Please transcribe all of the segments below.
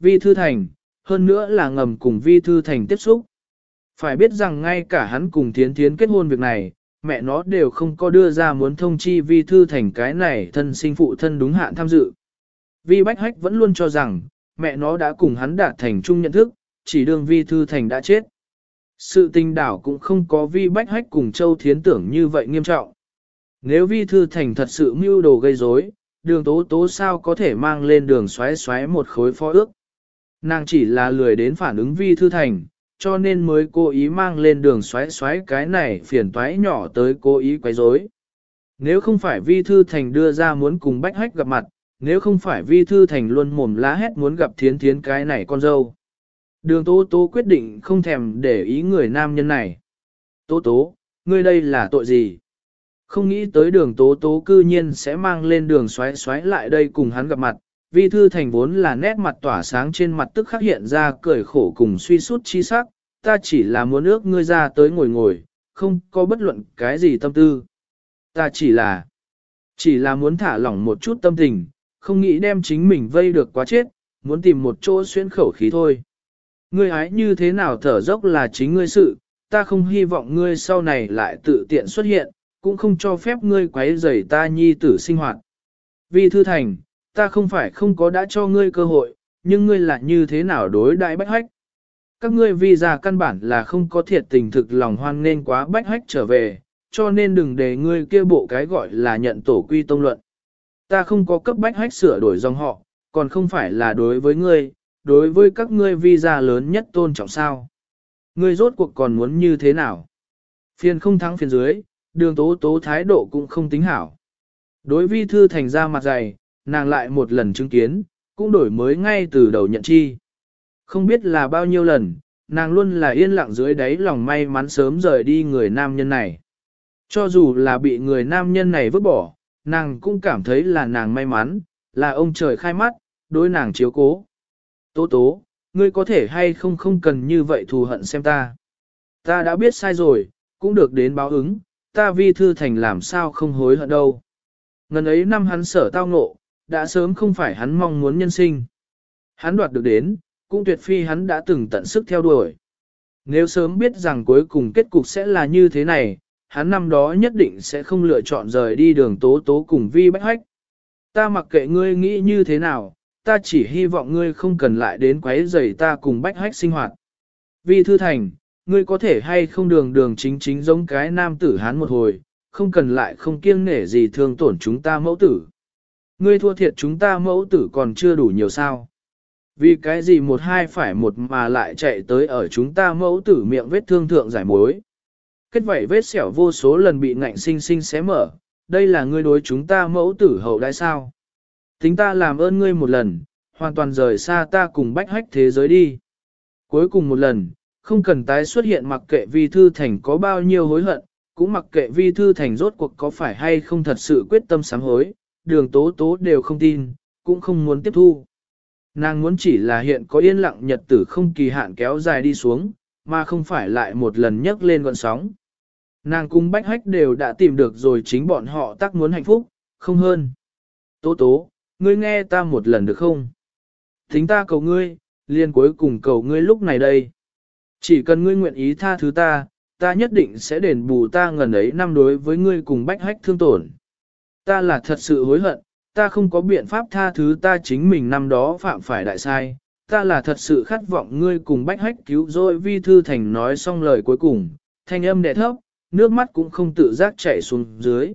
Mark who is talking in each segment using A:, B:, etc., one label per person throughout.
A: vi thư thành, hơn nữa là ngầm cùng vi thư thành tiếp xúc. Phải biết rằng ngay cả hắn cùng thiến thiến kết hôn việc này, mẹ nó đều không có đưa ra muốn thông chi vi thư thành cái này thân sinh phụ thân đúng hạn tham dự. Vi Bách Hách vẫn luôn cho rằng, mẹ nó đã cùng hắn đạt thành chung nhận thức, chỉ đương vi thư thành đã chết. Sự tình đảo cũng không có vi Bách Hách cùng Châu Thiến tưởng như vậy nghiêm trọng. Nếu vi thư thành thật sự mưu đồ gây rối, đường tố tố sao có thể mang lên đường xoáy xoáy một khối phó ước. Nàng chỉ là lười đến phản ứng vi thư thành, cho nên mới cố ý mang lên đường xoáy xoáy cái này phiền toái nhỏ tới cố ý quấy rối. Nếu không phải vi thư thành đưa ra muốn cùng bách hách gặp mặt, nếu không phải vi thư thành luôn mồm lá hét muốn gặp thiến thiến cái này con dâu. Đường tố tố quyết định không thèm để ý người nam nhân này. Tố tố, ngươi đây là tội gì? Không nghĩ tới đường tố tố cư nhiên sẽ mang lên đường xoáy xoáy lại đây cùng hắn gặp mặt, vi thư thành vốn là nét mặt tỏa sáng trên mặt tức khắc hiện ra cười khổ cùng suy sút chi sắc, ta chỉ là muốn ước ngươi ra tới ngồi ngồi, không có bất luận cái gì tâm tư. Ta chỉ là, chỉ là muốn thả lỏng một chút tâm tình, không nghĩ đem chính mình vây được quá chết, muốn tìm một chỗ xuyên khẩu khí thôi. Ngươi hái như thế nào thở dốc là chính ngươi sự, ta không hy vọng ngươi sau này lại tự tiện xuất hiện, cũng không cho phép ngươi quấy rầy ta nhi tử sinh hoạt. Vì thư thành, ta không phải không có đã cho ngươi cơ hội, nhưng ngươi là như thế nào đối đại bách hách. Các ngươi vì già căn bản là không có thiệt tình thực lòng hoan nên quá bách hách trở về, cho nên đừng để ngươi kia bộ cái gọi là nhận tổ quy tông luận. Ta không có cấp bách hách sửa đổi dòng họ, còn không phải là đối với ngươi, đối với các ngươi vi già lớn nhất tôn trọng sao. Ngươi rốt cuộc còn muốn như thế nào? Phiền không thắng phiền dưới, đường tố tố thái độ cũng không tính hảo. Đối vi thư thành ra mặt dày, nàng lại một lần chứng kiến, cũng đổi mới ngay từ đầu nhận chi. Không biết là bao nhiêu lần, nàng luôn là yên lặng dưới đáy lòng may mắn sớm rời đi người nam nhân này. Cho dù là bị người nam nhân này vứt bỏ, nàng cũng cảm thấy là nàng may mắn, là ông trời khai mắt, đối nàng chiếu cố. Tố tố, ngươi có thể hay không không cần như vậy thù hận xem ta. Ta đã biết sai rồi, cũng được đến báo ứng, ta vi thư thành làm sao không hối hận đâu. Ngần ấy năm hắn sở tao ngộ, đã sớm không phải hắn mong muốn nhân sinh. Hắn đoạt được đến, cũng tuyệt phi hắn đã từng tận sức theo đuổi. Nếu sớm biết rằng cuối cùng kết cục sẽ là như thế này, hắn năm đó nhất định sẽ không lựa chọn rời đi đường tố tố cùng vi bách hách. Ta mặc kệ ngươi nghĩ như thế nào, ta chỉ hy vọng ngươi không cần lại đến quấy rầy ta cùng bách hách sinh hoạt. Vi thư thành, ngươi có thể hay không đường đường chính chính giống cái nam tử hán một hồi, không cần lại không kiêng nể gì thương tổn chúng ta mẫu tử. Ngươi thua thiệt chúng ta mẫu tử còn chưa đủ nhiều sao. Vì cái gì một hai phải một mà lại chạy tới ở chúng ta mẫu tử miệng vết thương thượng giải mối. Kết vậy vết sẹo vô số lần bị ngạnh sinh sinh xé mở, đây là ngươi đối chúng ta mẫu tử hậu đại sao. Tính ta làm ơn ngươi một lần, hoàn toàn rời xa ta cùng bách hách thế giới đi. Cuối cùng một lần, không cần tái xuất hiện mặc kệ vi thư thành có bao nhiêu hối hận, cũng mặc kệ vi thư thành rốt cuộc có phải hay không thật sự quyết tâm sám hối, đường tố tố đều không tin, cũng không muốn tiếp thu. Nàng muốn chỉ là hiện có yên lặng nhật tử không kỳ hạn kéo dài đi xuống, mà không phải lại một lần nhấc lên gọn sóng. Nàng cùng bách hách đều đã tìm được rồi chính bọn họ tác muốn hạnh phúc, không hơn. Tố tố, ngươi nghe ta một lần được không? Thính ta cầu ngươi, liên cuối cùng cầu ngươi lúc này đây. Chỉ cần ngươi nguyện ý tha thứ ta, ta nhất định sẽ đền bù ta ngần ấy năm đối với ngươi cùng bách hách thương tổn. Ta là thật sự hối hận, ta không có biện pháp tha thứ ta chính mình năm đó phạm phải đại sai, ta là thật sự khát vọng ngươi cùng bách hách cứu rồi vi thư thành nói xong lời cuối cùng, thanh âm đẻ thấp, nước mắt cũng không tự giác chảy xuống dưới.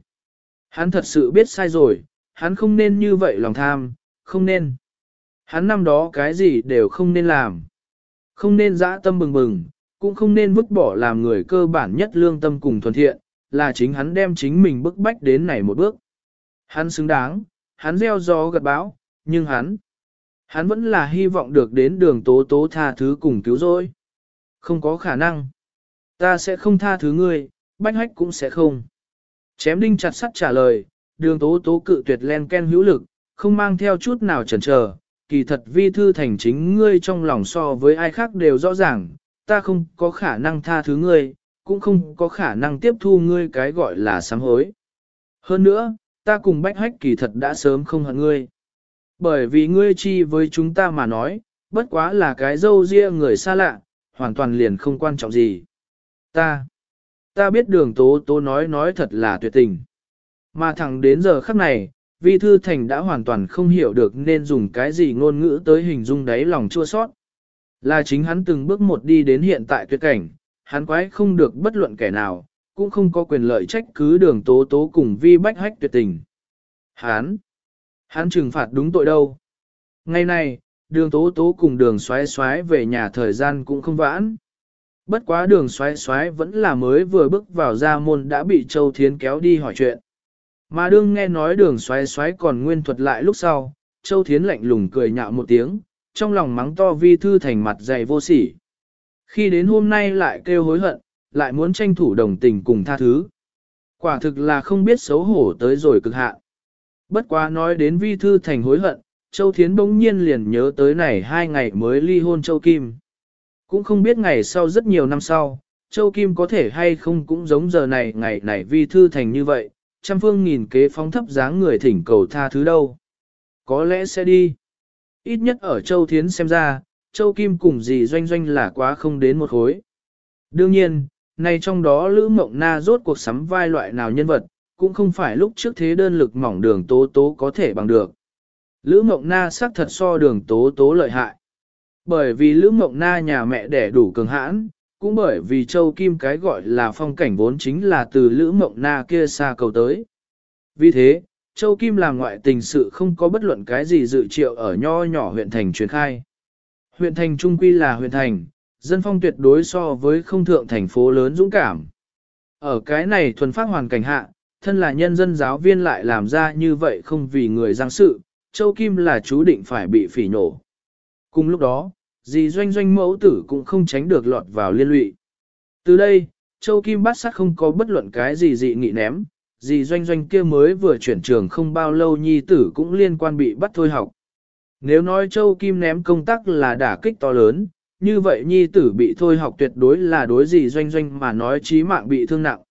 A: Hắn thật sự biết sai rồi, hắn không nên như vậy lòng tham, không nên. Hắn năm đó cái gì đều không nên làm. Không nên dã tâm bừng bừng, cũng không nên vứt bỏ làm người cơ bản nhất lương tâm cùng thuần thiện, là chính hắn đem chính mình bức bách đến này một bước. Hắn xứng đáng, hắn gieo gió gật bão, nhưng hắn, hắn vẫn là hy vọng được đến đường tố tố tha thứ cùng cứu rỗi. Không có khả năng. Ta sẽ không tha thứ ngươi, bách hách cũng sẽ không. Chém đinh chặt sắt trả lời, đường tố tố cự tuyệt len ken hữu lực, không mang theo chút nào chần chờ. Kỳ thật vi thư thành chính ngươi trong lòng so với ai khác đều rõ ràng, ta không có khả năng tha thứ ngươi, cũng không có khả năng tiếp thu ngươi cái gọi là sám hối. Hơn nữa, ta cùng bách hách kỳ thật đã sớm không hận ngươi. Bởi vì ngươi chi với chúng ta mà nói, bất quá là cái dâu ria người xa lạ, hoàn toàn liền không quan trọng gì. Ta, ta biết đường tố tố nói nói thật là tuyệt tình. Mà thẳng đến giờ khắc này, vi thư thành đã hoàn toàn không hiểu được nên dùng cái gì ngôn ngữ tới hình dung đáy lòng chua sót. Là chính hắn từng bước một đi đến hiện tại tuyệt cảnh, hắn quái không được bất luận kẻ nào, cũng không có quyền lợi trách cứ đường tố tố cùng vi bách hách tuyệt tình. Hán, Hán trừng phạt đúng tội đâu. Ngày nay, đường tố tố cùng đường xoái xoái về nhà thời gian cũng không vãn. Bất quá đường xoái xoái vẫn là mới vừa bước vào ra môn đã bị Châu Thiến kéo đi hỏi chuyện. Mà đương nghe nói đường xoái xoái còn nguyên thuật lại lúc sau, Châu Thiến lạnh lùng cười nhạo một tiếng, trong lòng mắng to vi thư thành mặt dày vô sỉ. Khi đến hôm nay lại kêu hối hận, lại muốn tranh thủ đồng tình cùng tha thứ. Quả thực là không biết xấu hổ tới rồi cực hạn. Bất quá nói đến vi thư thành hối hận, Châu Thiến bỗng nhiên liền nhớ tới này hai ngày mới ly hôn Châu Kim. Cũng không biết ngày sau rất nhiều năm sau, Châu Kim có thể hay không cũng giống giờ này ngày này vi thư thành như vậy, trăm phương nghìn kế phóng thấp dáng người thỉnh cầu tha thứ đâu. Có lẽ sẽ đi. Ít nhất ở Châu Thiến xem ra, Châu Kim cùng gì doanh doanh là quá không đến một khối. Đương nhiên, này trong đó Lữ Mộng Na rốt cuộc sắm vai loại nào nhân vật, cũng không phải lúc trước thế đơn lực mỏng đường tố tố có thể bằng được. Lữ Mộng Na xác thật so đường tố tố lợi hại. Bởi vì Lữ Mộng Na nhà mẹ đẻ đủ cường hãn, cũng bởi vì Châu Kim cái gọi là phong cảnh vốn chính là từ Lữ Mộng Na kia xa cầu tới. Vì thế, Châu Kim làm ngoại tình sự không có bất luận cái gì dự triệu ở nho nhỏ huyện thành truyền khai. Huyện thành trung quy là huyện thành, dân phong tuyệt đối so với không thượng thành phố lớn dũng cảm. Ở cái này thuần phát hoàn cảnh hạ, thân là nhân dân giáo viên lại làm ra như vậy không vì người giang sự, Châu Kim là chú định phải bị phỉ nổ. Cùng lúc đó, dì doanh doanh mẫu tử cũng không tránh được lọt vào liên lụy. Từ đây, Châu Kim bắt sát không có bất luận cái gì dị nghị ném, dì doanh doanh kia mới vừa chuyển trường không bao lâu nhi tử cũng liên quan bị bắt thôi học. Nếu nói Châu Kim ném công tác là đả kích to lớn, như vậy nhi tử bị thôi học tuyệt đối là đối gì doanh doanh mà nói chí mạng bị thương nặng.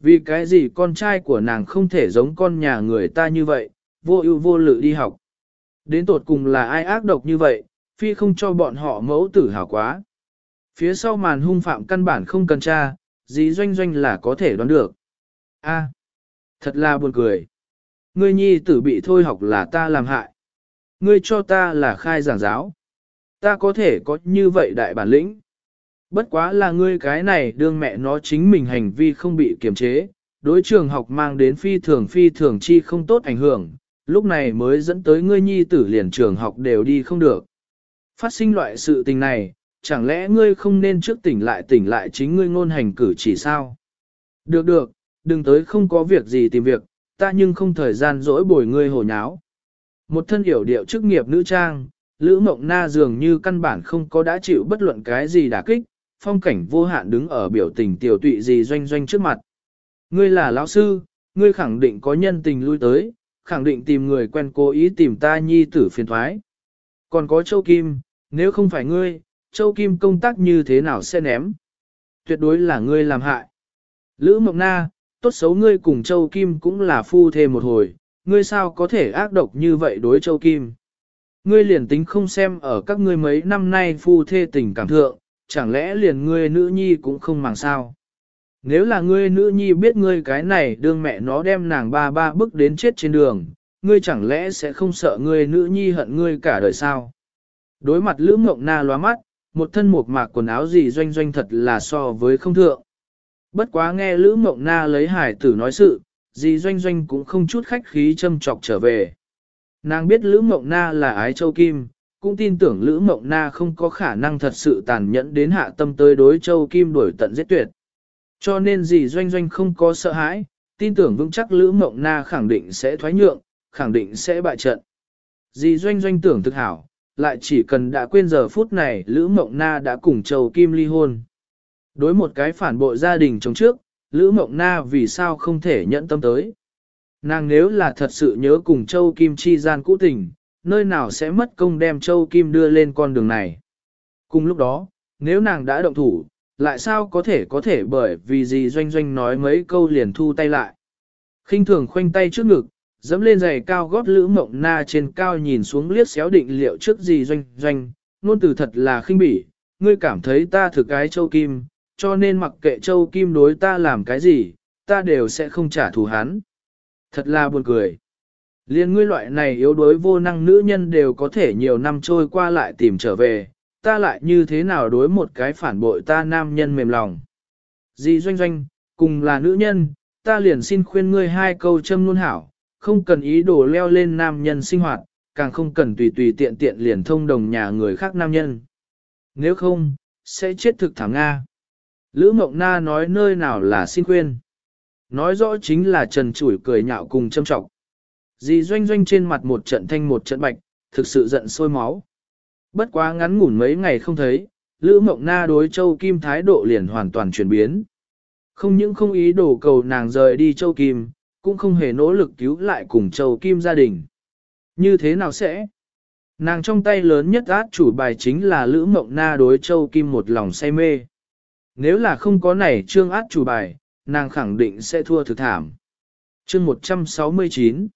A: Vì cái gì con trai của nàng không thể giống con nhà người ta như vậy, vô ưu vô lự đi học. Đến tột cùng là ai ác độc như vậy, phi không cho bọn họ mẫu tử hảo quá. Phía sau màn hung phạm căn bản không cần tra, gì doanh doanh là có thể đoán được. A, thật là buồn cười. Ngươi nhi tử bị thôi học là ta làm hại. Ngươi cho ta là khai giảng giáo. Ta có thể có như vậy đại bản lĩnh. Bất quá là ngươi cái này đương mẹ nó chính mình hành vi không bị kiềm chế, đối trường học mang đến phi thường phi thường chi không tốt ảnh hưởng, lúc này mới dẫn tới ngươi nhi tử liền trường học đều đi không được. Phát sinh loại sự tình này, chẳng lẽ ngươi không nên trước tỉnh lại tỉnh lại chính ngươi ngôn hành cử chỉ sao? Được được, đừng tới không có việc gì tìm việc, ta nhưng không thời gian dỗi bồi ngươi hồ nháo. Một thân hiểu điệu chức nghiệp nữ trang, Lữ Mộng Na dường như căn bản không có đã chịu bất luận cái gì đả kích, phong cảnh vô hạn đứng ở biểu tình tiểu tụy gì doanh doanh trước mặt. Ngươi là lão sư, ngươi khẳng định có nhân tình lui tới, khẳng định tìm người quen cố ý tìm ta nhi tử phiền thoái. Còn có Châu Kim, nếu không phải ngươi, Châu Kim công tác như thế nào sẽ ném? Tuyệt đối là ngươi làm hại. Lữ Mộng Na, tốt xấu ngươi cùng Châu Kim cũng là phu thê một hồi, ngươi sao có thể ác độc như vậy đối Châu Kim? Ngươi liền tính không xem ở các ngươi mấy năm nay phu thê tình cảm thượng, chẳng lẽ liền ngươi nữ nhi cũng không màng sao? Nếu là ngươi nữ nhi biết ngươi cái này đương mẹ nó đem nàng ba ba bước đến chết trên đường, ngươi chẳng lẽ sẽ không sợ ngươi nữ nhi hận ngươi cả đời sao? Đối mặt lữ mộng na loa mắt, một thân một mạc quần áo gì doanh doanh thật là so với không thượng. Bất quá nghe lữ mộng na lấy hải tử nói sự, gì doanh doanh cũng không chút khách khí châm chọc trở về. Nàng biết lữ mộng na là ái châu kim, cũng tin tưởng lữ mộng na không có khả năng thật sự tàn nhẫn đến hạ tâm tới đối châu kim đuổi tận giết tuyệt. Cho nên gì doanh doanh không có sợ hãi, tin tưởng vững chắc Lữ Mộng Na khẳng định sẽ thoái nhượng, khẳng định sẽ bại trận. Dì doanh doanh tưởng thực hảo, lại chỉ cần đã quên giờ phút này Lữ Mộng Na đã cùng Châu Kim ly hôn. Đối một cái phản bội gia đình chống trước, Lữ Mộng Na vì sao không thể nhận tâm tới. Nàng nếu là thật sự nhớ cùng Châu Kim chi gian cũ tình, nơi nào sẽ mất công đem Châu Kim đưa lên con đường này. Cùng lúc đó, nếu nàng đã động thủ, lại sao có thể có thể bởi vì gì doanh doanh nói mấy câu liền thu tay lại. khinh thường khoanh tay trước ngực, dẫm lên giày cao gót lữ mộng na trên cao nhìn xuống liếc xéo định liệu trước gì doanh doanh, nôn từ thật là khinh bỉ, ngươi cảm thấy ta thực cái châu kim, cho nên mặc kệ châu kim đối ta làm cái gì, ta đều sẽ không trả thù hắn. Thật là buồn cười. Liên ngươi loại này yếu đuối vô năng nữ nhân đều có thể nhiều năm trôi qua lại tìm trở về, ta lại như thế nào đối một cái phản bội ta nam nhân mềm lòng. Dì doanh doanh, cùng là nữ nhân, ta liền xin khuyên ngươi hai câu châm luôn hảo, không cần ý đồ leo lên nam nhân sinh hoạt, càng không cần tùy tùy tiện tiện liền thông đồng nhà người khác nam nhân. Nếu không, sẽ chết thực thảm Nga. Lữ Mộng Na nói nơi nào là xin khuyên. Nói rõ chính là trần chủi cười nhạo cùng châm trọng. Dì doanh doanh trên mặt một trận thanh một trận bạch, thực sự giận sôi máu. Bất quá ngắn ngủn mấy ngày không thấy, Lữ Mộng Na đối Châu Kim thái độ liền hoàn toàn chuyển biến. Không những không ý đổ cầu nàng rời đi Châu Kim, cũng không hề nỗ lực cứu lại cùng Châu Kim gia đình. Như thế nào sẽ? Nàng trong tay lớn nhất át chủ bài chính là Lữ Mộng Na đối Châu Kim một lòng say mê. Nếu là không có này trương át chủ bài, nàng khẳng định sẽ thua thực thảm. Chương 169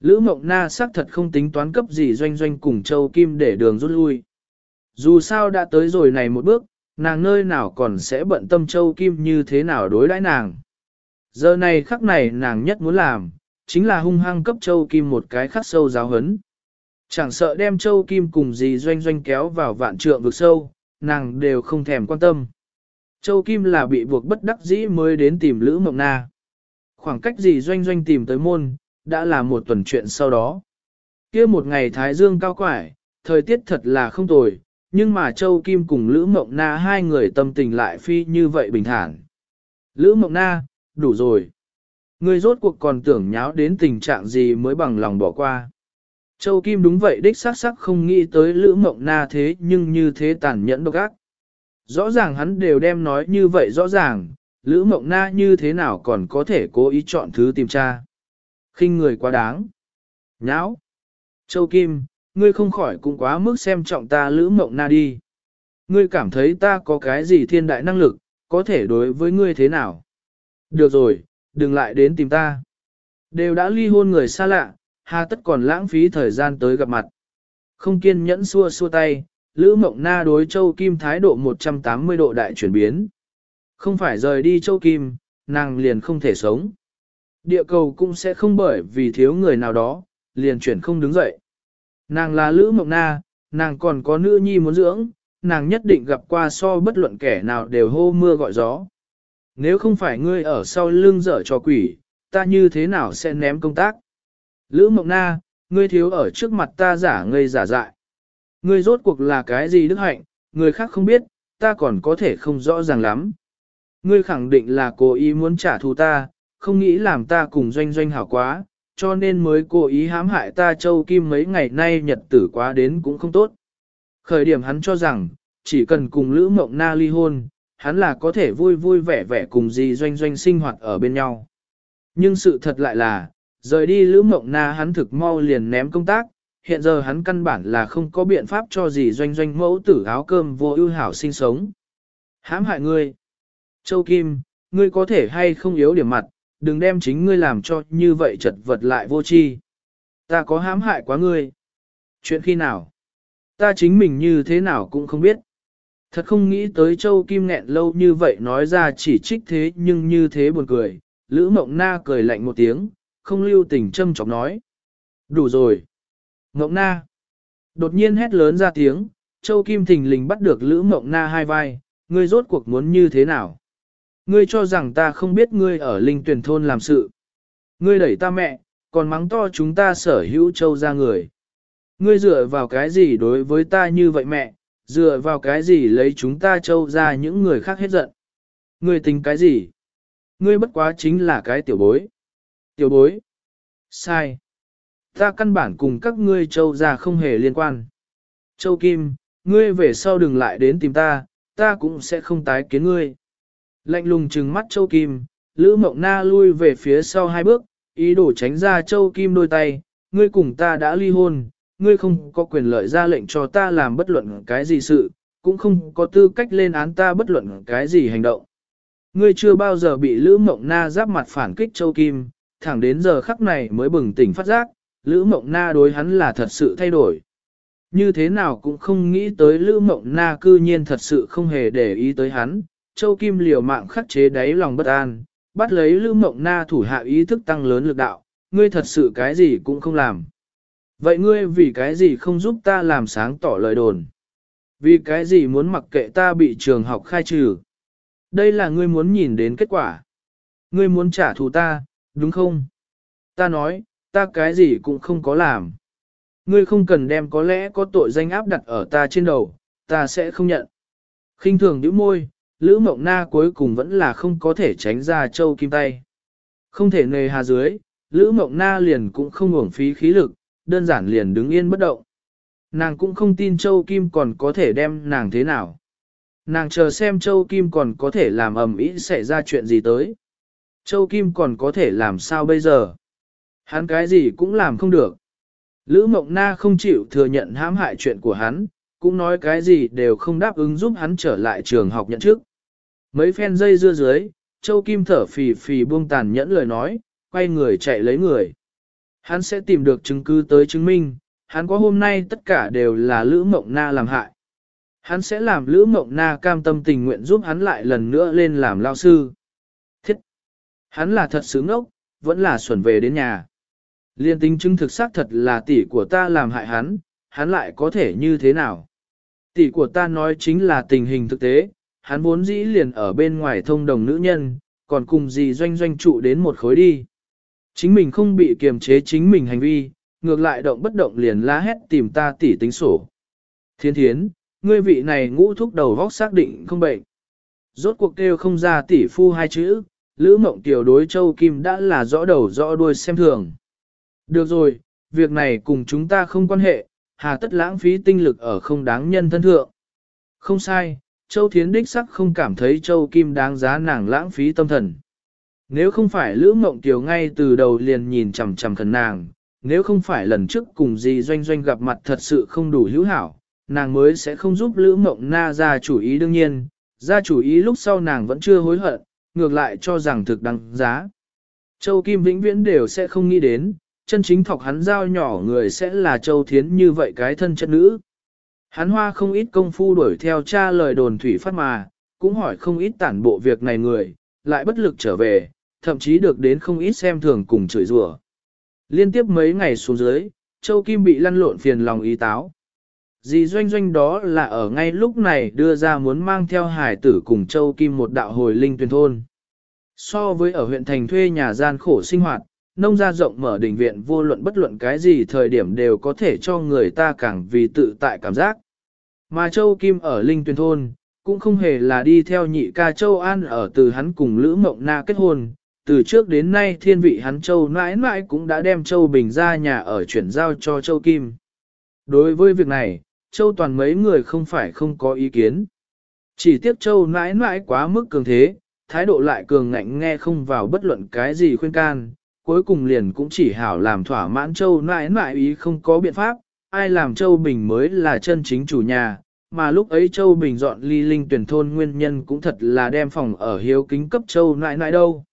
A: Lữ Mộng Na xác thật không tính toán cấp gì doanh doanh cùng Châu Kim để đường rút lui. Dù sao đã tới rồi này một bước, nàng nơi nào còn sẽ bận tâm Châu Kim như thế nào đối đãi nàng. Giờ này khắc này nàng nhất muốn làm, chính là hung hăng cấp Châu Kim một cái khắc sâu giáo hấn. Chẳng sợ đem Châu Kim cùng gì doanh doanh kéo vào vạn trượng vực sâu, nàng đều không thèm quan tâm. Châu Kim là bị buộc bất đắc dĩ mới đến tìm Lữ Mộng Na. Khoảng cách gì doanh doanh tìm tới môn, đã là một tuần chuyện sau đó. kia một ngày Thái Dương cao quải, thời tiết thật là không tồi, nhưng mà Châu Kim cùng Lữ Mộng Na hai người tâm tình lại phi như vậy bình thản. Lữ Mộng Na, đủ rồi. Người rốt cuộc còn tưởng nháo đến tình trạng gì mới bằng lòng bỏ qua. Châu Kim đúng vậy đích xác sắc không nghĩ tới Lữ Mộng Na thế nhưng như thế tàn nhẫn độc ác. Rõ ràng hắn đều đem nói như vậy rõ ràng, Lữ Mộng Na như thế nào còn có thể cố ý chọn thứ tìm tra khinh người quá đáng. Nháo. Châu Kim, ngươi không khỏi cũng quá mức xem trọng ta lữ mộng na đi. Ngươi cảm thấy ta có cái gì thiên đại năng lực, có thể đối với ngươi thế nào? Được rồi, đừng lại đến tìm ta. Đều đã ly hôn người xa lạ, hà tất còn lãng phí thời gian tới gặp mặt. Không kiên nhẫn xua xua tay, Lữ Mộng Na đối Châu Kim thái độ 180 độ đại chuyển biến. Không phải rời đi Châu Kim, nàng liền không thể sống. Địa cầu cũng sẽ không bởi vì thiếu người nào đó, liền chuyển không đứng dậy. Nàng là Lữ Mộng Na, nàng còn có nữ nhi muốn dưỡng, nàng nhất định gặp qua so bất luận kẻ nào đều hô mưa gọi gió. Nếu không phải ngươi ở sau lưng dở cho quỷ, ta như thế nào sẽ ném công tác? Lữ Mộng Na, ngươi thiếu ở trước mặt ta giả ngây giả dại. Ngươi rốt cuộc là cái gì đức hạnh, người khác không biết, ta còn có thể không rõ ràng lắm. Ngươi khẳng định là cố ý muốn trả thù ta, không nghĩ làm ta cùng doanh doanh hảo quá, cho nên mới cố ý hãm hại ta châu kim mấy ngày nay nhật tử quá đến cũng không tốt. Khởi điểm hắn cho rằng, chỉ cần cùng Lữ Mộng Na ly hôn, hắn là có thể vui vui vẻ vẻ cùng dì doanh doanh sinh hoạt ở bên nhau. Nhưng sự thật lại là, rời đi Lữ Mộng Na hắn thực mau liền ném công tác, hiện giờ hắn căn bản là không có biện pháp cho gì doanh doanh mẫu tử áo cơm vô ưu hảo sinh sống. Hãm hại ngươi. Châu Kim, ngươi có thể hay không yếu điểm mặt, đừng đem chính ngươi làm cho như vậy chật vật lại vô chi. Ta có hãm hại quá ngươi. Chuyện khi nào? Ta chính mình như thế nào cũng không biết. Thật không nghĩ tới Châu Kim nghẹn lâu như vậy nói ra chỉ trích thế nhưng như thế buồn cười. Lữ Mộng Na cười lạnh một tiếng, không lưu tình châm chọc nói. Đủ rồi. Mộng Na. Đột nhiên hét lớn ra tiếng, Châu Kim thình lình bắt được Lữ Mộng Na hai vai, ngươi rốt cuộc muốn như thế nào? Ngươi cho rằng ta không biết ngươi ở linh tuyển thôn làm sự. Ngươi đẩy ta mẹ, còn mắng to chúng ta sở hữu châu ra người. Ngươi dựa vào cái gì đối với ta như vậy mẹ, dựa vào cái gì lấy chúng ta châu ra những người khác hết giận. Ngươi tính cái gì? Ngươi bất quá chính là cái tiểu bối. Tiểu bối? Sai. Ta căn bản cùng các ngươi châu ra không hề liên quan. Châu Kim, ngươi về sau đừng lại đến tìm ta, ta cũng sẽ không tái kiến ngươi. Lạnh lùng trừng mắt Châu Kim, Lữ Mộng Na lui về phía sau hai bước, ý đồ tránh ra Châu Kim đôi tay, ngươi cùng ta đã ly hôn, ngươi không có quyền lợi ra lệnh cho ta làm bất luận cái gì sự, cũng không có tư cách lên án ta bất luận cái gì hành động. Ngươi chưa bao giờ bị Lữ Mộng Na giáp mặt phản kích Châu Kim, thẳng đến giờ khắc này mới bừng tỉnh phát giác, Lữ Mộng Na đối hắn là thật sự thay đổi. Như thế nào cũng không nghĩ tới Lữ Mộng Na cư nhiên thật sự không hề để ý tới hắn, Châu Kim liều mạng khắc chế đáy lòng bất an, bắt lấy Lữ Mộng Na thủ hạ ý thức tăng lớn lực đạo, ngươi thật sự cái gì cũng không làm. Vậy ngươi vì cái gì không giúp ta làm sáng tỏ lời đồn? Vì cái gì muốn mặc kệ ta bị trường học khai trừ? Đây là ngươi muốn nhìn đến kết quả. Ngươi muốn trả thù ta, đúng không? Ta nói, ta cái gì cũng không có làm. Ngươi không cần đem có lẽ có tội danh áp đặt ở ta trên đầu, ta sẽ không nhận. khinh thường nhíu môi, Lữ Mộng Na cuối cùng vẫn là không có thể tránh ra châu kim tay. Không thể nề hà dưới, Lữ Mộng Na liền cũng không uổng phí khí lực, đơn giản liền đứng yên bất động. Nàng cũng không tin Châu Kim còn có thể đem nàng thế nào. Nàng chờ xem Châu Kim còn có thể làm ầm ĩ xảy ra chuyện gì tới. Châu Kim còn có thể làm sao bây giờ? Hắn cái gì cũng làm không được. Lữ Mộng Na không chịu thừa nhận hãm hại chuyện của hắn, cũng nói cái gì đều không đáp ứng giúp hắn trở lại trường học nhận chức. Mấy phen dây dưa dưới, Châu Kim thở phì phì buông tàn nhẫn lời nói, quay người chạy lấy người. Hắn sẽ tìm được chứng cứ tới chứng minh, hắn có hôm nay tất cả đều là Lữ Mộng Na làm hại. Hắn sẽ làm Lữ Mộng Na cam tâm tình nguyện giúp hắn lại lần nữa lên làm lao sư. Thiết! Hắn là thật sướng ốc, vẫn là xuẩn về đến nhà. Liên tính chứng thực xác thật là tỷ của ta làm hại hắn, hắn lại có thể như thế nào? Tỷ của ta nói chính là tình hình thực tế, hắn vốn dĩ liền ở bên ngoài thông đồng nữ nhân, còn cùng gì doanh doanh trụ đến một khối đi. Chính mình không bị kiềm chế chính mình hành vi, ngược lại động bất động liền la hét tìm ta tỷ tính sổ. Thiên thiến, ngươi vị này ngũ thúc đầu vóc xác định không bệnh. Rốt cuộc kêu không ra tỷ phu hai chữ, Lữ Mộng Tiểu đối Châu Kim đã là rõ đầu rõ đuôi xem thường. Được rồi, việc này cùng chúng ta không quan hệ, hà tất lãng phí tinh lực ở không đáng nhân thân thượng. Không sai, Châu Thiến đích sắc không cảm thấy Châu Kim đáng giá nàng lãng phí tâm thần. Nếu không phải Lữ Mộng Kiều ngay từ đầu liền nhìn chằm chằm thần nàng, nếu không phải lần trước cùng dì doanh doanh gặp mặt thật sự không đủ hữu hảo, nàng mới sẽ không giúp Lữ Mộng Na ra chủ ý đương nhiên, ra chủ ý lúc sau nàng vẫn chưa hối hận, ngược lại cho rằng thực đáng giá. Châu Kim vĩnh viễn đều sẽ không nghĩ đến, chân chính thọc hắn giao nhỏ người sẽ là Châu Thiến như vậy cái thân chất nữ. Hắn hoa không ít công phu đuổi theo cha lời đồn thủy phát mà, cũng hỏi không ít tản bộ việc này người, lại bất lực trở về, thậm chí được đến không ít xem thường cùng chửi rủa. Liên tiếp mấy ngày xuống dưới, Châu Kim bị lăn lộn phiền lòng ý táo. Dì doanh doanh đó là ở ngay lúc này đưa ra muốn mang theo hải tử cùng Châu Kim một đạo hồi linh tuyên thôn. So với ở huyện thành thuê nhà gian khổ sinh hoạt, nông gia rộng mở đình viện vô luận bất luận cái gì thời điểm đều có thể cho người ta càng vì tự tại cảm giác. Mà Châu Kim ở Linh Tuyền Thôn, cũng không hề là đi theo nhị ca Châu An ở từ hắn cùng Lữ Mộng Na kết hôn. Từ trước đến nay thiên vị hắn Châu mãi mãi cũng đã đem Châu Bình ra nhà ở chuyển giao cho Châu Kim. Đối với việc này, Châu toàn mấy người không phải không có ý kiến. Chỉ tiếc Châu mãi mãi quá mức cường thế, thái độ lại cường ngạnh nghe không vào bất luận cái gì khuyên can, cuối cùng liền cũng chỉ hảo làm thỏa mãn Châu nãi nãi ý không có biện pháp, ai làm Châu Bình mới là chân chính chủ nhà, mà lúc ấy Châu Bình dọn ly linh tuyển thôn nguyên nhân cũng thật là đem phòng ở hiếu kính cấp Châu nại nại đâu.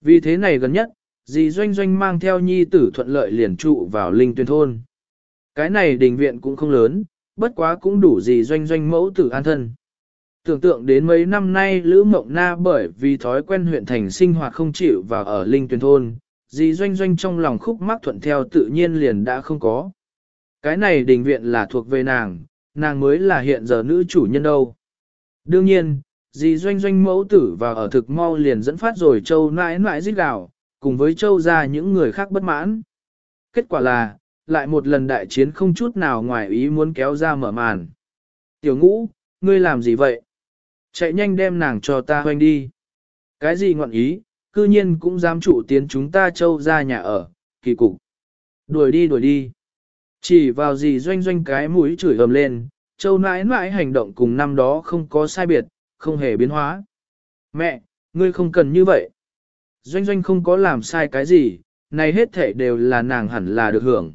A: Vì thế này gần nhất, dì doanh doanh mang theo nhi tử thuận lợi liền trụ vào linh tuyển thôn. Cái này đình viện cũng không lớn, bất quá cũng đủ dì doanh doanh mẫu tử an thân. Tưởng tượng đến mấy năm nay Lữ Mộng Na bởi vì thói quen huyện thành sinh hoạt không chịu và ở linh tuyển thôn, dì doanh doanh trong lòng khúc mắc thuận theo tự nhiên liền đã không có. Cái này đình viện là thuộc về nàng, nàng mới là hiện giờ nữ chủ nhân đâu. Đương nhiên, dì doanh doanh mẫu tử và ở thực mau liền dẫn phát rồi châu nãi nãi giết gạo, cùng với châu ra những người khác bất mãn. Kết quả là, lại một lần đại chiến không chút nào ngoài ý muốn kéo ra mở màn. Tiểu ngũ, ngươi làm gì vậy? Chạy nhanh đem nàng cho ta hoanh đi. Cái gì ngọn ý, cư nhiên cũng dám chủ tiến chúng ta châu ra nhà ở, kỳ cục. Đuổi đi đuổi đi. Chỉ vào gì doanh doanh cái mũi chửi ầm lên, châu nãi nãi hành động cùng năm đó không có sai biệt, không hề biến hóa. Mẹ, ngươi không cần như vậy. Doanh doanh không có làm sai cái gì, này hết thể đều là nàng hẳn là được hưởng.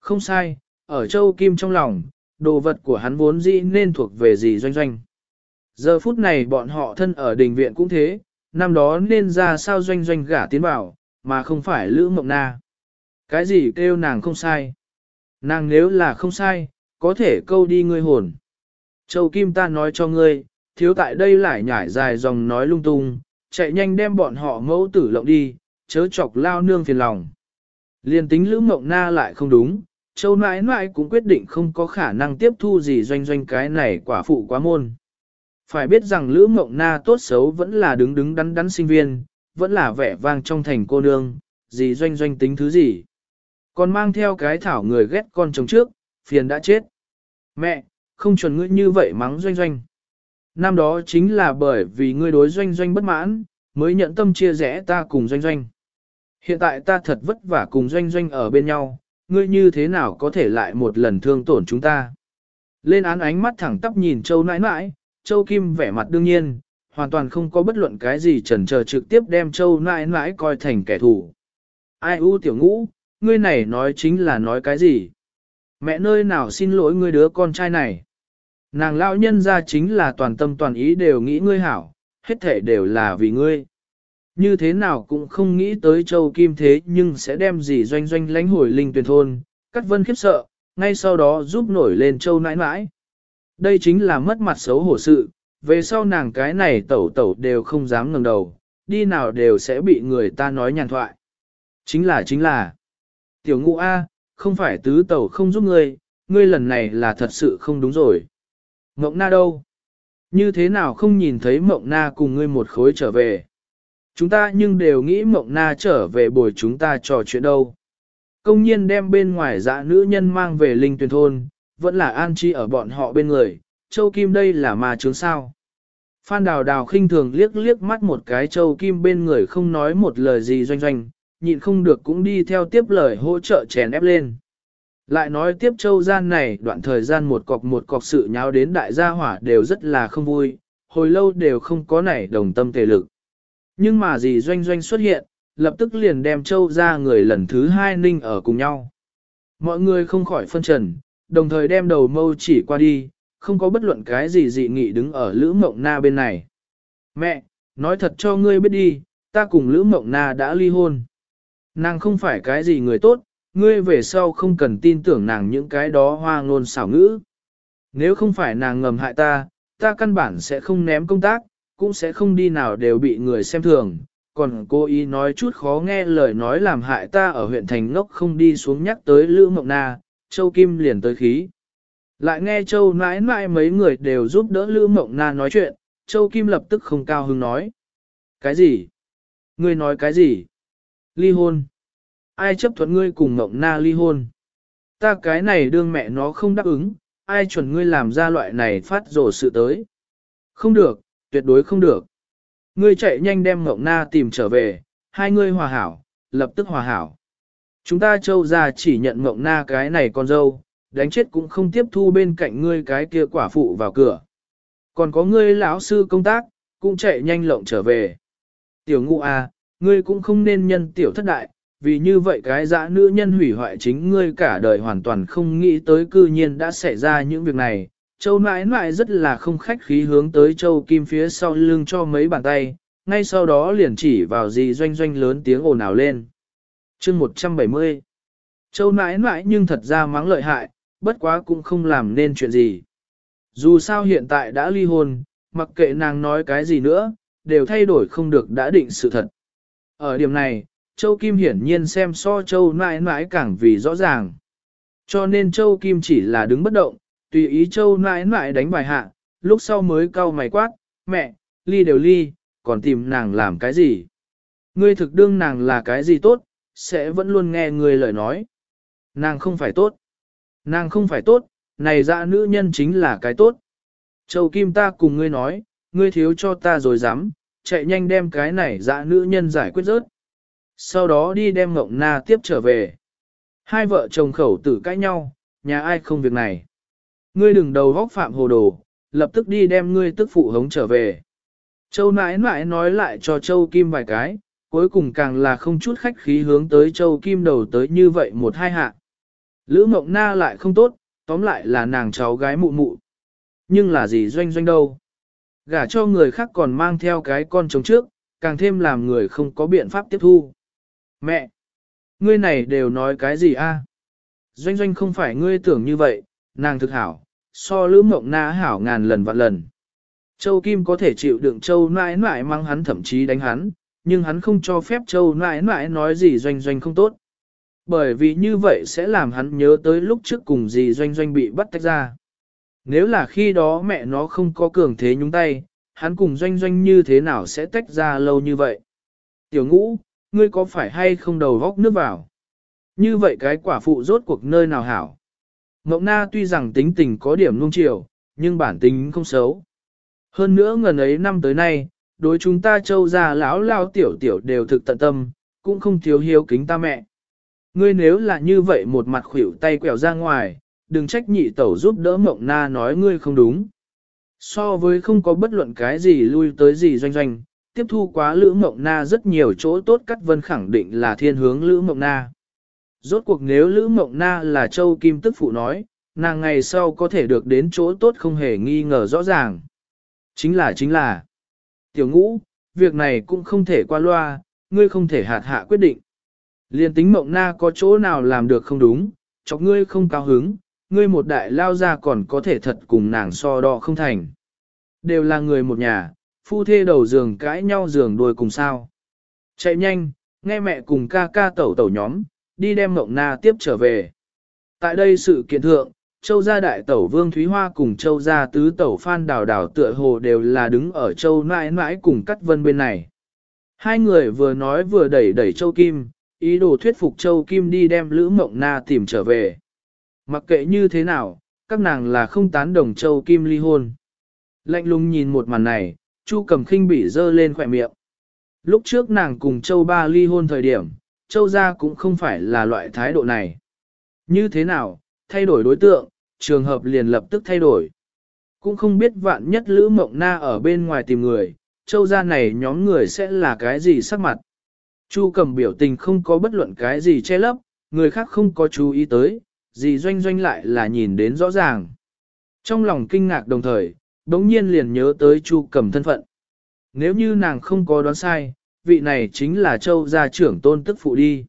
A: Không sai, ở châu Kim trong lòng, đồ vật của hắn vốn dĩ nên thuộc về gì doanh doanh. Giờ phút này bọn họ thân ở đình viện cũng thế, năm đó nên ra sao doanh doanh gả tiến vào, mà không phải Lữ Mộng Na. Cái gì kêu nàng không sai? Nàng nếu là không sai, có thể câu đi ngươi hồn. Châu Kim ta nói cho ngươi, thiếu tại đây lại nhảy dài dòng nói lung tung, chạy nhanh đem bọn họ mẫu tử lộng đi, chớ chọc lao nương phiền lòng. Liên tính Lữ Mộng Na lại không đúng, Châu nãi nãi cũng quyết định không có khả năng tiếp thu gì doanh doanh cái này quả phụ quá môn. Phải biết rằng Lữ Mộng Na tốt xấu vẫn là đứng đứng đắn đắn sinh viên, vẫn là vẻ vang trong thành cô nương, gì doanh doanh tính thứ gì. Còn mang theo cái thảo người ghét con chồng trước, phiền đã chết. Mẹ, không chuẩn ngươi như vậy mắng doanh doanh. Năm đó chính là bởi vì ngươi đối doanh doanh bất mãn, mới nhận tâm chia rẽ ta cùng doanh doanh. Hiện tại ta thật vất vả cùng doanh doanh ở bên nhau, ngươi như thế nào có thể lại một lần thương tổn chúng ta. Lên án ánh mắt thẳng tắp nhìn châu nãi nãi, châu kim vẻ mặt đương nhiên, hoàn toàn không có bất luận cái gì chần chờ trực tiếp đem châu nãi nãi coi thành kẻ thù. Ai u tiểu ngũ, ngươi này nói chính là nói cái gì? Mẹ nơi nào xin lỗi ngươi đứa con trai này? Nàng lão nhân ra chính là toàn tâm toàn ý đều nghĩ ngươi hảo, hết thể đều là vì ngươi. Như thế nào cũng không nghĩ tới châu kim thế nhưng sẽ đem gì doanh doanh lánh hồi linh tuyển thôn, cắt vân khiếp sợ, ngay sau đó giúp nổi lên châu nãi nãi. Đây chính là mất mặt xấu hổ sự, về sau nàng cái này tẩu tẩu đều không dám ngẩng đầu, đi nào đều sẽ bị người ta nói nhàn thoại. Chính là chính là, tiểu ngũ A, không phải tứ tẩu không giúp ngươi, ngươi lần này là thật sự không đúng rồi. Mộng na đâu? Như thế nào không nhìn thấy mộng na cùng ngươi một khối trở về? Chúng ta nhưng đều nghĩ mộng na trở về bồi chúng ta trò chuyện đâu. Công nhiên đem bên ngoài dạ nữ nhân mang về linh tuyển thôn, vẫn là an chi ở bọn họ bên người, châu kim đây là mà chướng sao. Phan đào đào khinh thường liếc liếc mắt một cái châu kim bên người không nói một lời gì doanh doanh, nhịn không được cũng đi theo tiếp lời hỗ trợ chèn ép lên. Lại nói tiếp châu gian này đoạn thời gian một cọc một cọc sự nháo đến đại gia hỏa đều rất là không vui, hồi lâu đều không có nảy đồng tâm thể lực. Nhưng mà gì doanh doanh xuất hiện, lập tức liền đem châu ra người lần thứ hai ninh ở cùng nhau. Mọi người không khỏi phân trần, đồng thời đem đầu mâu chỉ qua đi, không có bất luận cái gì dị nghị đứng ở Lữ Mộng Na bên này. Mẹ, nói thật cho ngươi biết đi, ta cùng Lữ Mộng Na đã ly hôn. Nàng không phải cái gì người tốt, ngươi về sau không cần tin tưởng nàng những cái đó hoa ngôn xảo ngữ. Nếu không phải nàng ngầm hại ta, ta căn bản sẽ không ném công tác, cũng sẽ không đi nào đều bị người xem thường, còn cô ý nói chút khó nghe lời nói làm hại ta ở huyện thành ngốc không đi xuống nhắc tới Lữ Mộng Na, Châu Kim liền tới khí. Lại nghe Châu mãi mãi mấy người đều giúp đỡ Lữ Mộng Na nói chuyện, Châu Kim lập tức không cao hứng nói. Cái gì? Ngươi nói cái gì? Ly hôn. Ai chấp thuận ngươi cùng Mộng Na ly hôn? Ta cái này đương mẹ nó không đáp ứng, ai chuẩn ngươi làm ra loại này phát rổ sự tới? Không được, tuyệt đối không được. Ngươi chạy nhanh đem Mộng Na tìm trở về, hai ngươi hòa hảo, lập tức hòa hảo. Chúng ta châu gia chỉ nhận Mộng Na cái này con dâu, đánh chết cũng không tiếp thu bên cạnh ngươi cái kia quả phụ vào cửa. Còn có ngươi lão sư công tác, cũng chạy nhanh lộng trở về. Tiểu ngụ à, ngươi cũng không nên nhân tiểu thất đại, vì như vậy cái dã nữ nhân hủy hoại chính ngươi cả đời hoàn toàn không nghĩ tới cư nhiên đã xảy ra những việc này, Châu nãi nãi rất là không khách khí hướng tới Châu Kim phía sau lưng cho mấy bàn tay, ngay sau đó liền chỉ vào gì doanh doanh lớn tiếng ồn ào lên chương 170 Châu nãi nãi nhưng thật ra mắng lợi hại, bất quá cũng không làm nên chuyện gì. Dù sao hiện tại đã ly hôn, mặc kệ nàng nói cái gì nữa, đều thay đổi không được đã định sự thật. Ở điểm này, Châu Kim hiển nhiên xem so Châu nãi nãi càng vì rõ ràng. Cho nên Châu Kim chỉ là đứng bất động, tùy ý châu nãi nãi đánh bài hạ, lúc sau mới cau mày quát, mẹ, ly đều ly, còn tìm nàng làm cái gì? Ngươi thực đương nàng là cái gì tốt, sẽ vẫn luôn nghe người lời nói. Nàng không phải tốt. Nàng không phải tốt, này dạ nữ nhân chính là cái tốt. Châu Kim ta cùng ngươi nói, ngươi thiếu cho ta rồi dám, chạy nhanh đem cái này dạ nữ nhân giải quyết rớt. Sau đó đi đem Ngộng Na tiếp trở về. Hai vợ chồng khẩu tử cãi nhau, nhà ai không việc này. Ngươi đừng đầu vóc phạm hồ đồ, lập tức đi đem ngươi tức phụ hống trở về. Châu nãi nãi nói lại cho Châu Kim vài cái, cuối cùng càng là không chút khách khí hướng tới Châu Kim đầu tới như vậy một hai hạ. Lữ Mộng Na lại không tốt, tóm lại là nàng cháu gái mụ mụ. Nhưng là gì doanh doanh đâu. Gả cho người khác còn mang theo cái con trống trước, càng thêm làm người không có biện pháp tiếp thu. Mẹ! Ngươi này đều nói cái gì a? Doanh doanh không phải ngươi tưởng như vậy, nàng thực hảo, so lữ mộng na hảo ngàn lần vạn lần. Châu Kim có thể chịu đựng Châu nãi nãi mang hắn thậm chí đánh hắn, nhưng hắn không cho phép Châu nãi nãi nói gì doanh doanh không tốt. Bởi vì như vậy sẽ làm hắn nhớ tới lúc trước cùng gì doanh doanh bị bắt tách ra. Nếu là khi đó mẹ nó không có cường thế nhúng tay, hắn cùng doanh doanh như thế nào sẽ tách ra lâu như vậy. Tiểu ngũ, ngươi có phải hay không đầu góc nước vào? Như vậy cái quả phụ rốt cuộc nơi nào hảo? Ngọc Na tuy rằng tính tình có điểm nung chiều, nhưng bản tính không xấu. Hơn nữa ngần ấy năm tới nay, đối chúng ta châu già lão lao tiểu tiểu đều thực tận tâm, cũng không thiếu hiếu kính ta mẹ. Ngươi nếu là như vậy một mặt khuỷu tay quẹo ra ngoài, đừng trách nhị tẩu giúp đỡ mộng na nói ngươi không đúng. So với không có bất luận cái gì lui tới gì doanh doanh, tiếp thu quá lữ mộng na rất nhiều chỗ tốt cắt vân khẳng định là thiên hướng lữ mộng na. Rốt cuộc nếu lữ mộng na là châu kim tức phụ nói, nàng ngày sau có thể được đến chỗ tốt không hề nghi ngờ rõ ràng. Chính là chính là, tiểu ngũ, việc này cũng không thể qua loa, ngươi không thể hạt hạ quyết định. Liên tính mộng na có chỗ nào làm được không đúng, chọc ngươi không cao hứng, ngươi một đại lao ra còn có thể thật cùng nàng so đo không thành. Đều là người một nhà, phu thê đầu giường cãi nhau giường đuôi cùng sao. Chạy nhanh, nghe mẹ cùng ca ca tẩu tẩu nhóm, đi đem mộng na tiếp trở về. Tại đây sự kiện thượng, châu gia đại tẩu vương Thúy Hoa cùng châu gia tứ tẩu phan đào đào tựa hồ đều là đứng ở châu nãi nãi cùng cắt vân bên này. Hai người vừa nói vừa đẩy đẩy châu Kim, ý đồ thuyết phục châu Kim đi đem Lữ Mộng Na tìm trở về. Mặc kệ như thế nào, các nàng là không tán đồng châu Kim ly hôn. Lạnh lùng nhìn một màn này, Chu cầm khinh bị dơ lên khỏe miệng. Lúc trước nàng cùng châu ba ly hôn thời điểm, châu gia cũng không phải là loại thái độ này. Như thế nào, thay đổi đối tượng, trường hợp liền lập tức thay đổi. Cũng không biết vạn nhất Lữ Mộng Na ở bên ngoài tìm người, châu gia này nhóm người sẽ là cái gì sắc mặt. Chu cầm biểu tình không có bất luận cái gì che lấp, người khác không có chú ý tới, gì doanh doanh lại là nhìn đến rõ ràng. Trong lòng kinh ngạc đồng thời, đống nhiên liền nhớ tới Chu cầm thân phận. Nếu như nàng không có đoán sai, vị này chính là châu gia trưởng tôn tức phụ đi.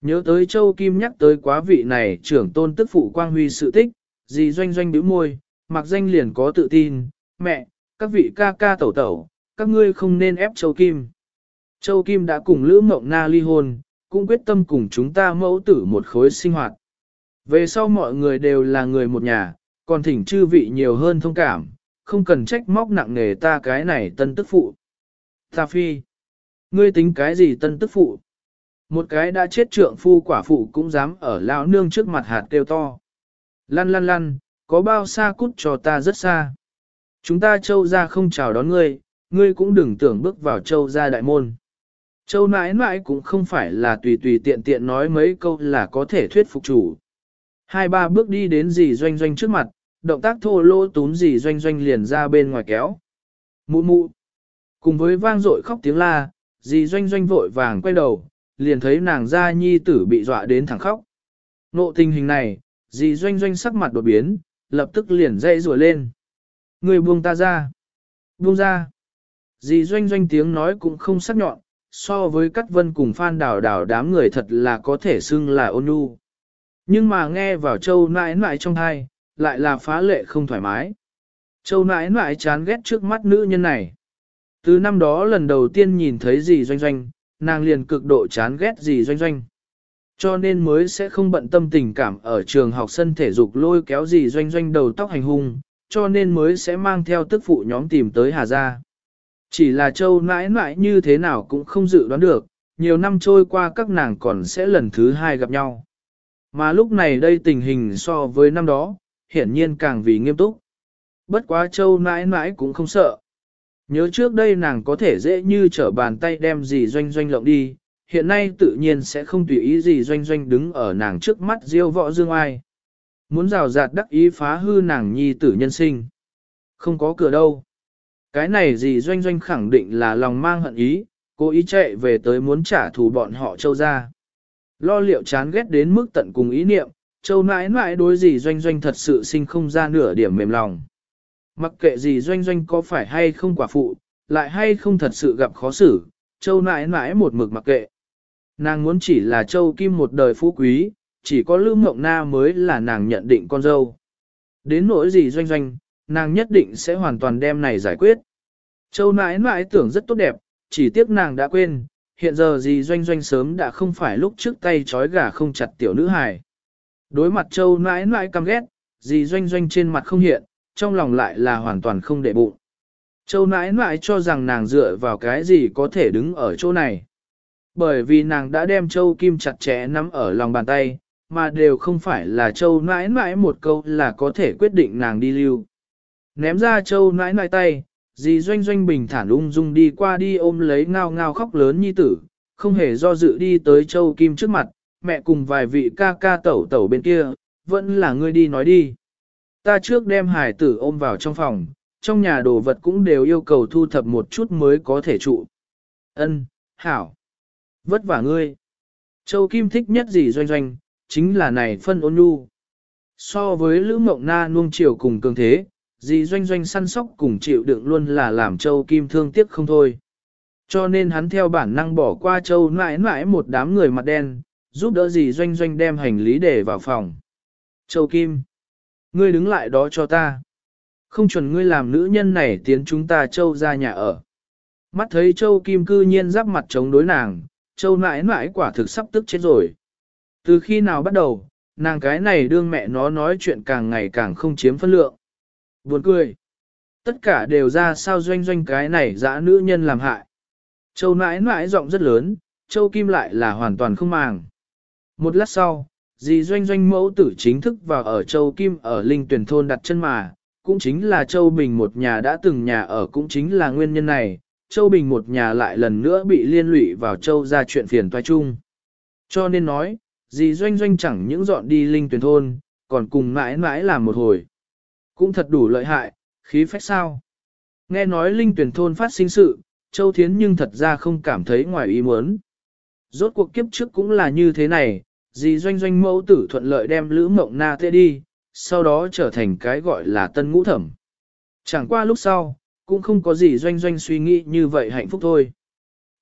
A: Nhớ tới châu Kim nhắc tới quá vị này trưởng tôn tức phụ quang huy sự tích, gì doanh doanh bĩu môi, mặc danh liền có tự tin, mẹ, các vị ca ca tẩu tẩu, các ngươi không nên ép châu Kim. Châu Kim đã cùng Lữ Mộng Na ly hôn, cũng quyết tâm cùng chúng ta mẫu tử một khối sinh hoạt. Về sau mọi người đều là người một nhà, còn thỉnh chư vị nhiều hơn thông cảm, không cần trách móc nặng nề ta cái này tân tức phụ. Ta phi, ngươi tính cái gì tân tức phụ? Một cái đã chết trượng phu quả phụ cũng dám ở lão nương trước mặt hạt kêu to. Lăn lăn lăn, có bao xa cút cho ta rất xa. Chúng ta châu ra không chào đón ngươi, ngươi cũng đừng tưởng bước vào châu ra đại môn. Châu nãi nãi cũng không phải là tùy tùy tiện tiện nói mấy câu là có thể thuyết phục chủ. Hai ba bước đi đến dì doanh doanh trước mặt, động tác thô lỗ túm dì doanh doanh liền ra bên ngoài kéo. Mụ mụ. Cùng với vang dội khóc tiếng la, dì doanh doanh vội vàng quay đầu, liền thấy nàng gia nhi tử bị dọa đến thẳng khóc. Nộ tình hình này, dì doanh doanh sắc mặt đột biến, lập tức liền dây rùa lên. Người buông ta ra. Buông ra. Dì doanh doanh tiếng nói cũng không sắc nhọn, so với Cát Vân cùng Phan Đào Đào đám người thật là có thể xưng là ôn nhu. Nhưng mà nghe vào châu nãi nãi trong hai, lại là phá lệ không thoải mái. Châu nãi nãi chán ghét trước mắt nữ nhân này. Từ năm đó lần đầu tiên nhìn thấy dì doanh doanh, nàng liền cực độ chán ghét dì doanh doanh. Cho nên mới sẽ không bận tâm tình cảm ở trường học sân thể dục lôi kéo dì doanh doanh đầu tóc hành hung, cho nên mới sẽ mang theo tức phụ nhóm tìm tới Hà Gia. Chỉ là châu nãi nãi như thế nào cũng không dự đoán được, nhiều năm trôi qua các nàng còn sẽ lần thứ hai gặp nhau. Mà lúc này đây tình hình so với năm đó, hiển nhiên càng vì nghiêm túc. Bất quá châu nãi nãi cũng không sợ. Nhớ trước đây nàng có thể dễ như trở bàn tay đem gì doanh doanh lộng đi, hiện nay tự nhiên sẽ không tùy ý gì doanh doanh đứng ở nàng trước mắt diêu võ dương ai. Muốn rào rạt đắc ý phá hư nàng nhi tử nhân sinh. Không có cửa đâu. Cái này gì doanh doanh khẳng định là lòng mang hận ý, cố ý chạy về tới muốn trả thù bọn họ châu ra. Lo liệu chán ghét đến mức tận cùng ý niệm, châu nãi nãi đối gì doanh doanh thật sự sinh không ra nửa điểm mềm lòng. Mặc kệ gì doanh doanh có phải hay không quả phụ, lại hay không thật sự gặp khó xử, châu nãi nãi một mực mặc kệ. Nàng muốn chỉ là châu kim một đời phú quý, chỉ có Lữ Mộng Na mới là nàng nhận định con dâu. Đến nỗi gì doanh doanh, nàng nhất định sẽ hoàn toàn đem này giải quyết. Châu nãi nãi tưởng rất tốt đẹp, chỉ tiếc nàng đã quên, hiện giờ gì doanh doanh sớm đã không phải lúc trước tay trói gà không chặt tiểu nữ hài. Đối mặt châu nãi nãi căm ghét, gì doanh doanh trên mặt không hiện, trong lòng lại là hoàn toàn không để bụng. Châu nãi nãi cho rằng nàng dựa vào cái gì có thể đứng ở chỗ này. Bởi vì nàng đã đem châu kim chặt chẽ nắm ở lòng bàn tay, mà đều không phải là châu nãi nãi một câu là có thể quyết định nàng đi lưu. Ném ra châu nãi nãi tay, dì doanh doanh bình thản ung dung đi qua đi ôm lấy ngao ngao khóc lớn nhi tử, không hề do dự đi tới châu kim trước mặt, mẹ cùng vài vị ca ca tẩu tẩu bên kia, vẫn là ngươi đi nói đi. Ta trước đem hải tử ôm vào trong phòng, trong nhà đồ vật cũng đều yêu cầu thu thập một chút mới có thể trụ. Ân, hảo. Vất vả ngươi. Châu Kim thích nhất gì doanh doanh, chính là này phân ôn nhu. So với Lữ Mộng Na nuông chiều cùng cường thế, dì doanh doanh săn sóc cùng chịu đựng luôn là làm Châu Kim thương tiếc không thôi. Cho nên hắn theo bản năng bỏ qua Châu mãi mãi một đám người mặt đen, giúp đỡ dì doanh doanh đem hành lý để vào phòng. Châu Kim, ngươi đứng lại đó cho ta. Không chuẩn ngươi làm nữ nhân này tiến chúng ta Châu ra nhà ở. Mắt thấy Châu Kim cư nhiên giáp mặt chống đối nàng, Châu nãi nãi quả thực sắp tức chết rồi. Từ khi nào bắt đầu, nàng cái này đương mẹ nó nói chuyện càng ngày càng không chiếm phân lượng. Buồn cười. Tất cả đều ra sao doanh doanh cái này dã nữ nhân làm hại. Châu nãi nãi giọng rất lớn, Châu Kim lại là hoàn toàn không màng. Một lát sau, dì doanh doanh mẫu tử chính thức vào ở Châu Kim ở Linh tuyển thôn đặt chân mà, cũng chính là Châu Bình một nhà đã từng nhà ở cũng chính là nguyên nhân này, Châu Bình một nhà lại lần nữa bị liên lụy vào Châu ra chuyện phiền toái chung. Cho nên nói, dì doanh doanh chẳng những dọn đi Linh tuyển thôn, còn cùng mãi mãi làm một hồi. Cũng thật đủ lợi hại, khí phách sao. Nghe nói Linh tuyển thôn phát sinh sự, Châu Thiến nhưng thật ra không cảm thấy ngoài ý muốn. Rốt cuộc kiếp trước cũng là như thế này, dì doanh doanh mẫu tử thuận lợi đem Lữ Mộng Na tê đi, sau đó trở thành cái gọi là tân ngũ thẩm. Chẳng qua lúc sau, cũng không có gì doanh doanh suy nghĩ như vậy hạnh phúc thôi.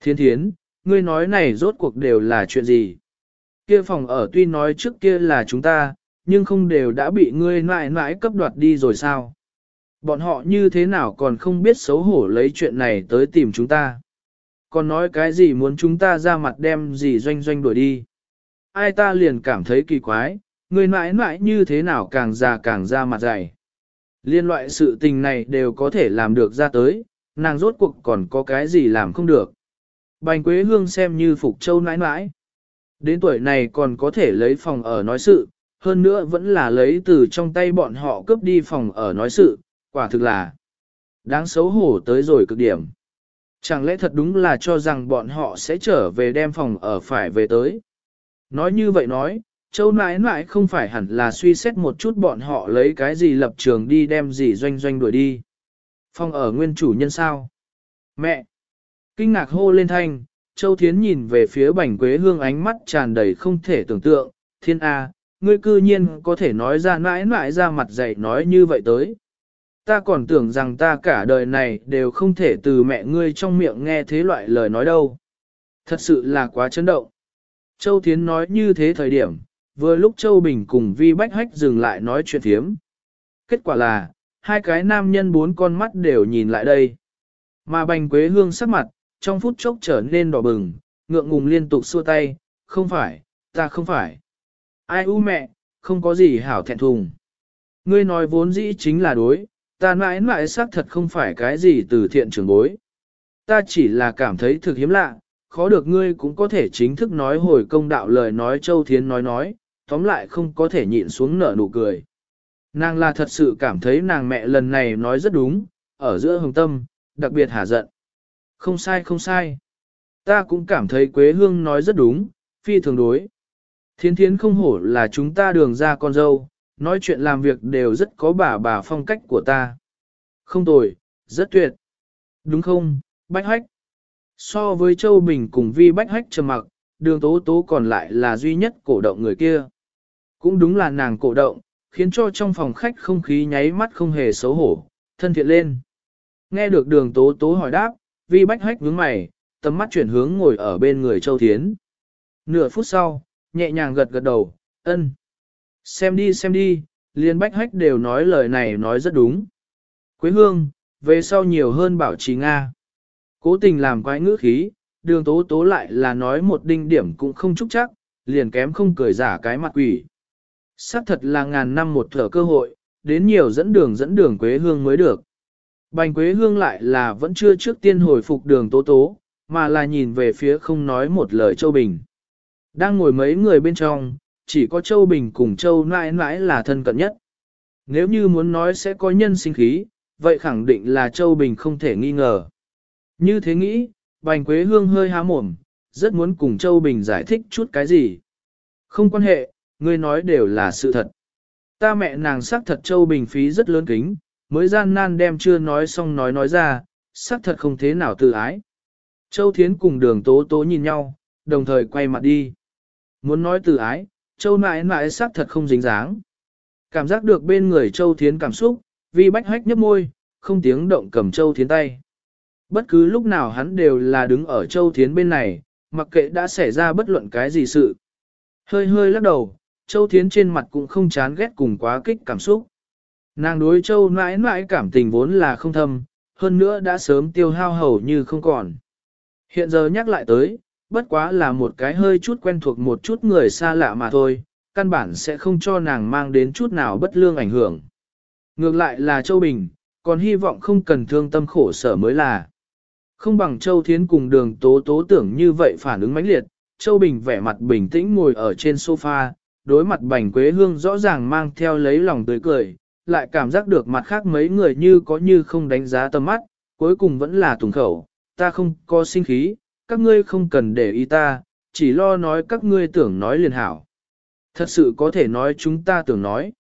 A: Thiên thiến, ngươi nói này rốt cuộc đều là chuyện gì? Kia phòng ở tuy nói trước kia là chúng ta, nhưng không đều đã bị ngươi mãi mãi cấp đoạt đi rồi sao? Bọn họ như thế nào còn không biết xấu hổ lấy chuyện này tới tìm chúng ta? Còn nói cái gì muốn chúng ta ra mặt đem gì doanh doanh đuổi đi? Ai ta liền cảm thấy kỳ quái, người mãi mãi như thế nào càng già càng ra mặt dày. Liên loại sự tình này đều có thể làm được ra tới, nàng rốt cuộc còn có cái gì làm không được. Bành Quế Hương xem như Phục Châu nãi nãi. Đến tuổi này còn có thể lấy phòng ở nói sự, hơn nữa vẫn là lấy từ trong tay bọn họ cướp đi phòng ở nói sự, quả thực là đáng xấu hổ tới rồi cực điểm. Chẳng lẽ thật đúng là cho rằng bọn họ sẽ trở về đem phòng ở phải về tới. Nói như vậy nói, Châu nãi nãi không phải hẳn là suy xét một chút bọn họ lấy cái gì lập trường đi đem gì doanh doanh đuổi đi. Phong ở nguyên chủ nhân sao? Mẹ! Kinh ngạc hô lên thanh, Châu Thiến nhìn về phía bảnh quế hương ánh mắt tràn đầy không thể tưởng tượng, thiên A, ngươi cư nhiên có thể nói ra nãi nãi ra mặt dạy nói như vậy tới. Ta còn tưởng rằng ta cả đời này đều không thể từ mẹ ngươi trong miệng nghe thế loại lời nói đâu. Thật sự là quá chấn động. Châu Thiến nói như thế thời điểm, vừa lúc Châu Bình cùng Vi Bách Hách dừng lại nói chuyện thiếm. Kết quả là, hai cái nam nhân bốn con mắt đều nhìn lại đây. Mà bành quế hương sắc mặt, trong phút chốc trở nên đỏ bừng, ngượng ngùng liên tục xua tay, không phải, ta không phải. Ai u mẹ, không có gì hảo thẹn thùng. Ngươi nói vốn dĩ chính là đối, ta mãi mãi xác thật không phải cái gì từ thiện trưởng bối. Ta chỉ là cảm thấy thực hiếm lạ, khó được ngươi cũng có thể chính thức nói hồi công đạo lời nói Châu Thiến nói nói, tóm lại không có thể nhịn xuống nở nụ cười. Nàng là thật sự cảm thấy nàng mẹ lần này nói rất đúng, ở giữa hồng tâm, đặc biệt hả giận. Không sai không sai. Ta cũng cảm thấy Quế Hương nói rất đúng, phi thường đối. Thiến thiến không hổ là chúng ta đường ra con dâu, nói chuyện làm việc đều rất có bà bà phong cách của ta. Không tồi, rất tuyệt. Đúng không, Bách Hách? So với Châu Bình cùng Vi Bách Hách trầm mặc, đường tố tố còn lại là duy nhất cổ động người kia. Cũng đúng là nàng cổ động, khiến cho trong phòng khách không khí nháy mắt không hề xấu hổ, thân thiện lên. Nghe được đường tố tố hỏi đáp, Vi Bách Hách nhướng mày, tầm mắt chuyển hướng ngồi ở bên người Châu Thiến. Nửa phút sau, nhẹ nhàng gật gật đầu, ân. Xem đi xem đi, Liên Bách Hách đều nói lời này nói rất đúng. Quế hương, về sau nhiều hơn bảo trì Nga. Cố tình làm quái ngữ khí, đường tố tố lại là nói một đinh điểm cũng không chúc chắc, liền kém không cười giả cái mặt quỷ. xác thật là ngàn năm một thở cơ hội, đến nhiều dẫn đường dẫn đường Quế Hương mới được. Bành Quế Hương lại là vẫn chưa trước tiên hồi phục đường tố tố, mà là nhìn về phía không nói một lời Châu Bình. Đang ngồi mấy người bên trong, chỉ có Châu Bình cùng Châu nãi nãi là thân cận nhất. Nếu như muốn nói sẽ có nhân sinh khí, vậy khẳng định là Châu Bình không thể nghi ngờ. Như thế nghĩ, Bành Quế Hương hơi há mồm, rất muốn cùng Châu Bình giải thích chút cái gì. Không quan hệ, ngươi nói đều là sự thật. Ta mẹ nàng xác thật Châu Bình phí rất lớn kính, mới gian nan đem chưa nói xong nói nói ra, xác thật không thế nào tự ái. Châu Thiến cùng đường tố tố nhìn nhau, đồng thời quay mặt đi. Muốn nói tự ái, Châu mãi mãi xác thật không dính dáng. Cảm giác được bên người Châu Thiến cảm xúc, vì bách hách nhấp môi, không tiếng động cầm Châu Thiến tay. Bất cứ lúc nào hắn đều là đứng ở Châu Thiến bên này, mặc kệ đã xảy ra bất luận cái gì sự. Hơi hơi lắc đầu, Châu Thiến trên mặt cũng không chán ghét cùng quá kích cảm xúc. Nàng đối Châu mãi mãi cảm tình vốn là không thâm, hơn nữa đã sớm tiêu hao hầu như không còn. Hiện giờ nhắc lại tới, bất quá là một cái hơi chút quen thuộc một chút người xa lạ mà thôi, căn bản sẽ không cho nàng mang đến chút nào bất lương ảnh hưởng. Ngược lại là Châu Bình, còn hy vọng không cần thương tâm khổ sở mới là. Không bằng Châu Thiến cùng đường tố tố tưởng như vậy phản ứng mãnh liệt, Châu Bình vẻ mặt bình tĩnh ngồi ở trên sofa, đối mặt bành quế hương rõ ràng mang theo lấy lòng tươi cười, lại cảm giác được mặt khác mấy người như có như không đánh giá tầm mắt, cuối cùng vẫn là tùng khẩu, ta không có sinh khí, các ngươi không cần để ý ta, chỉ lo nói các ngươi tưởng nói liền hảo. Thật sự có thể nói chúng ta tưởng nói.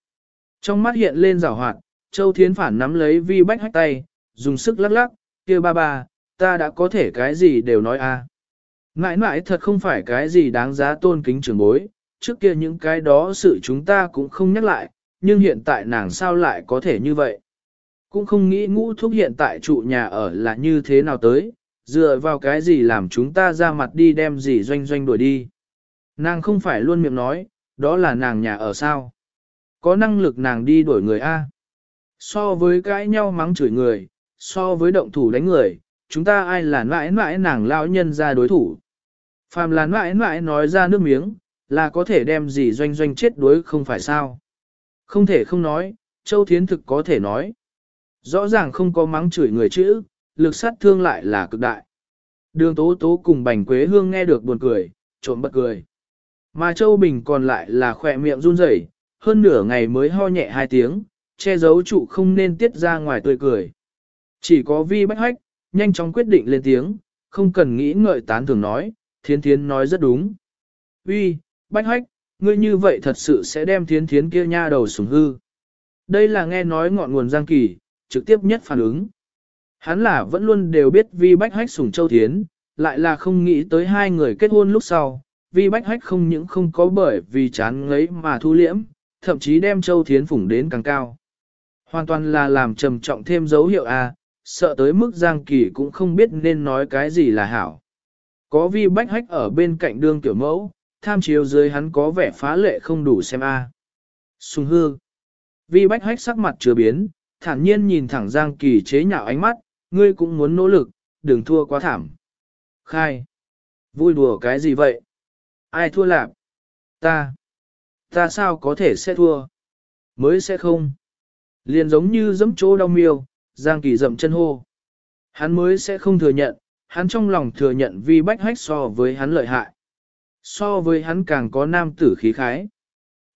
A: Trong mắt hiện lên rào hoạt, Châu Thiến phản nắm lấy vi bách hách tay, dùng sức lắc lắc, kia ba ba, ta đã có thể cái gì đều nói a. À. Ngại thật không phải cái gì đáng giá tôn kính trường bối, trước kia những cái đó sự chúng ta cũng không nhắc lại, nhưng hiện tại nàng sao lại có thể như vậy. Cũng không nghĩ ngũ thúc hiện tại trụ nhà ở là như thế nào tới, dựa vào cái gì làm chúng ta ra mặt đi đem gì doanh doanh đuổi đi. Nàng không phải luôn miệng nói, đó là nàng nhà ở sao. Có năng lực nàng đi đuổi người A. So với cãi nhau mắng chửi người, so với động thủ đánh người, chúng ta ai là mãi mãi nàng lão nhân ra đối thủ. Phàm là mãi mãi nói ra nước miếng, là có thể đem gì doanh doanh chết đuối không phải sao. Không thể không nói, Châu Thiến thực có thể nói. Rõ ràng không có mắng chửi người chữ, lực sát thương lại là cực đại. Đường tố tố cùng bành quế hương nghe được buồn cười, trộm bật cười. Mà Châu Bình còn lại là khỏe miệng run rẩy, hơn nửa ngày mới ho nhẹ hai tiếng, che giấu trụ không nên tiết ra ngoài tươi cười. Chỉ có vi bách hách, nhanh chóng quyết định lên tiếng, không cần nghĩ ngợi tán thường nói, thiến thiến nói rất đúng. Vi, bách hách, ngươi như vậy thật sự sẽ đem thiến thiến kia nha đầu sủng hư. Đây là nghe nói ngọn nguồn giang kỳ, trực tiếp nhất phản ứng. Hắn là vẫn luôn đều biết vi bách hách sủng châu thiến, lại là không nghĩ tới hai người kết hôn lúc sau, vi bách hách không những không có bởi vì chán ngấy mà thu liễm, thậm chí đem châu thiến phủng đến càng cao. Hoàn toàn là làm trầm trọng thêm dấu hiệu A, sợ tới mức Giang Kỳ cũng không biết nên nói cái gì là hảo. Có vi bách hách ở bên cạnh đương tiểu mẫu, tham chiếu dưới hắn có vẻ phá lệ không đủ xem A. À. Sùng hư. Vi bách hách sắc mặt chưa biến, thản nhiên nhìn thẳng Giang Kỳ chế nhạo ánh mắt, ngươi cũng muốn nỗ lực, đừng thua quá thảm. Khai. Vui đùa cái gì vậy? Ai thua lạc? Ta. Ta sao có thể sẽ thua? Mới sẽ không. Liền giống như dẫm chỗ đau miêu, Giang Kỳ dậm chân hô. Hắn mới sẽ không thừa nhận, hắn trong lòng thừa nhận vi bách hách so với hắn lợi hại. So với hắn càng có nam tử khí khái.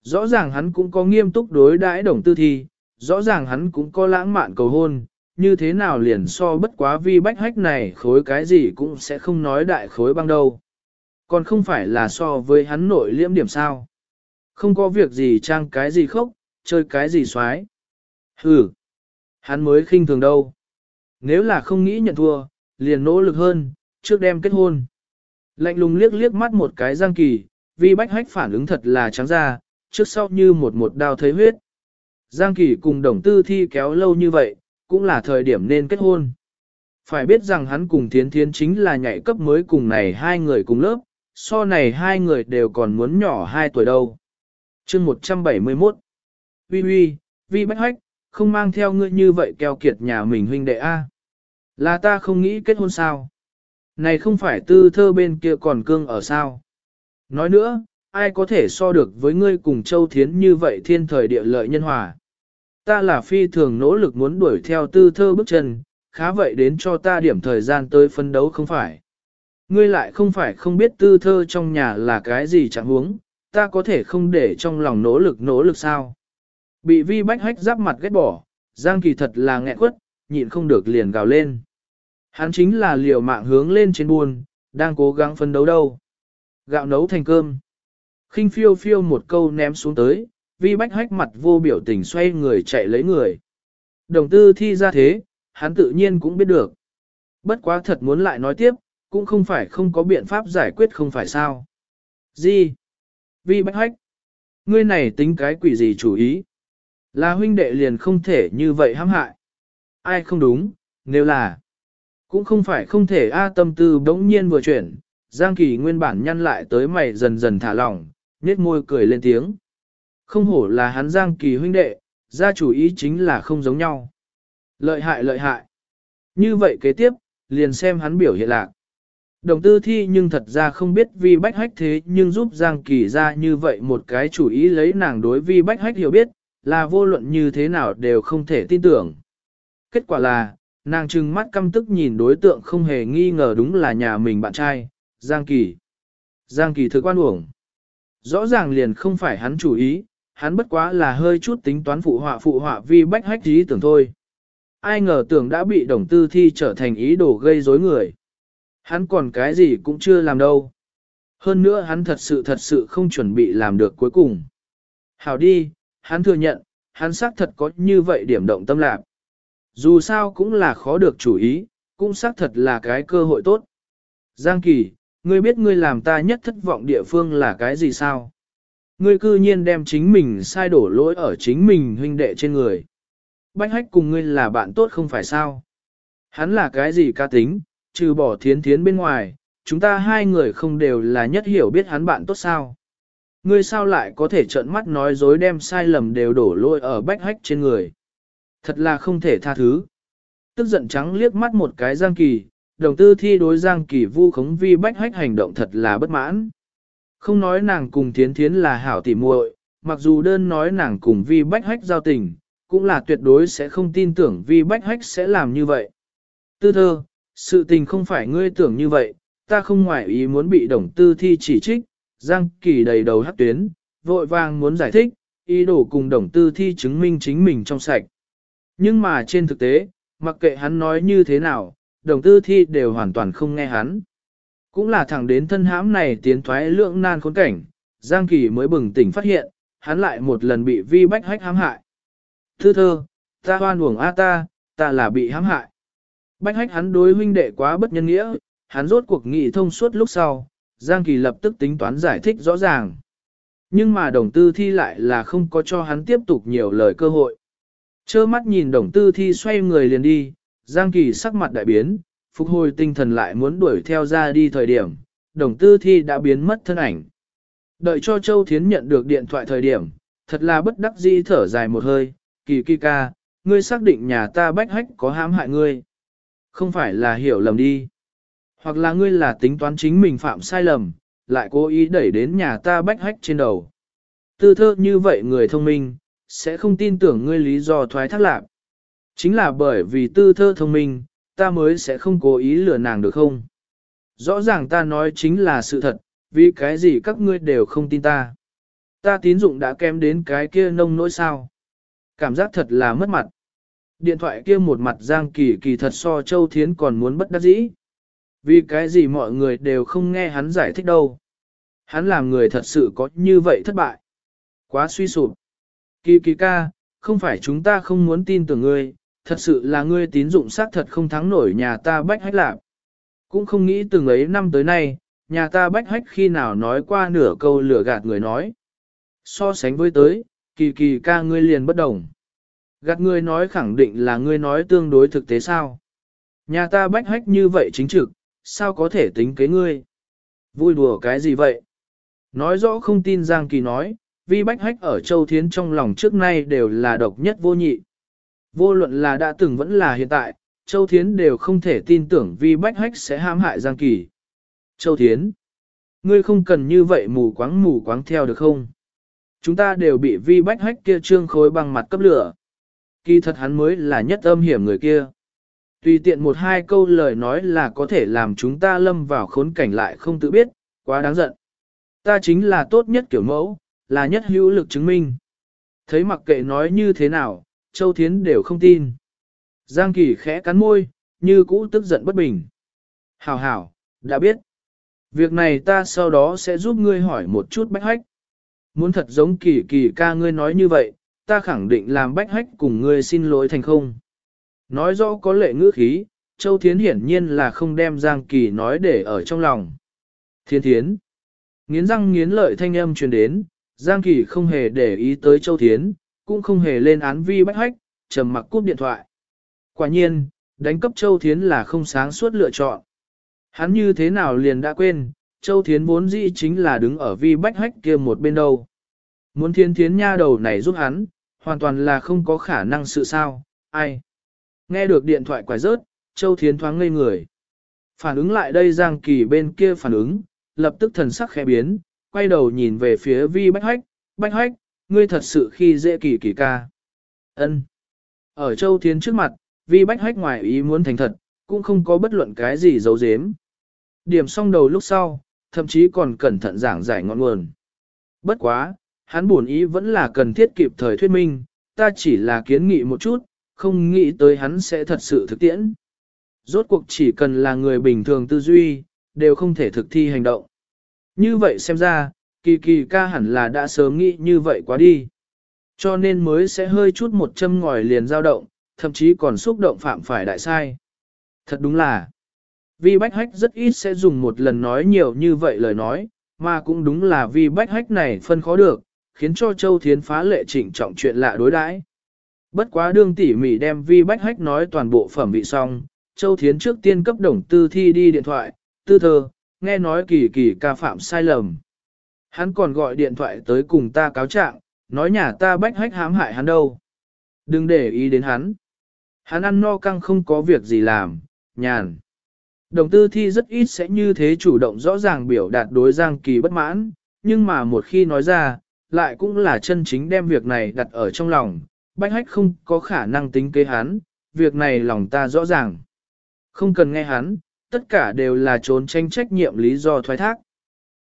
A: Rõ ràng hắn cũng có nghiêm túc đối đãi đồng tư thi, rõ ràng hắn cũng có lãng mạn cầu hôn, như thế nào liền so bất quá vi bách hách này khối cái gì cũng sẽ không nói đại khối băng đâu. Còn không phải là so với hắn nội liễm điểm sao. Không có việc gì trang cái gì khóc, chơi cái gì xoái. Hừ, hắn mới khinh thường đâu. Nếu là không nghĩ nhận thua, liền nỗ lực hơn, trước đem kết hôn. Lạnh lùng liếc liếc mắt một cái giang kỳ, vì bách hách phản ứng thật là trắng ra, trước sau như một một đao thấy huyết. Giang kỳ cùng đồng tư thi kéo lâu như vậy, cũng là thời điểm nên kết hôn. Phải biết rằng hắn cùng thiến thiến chính là nhảy cấp mới cùng này hai người cùng lớp, so này hai người đều còn muốn nhỏ hai tuổi đâu. chương 171 Vi huy, vi bách hách, không mang theo ngươi như vậy keo kiệt nhà mình huynh đệ A. Là ta không nghĩ kết hôn sao? Này không phải tư thơ bên kia còn cương ở sao? Nói nữa, ai có thể so được với ngươi cùng Châu Thiến như vậy thiên thời địa lợi nhân hòa? Ta là phi thường nỗ lực muốn đuổi theo tư thơ bước chân, khá vậy đến cho ta điểm thời gian tới phân đấu không phải. Ngươi lại không phải không biết tư thơ trong nhà là cái gì chẳng huống, ta có thể không để trong lòng nỗ lực nỗ lực sao. Bị vi bách hách giáp mặt ghét bỏ, Giang Kỳ thật là nghẹn quất, nhịn không được liền gào lên. Hắn chính là liều mạng hướng lên trên buôn, đang cố gắng phân đấu đâu. Gạo nấu thành cơm. khinh phiêu phiêu một câu ném xuống tới, vi bách hách mặt vô biểu tình xoay người chạy lấy người. Đồng tư thi ra thế, hắn tự nhiên cũng biết được. Bất quá thật muốn lại nói tiếp, cũng không phải không có biện pháp giải quyết không phải sao. Gì? Vi bách hách. Ngươi này tính cái quỷ gì chủ ý? Là huynh đệ liền không thể như vậy hãm hại. Ai không đúng, nếu là... Cũng không phải không thể A tâm tư bỗng nhiên vừa chuyển, Giang Kỳ nguyên bản nhăn lại tới mày dần dần thả lỏng, nết môi cười lên tiếng. Không hổ là hắn Giang Kỳ huynh đệ, ra chủ ý chính là không giống nhau. Lợi hại lợi hại. Như vậy kế tiếp, liền xem hắn biểu hiện lạc. Đồng tư thi nhưng thật ra không biết vi bách hách thế nhưng giúp Giang Kỳ ra như vậy một cái chủ ý lấy nàng đối vi bách hách hiểu biết, là vô luận như thế nào đều không thể tin tưởng. Kết quả là, nàng trừng mắt căm tức nhìn đối tượng không hề nghi ngờ đúng là nhà mình bạn trai, Giang Kỳ. Giang Kỳ thực quan uổng. Rõ ràng liền không phải hắn chủ ý, hắn bất quá là hơi chút tính toán phụ họa phụ họa vi bách hách ý tưởng thôi. Ai ngờ tưởng đã bị đồng tư thi trở thành ý đồ gây rối người. Hắn còn cái gì cũng chưa làm đâu. Hơn nữa hắn thật sự thật sự không chuẩn bị làm được cuối cùng. Hảo đi, hắn thừa nhận, hắn xác thật có như vậy điểm động tâm lạc. Dù sao cũng là khó được chủ ý, cũng xác thật là cái cơ hội tốt. Giang Kỳ, ngươi biết ngươi làm ta nhất thất vọng địa phương là cái gì sao? Ngươi cư nhiên đem chính mình sai đổ lỗi ở chính mình huynh đệ trên người. Bách hách cùng ngươi là bạn tốt không phải sao? Hắn là cái gì ca tính, trừ bỏ thiến thiến bên ngoài, chúng ta hai người không đều là nhất hiểu biết hắn bạn tốt sao? Ngươi sao lại có thể trợn mắt nói dối đem sai lầm đều đổ lỗi ở bách hách trên người? Thật là không thể tha thứ. Tức giận trắng liếc mắt một cái Giang Kỳ, đồng tư thi đối Giang Kỳ vu khống vi bách hách hành động thật là bất mãn. Không nói nàng cùng thiến thiến là hảo tỉ muội, mặc dù đơn nói nàng cùng vi bách hách giao tình, cũng là tuyệt đối sẽ không tin tưởng vi bách hách sẽ làm như vậy. Tư thơ, sự tình không phải ngươi tưởng như vậy, ta không ngoại ý muốn bị đồng tư thi chỉ trích, Giang Kỳ đầy đầu hắc tuyến, vội vàng muốn giải thích, ý đồ cùng đồng tư thi chứng minh chính mình trong sạch. Nhưng mà trên thực tế, mặc kệ hắn nói như thế nào, đồng tư thi đều hoàn toàn không nghe hắn. Cũng là thẳng đến thân hãm này tiến thoái lượng nan khốn cảnh, Giang Kỳ mới bừng tỉnh phát hiện, hắn lại một lần bị vi bách hách hãm hại. Thư thơ, ta hoan uổng a ta, ta là bị hãm hại. Bách hách hắn đối huynh đệ quá bất nhân nghĩa, hắn rốt cuộc nghị thông suốt lúc sau, Giang Kỳ lập tức tính toán giải thích rõ ràng. Nhưng mà đồng tư thi lại là không có cho hắn tiếp tục nhiều lời cơ hội. Chơ mắt nhìn đồng tư thi xoay người liền đi, Giang Kỳ sắc mặt đại biến, phục hồi tinh thần lại muốn đuổi theo ra đi thời điểm, đồng tư thi đã biến mất thân ảnh. Đợi cho Châu Thiến nhận được điện thoại thời điểm, thật là bất đắc dĩ thở dài một hơi, kỳ kỳ ca, ngươi xác định nhà ta bách hách có hãm hại ngươi. Không phải là hiểu lầm đi. Hoặc là ngươi là tính toán chính mình phạm sai lầm, lại cố ý đẩy đến nhà ta bách hách trên đầu. Tư thơ như vậy người thông minh, sẽ không tin tưởng ngươi lý do thoái thác lạc. Chính là bởi vì tư thơ thông minh, ta mới sẽ không cố ý lừa nàng được không? Rõ ràng ta nói chính là sự thật, vì cái gì các ngươi đều không tin ta. Ta tín dụng đã kém đến cái kia nông nỗi sao. Cảm giác thật là mất mặt. Điện thoại kia một mặt Giang Kỳ kỳ thật so Châu Thiến còn muốn bất đắc dĩ. Vì cái gì mọi người đều không nghe hắn giải thích đâu. Hắn làm người thật sự có như vậy thất bại. Quá suy sụp. Kỳ kỳ ca, không phải chúng ta không muốn tin tưởng ngươi, thật sự là ngươi tín dụng xác thật không thắng nổi nhà ta bách hách lạc. Cũng không nghĩ từng ấy năm tới nay, nhà ta bách hách khi nào nói qua nửa câu lửa gạt người nói. So sánh với tới, kỳ kỳ ca ngươi liền bất đồng. Gạt ngươi nói khẳng định là ngươi nói tương đối thực tế sao. Nhà ta bách hách như vậy chính trực, sao có thể tính kế ngươi? Vui đùa cái gì vậy? Nói rõ không tin Giang Kỳ nói, vi bách hách ở Châu Thiến trong lòng trước nay đều là độc nhất vô nhị. Vô luận là đã từng vẫn là hiện tại, Châu Thiến đều không thể tin tưởng vi bách hách sẽ hãm hại Giang Kỳ. Châu Thiến, ngươi không cần như vậy mù quáng mù quáng theo được không? Chúng ta đều bị vi bách hách kia trương khối bằng mặt cấp lửa. Kỳ thật hắn mới là nhất âm hiểm người kia. Tùy tiện một hai câu lời nói là có thể làm chúng ta lâm vào khốn cảnh lại không tự biết, quá đáng giận. Ta chính là tốt nhất kiểu mẫu, là nhất hữu lực chứng minh. Thấy mặc kệ nói như thế nào, Châu Thiến đều không tin. Giang Kỳ khẽ cắn môi, như cũ tức giận bất bình. Hảo hảo, đã biết. Việc này ta sau đó sẽ giúp ngươi hỏi một chút bách hách. Muốn thật giống kỳ kỳ ca ngươi nói như vậy, ta khẳng định làm bách hách cùng ngươi xin lỗi thành không. Nói rõ có lệ ngữ khí, Châu Thiến hiển nhiên là không đem Giang Kỳ nói để ở trong lòng. Thiên Thiến. Nghiến răng nghiến lợi thanh âm truyền đến, Giang Kỳ không hề để ý tới Châu Thiến, cũng không hề lên án vi bách hách, trầm mặc cúp điện thoại. Quả nhiên, đánh cấp Châu Thiến là không sáng suốt lựa chọn. Hắn như thế nào liền đã quên, Châu Thiến vốn dĩ chính là đứng ở vi bách hách kia một bên đâu. Muốn thiên thiến nha đầu này giúp hắn, hoàn toàn là không có khả năng sự sao, ai. Nghe được điện thoại quải rớt, Châu Thiến thoáng ngây người. Phản ứng lại đây Giang Kỳ bên kia phản ứng, lập tức thần sắc khẽ biến, quay đầu nhìn về phía vi bách hách, bách hách, ngươi thật sự khi dễ kỳ kỳ ca. ân Ở Châu Thiến trước mặt, vi bách hách ngoài ý muốn thành thật, cũng không có bất luận cái gì giấu giếm. Điểm xong đầu lúc sau, thậm chí còn cẩn thận giảng giải ngọn nguồn. Bất quá, hắn buồn ý vẫn là cần thiết kịp thời thuyết minh, ta chỉ là kiến nghị một chút, không nghĩ tới hắn sẽ thật sự thực tiễn. Rốt cuộc chỉ cần là người bình thường tư duy, đều không thể thực thi hành động. Như vậy xem ra, kỳ kỳ ca hẳn là đã sớm nghĩ như vậy quá đi. Cho nên mới sẽ hơi chút một châm ngòi liền dao động, thậm chí còn xúc động phạm phải đại sai. Thật đúng là, vi bách hách rất ít sẽ dùng một lần nói nhiều như vậy lời nói, mà cũng đúng là Vi bách hách này phân khó được, khiến cho Châu Thiến phá lệ trịnh trọng chuyện lạ đối đãi. Bất quá đương tỉ mỉ đem vi bách hách nói toàn bộ phẩm vị xong, Châu Thiến trước tiên cấp đồng tư thi đi điện thoại, tư thơ, nghe nói kỳ kỳ ca phạm sai lầm. Hắn còn gọi điện thoại tới cùng ta cáo trạng, nói nhà ta bách hách hãm hại hắn đâu. Đừng để ý đến hắn. Hắn ăn no căng không có việc gì làm, nhàn. Đồng tư thi rất ít sẽ như thế chủ động rõ ràng biểu đạt đối Giang Kỳ bất mãn, nhưng mà một khi nói ra, lại cũng là chân chính đem việc này đặt ở trong lòng, bách hách không có khả năng tính kế hắn, việc này lòng ta rõ ràng. Không cần nghe hắn, tất cả đều là trốn tranh trách nhiệm lý do thoái thác.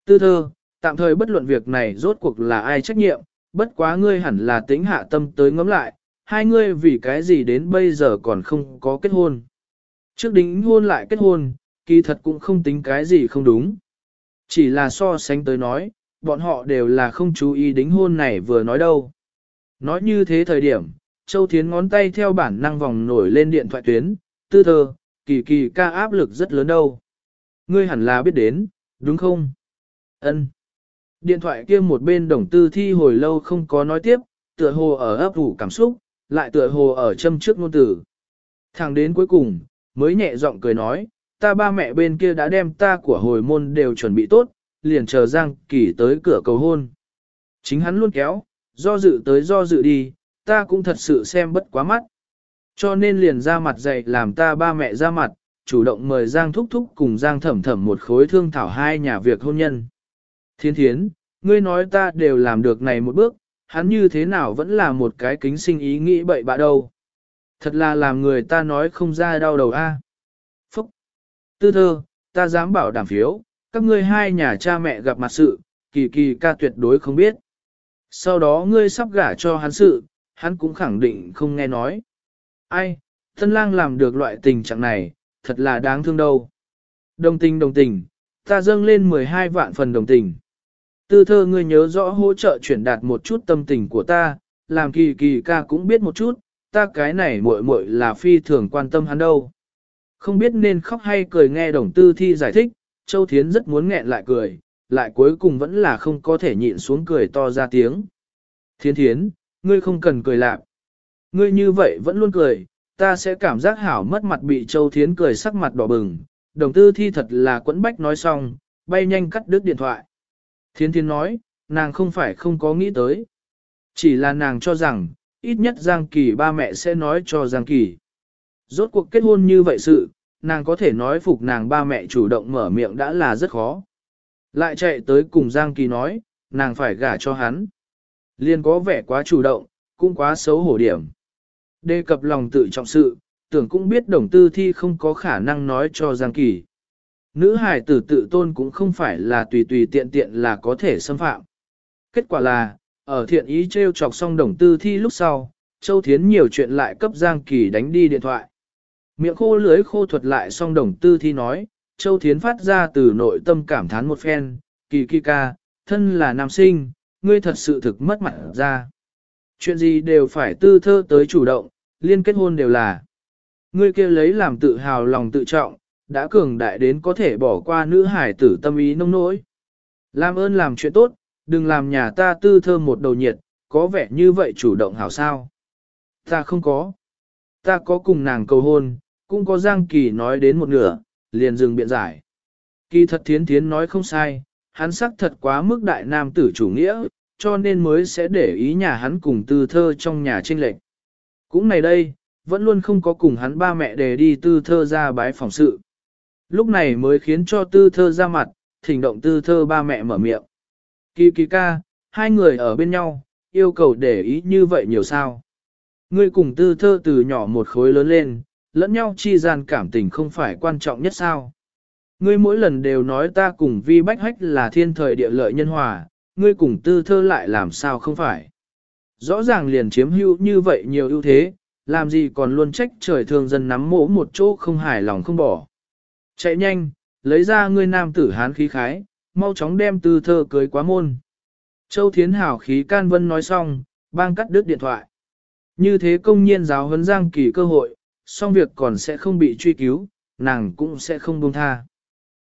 A: Tư thơ, tạm thời bất luận việc này rốt cuộc là ai trách nhiệm, bất quá ngươi hẳn là tính hạ tâm tới ngẫm lại, hai ngươi vì cái gì đến bây giờ còn không có kết hôn. Trước đính hôn lại kết hôn, kỳ thật cũng không tính cái gì không đúng. Chỉ là so sánh tới nói, bọn họ đều là không chú ý đính hôn này vừa nói đâu. Nói như thế thời điểm, Châu Thiến ngón tay theo bản năng vòng nổi lên điện thoại tuyến, tư thơ, kỳ kỳ ca áp lực rất lớn đâu. Ngươi hẳn là biết đến, đúng không? Ân. Điện thoại kia một bên đồng tư thi hồi lâu không có nói tiếp, tựa hồ ở ấp ủ cảm xúc, lại tựa hồ ở châm trước ngôn tử. Thẳng đến cuối cùng, mới nhẹ giọng cười nói, ta ba mẹ bên kia đã đem ta của hồi môn đều chuẩn bị tốt, liền chờ Giang Kỳ tới cửa cầu hôn. Chính hắn luôn kéo, do dự tới do dự đi, ta cũng thật sự xem bất quá mắt. Cho nên liền ra mặt dạy làm ta ba mẹ ra mặt, chủ động mời Giang Thúc Thúc cùng Giang Thẩm Thẩm một khối thương thảo hai nhà việc hôn nhân. Thiên thiến, ngươi nói ta đều làm được này một bước, hắn như thế nào vẫn là một cái kính sinh ý nghĩ bậy bạ đâu. Thật là làm người ta nói không ra đau đầu a. Phúc! Tư thơ, ta dám bảo đảm phiếu, các ngươi hai nhà cha mẹ gặp mặt sự, kỳ kỳ ca tuyệt đối không biết. Sau đó ngươi sắp gả cho hắn sự, hắn cũng khẳng định không nghe nói. Ai, thân lang làm được loại tình trạng này, thật là đáng thương đâu. Đồng tình đồng tình, ta dâng lên 12 vạn phần đồng tình. Tư thơ ngươi nhớ rõ hỗ trợ chuyển đạt một chút tâm tình của ta, làm kỳ kỳ ca cũng biết một chút, ta cái này muội muội là phi thường quan tâm hắn đâu. Không biết nên khóc hay cười nghe đồng tư thi giải thích, Châu Thiến rất muốn nghẹn lại cười, lại cuối cùng vẫn là không có thể nhịn xuống cười to ra tiếng. Thiến thiến, ngươi không cần cười lạc. Ngươi như vậy vẫn luôn cười, ta sẽ cảm giác hảo mất mặt bị Châu Thiến cười sắc mặt đỏ bừng. Đồng tư thi thật là quẫn bách nói xong, bay nhanh cắt đứt điện thoại. Thiến thiến nói, nàng không phải không có nghĩ tới. Chỉ là nàng cho rằng, ít nhất Giang Kỳ ba mẹ sẽ nói cho Giang Kỳ. Rốt cuộc kết hôn như vậy sự, nàng có thể nói phục nàng ba mẹ chủ động mở miệng đã là rất khó. Lại chạy tới cùng Giang Kỳ nói, nàng phải gả cho hắn. Liên có vẻ quá chủ động, cũng quá xấu hổ điểm. Đề cập lòng tự trọng sự, tưởng cũng biết đồng tư thi không có khả năng nói cho Giang Kỳ. Nữ hải tử tự tôn cũng không phải là tùy tùy tiện tiện là có thể xâm phạm. Kết quả là, ở thiện ý treo chọc xong đồng tư thi lúc sau, Châu Thiến nhiều chuyện lại cấp Giang Kỳ đánh đi điện thoại. Miệng khô lưới khô thuật lại xong đồng tư thi nói, Châu Thiến phát ra từ nội tâm cảm thán một phen, kỳ kỳ ca, thân là nam sinh, ngươi thật sự thực mất mặt ra. Chuyện gì đều phải tư thơ tới chủ động, liên kết hôn đều là. Ngươi kia lấy làm tự hào lòng tự trọng, đã cường đại đến có thể bỏ qua nữ hải tử tâm ý nông nỗi. Làm ơn làm chuyện tốt, đừng làm nhà ta tư thơ một đầu nhiệt, có vẻ như vậy chủ động hảo sao. Ta không có. Ta có cùng nàng cầu hôn, cũng có Giang Kỳ nói đến một nửa, liền dừng biện giải. Kỳ thật thiến thiến nói không sai, hắn sắc thật quá mức đại nam tử chủ nghĩa, cho nên mới sẽ để ý nhà hắn cùng tư thơ trong nhà trinh lệnh. Cũng này đây, vẫn luôn không có cùng hắn ba mẹ để đi tư thơ ra bái phòng sự. Lúc này mới khiến cho tư thơ ra mặt, thỉnh động tư thơ ba mẹ mở miệng. Kỳ kỳ ca, hai người ở bên nhau, yêu cầu để ý như vậy nhiều sao. Ngươi cùng tư thơ từ nhỏ một khối lớn lên, lẫn nhau chi gian cảm tình không phải quan trọng nhất sao. Ngươi mỗi lần đều nói ta cùng vi bách hách là thiên thời địa lợi nhân hòa, ngươi cùng tư thơ lại làm sao không phải. Rõ ràng liền chiếm hữu như vậy nhiều ưu thế, làm gì còn luôn trách trời thường dân nắm mỗ một chỗ không hài lòng không bỏ. Chạy nhanh, lấy ra ngươi nam tử hán khí khái, mau chóng đem tư thơ cưới quá môn. Châu Thiến Hảo khí can vân nói xong, bang cắt đứt điện thoại. Như thế công nhiên giáo huấn Giang Kỳ cơ hội, xong việc còn sẽ không bị truy cứu, nàng cũng sẽ không buông tha.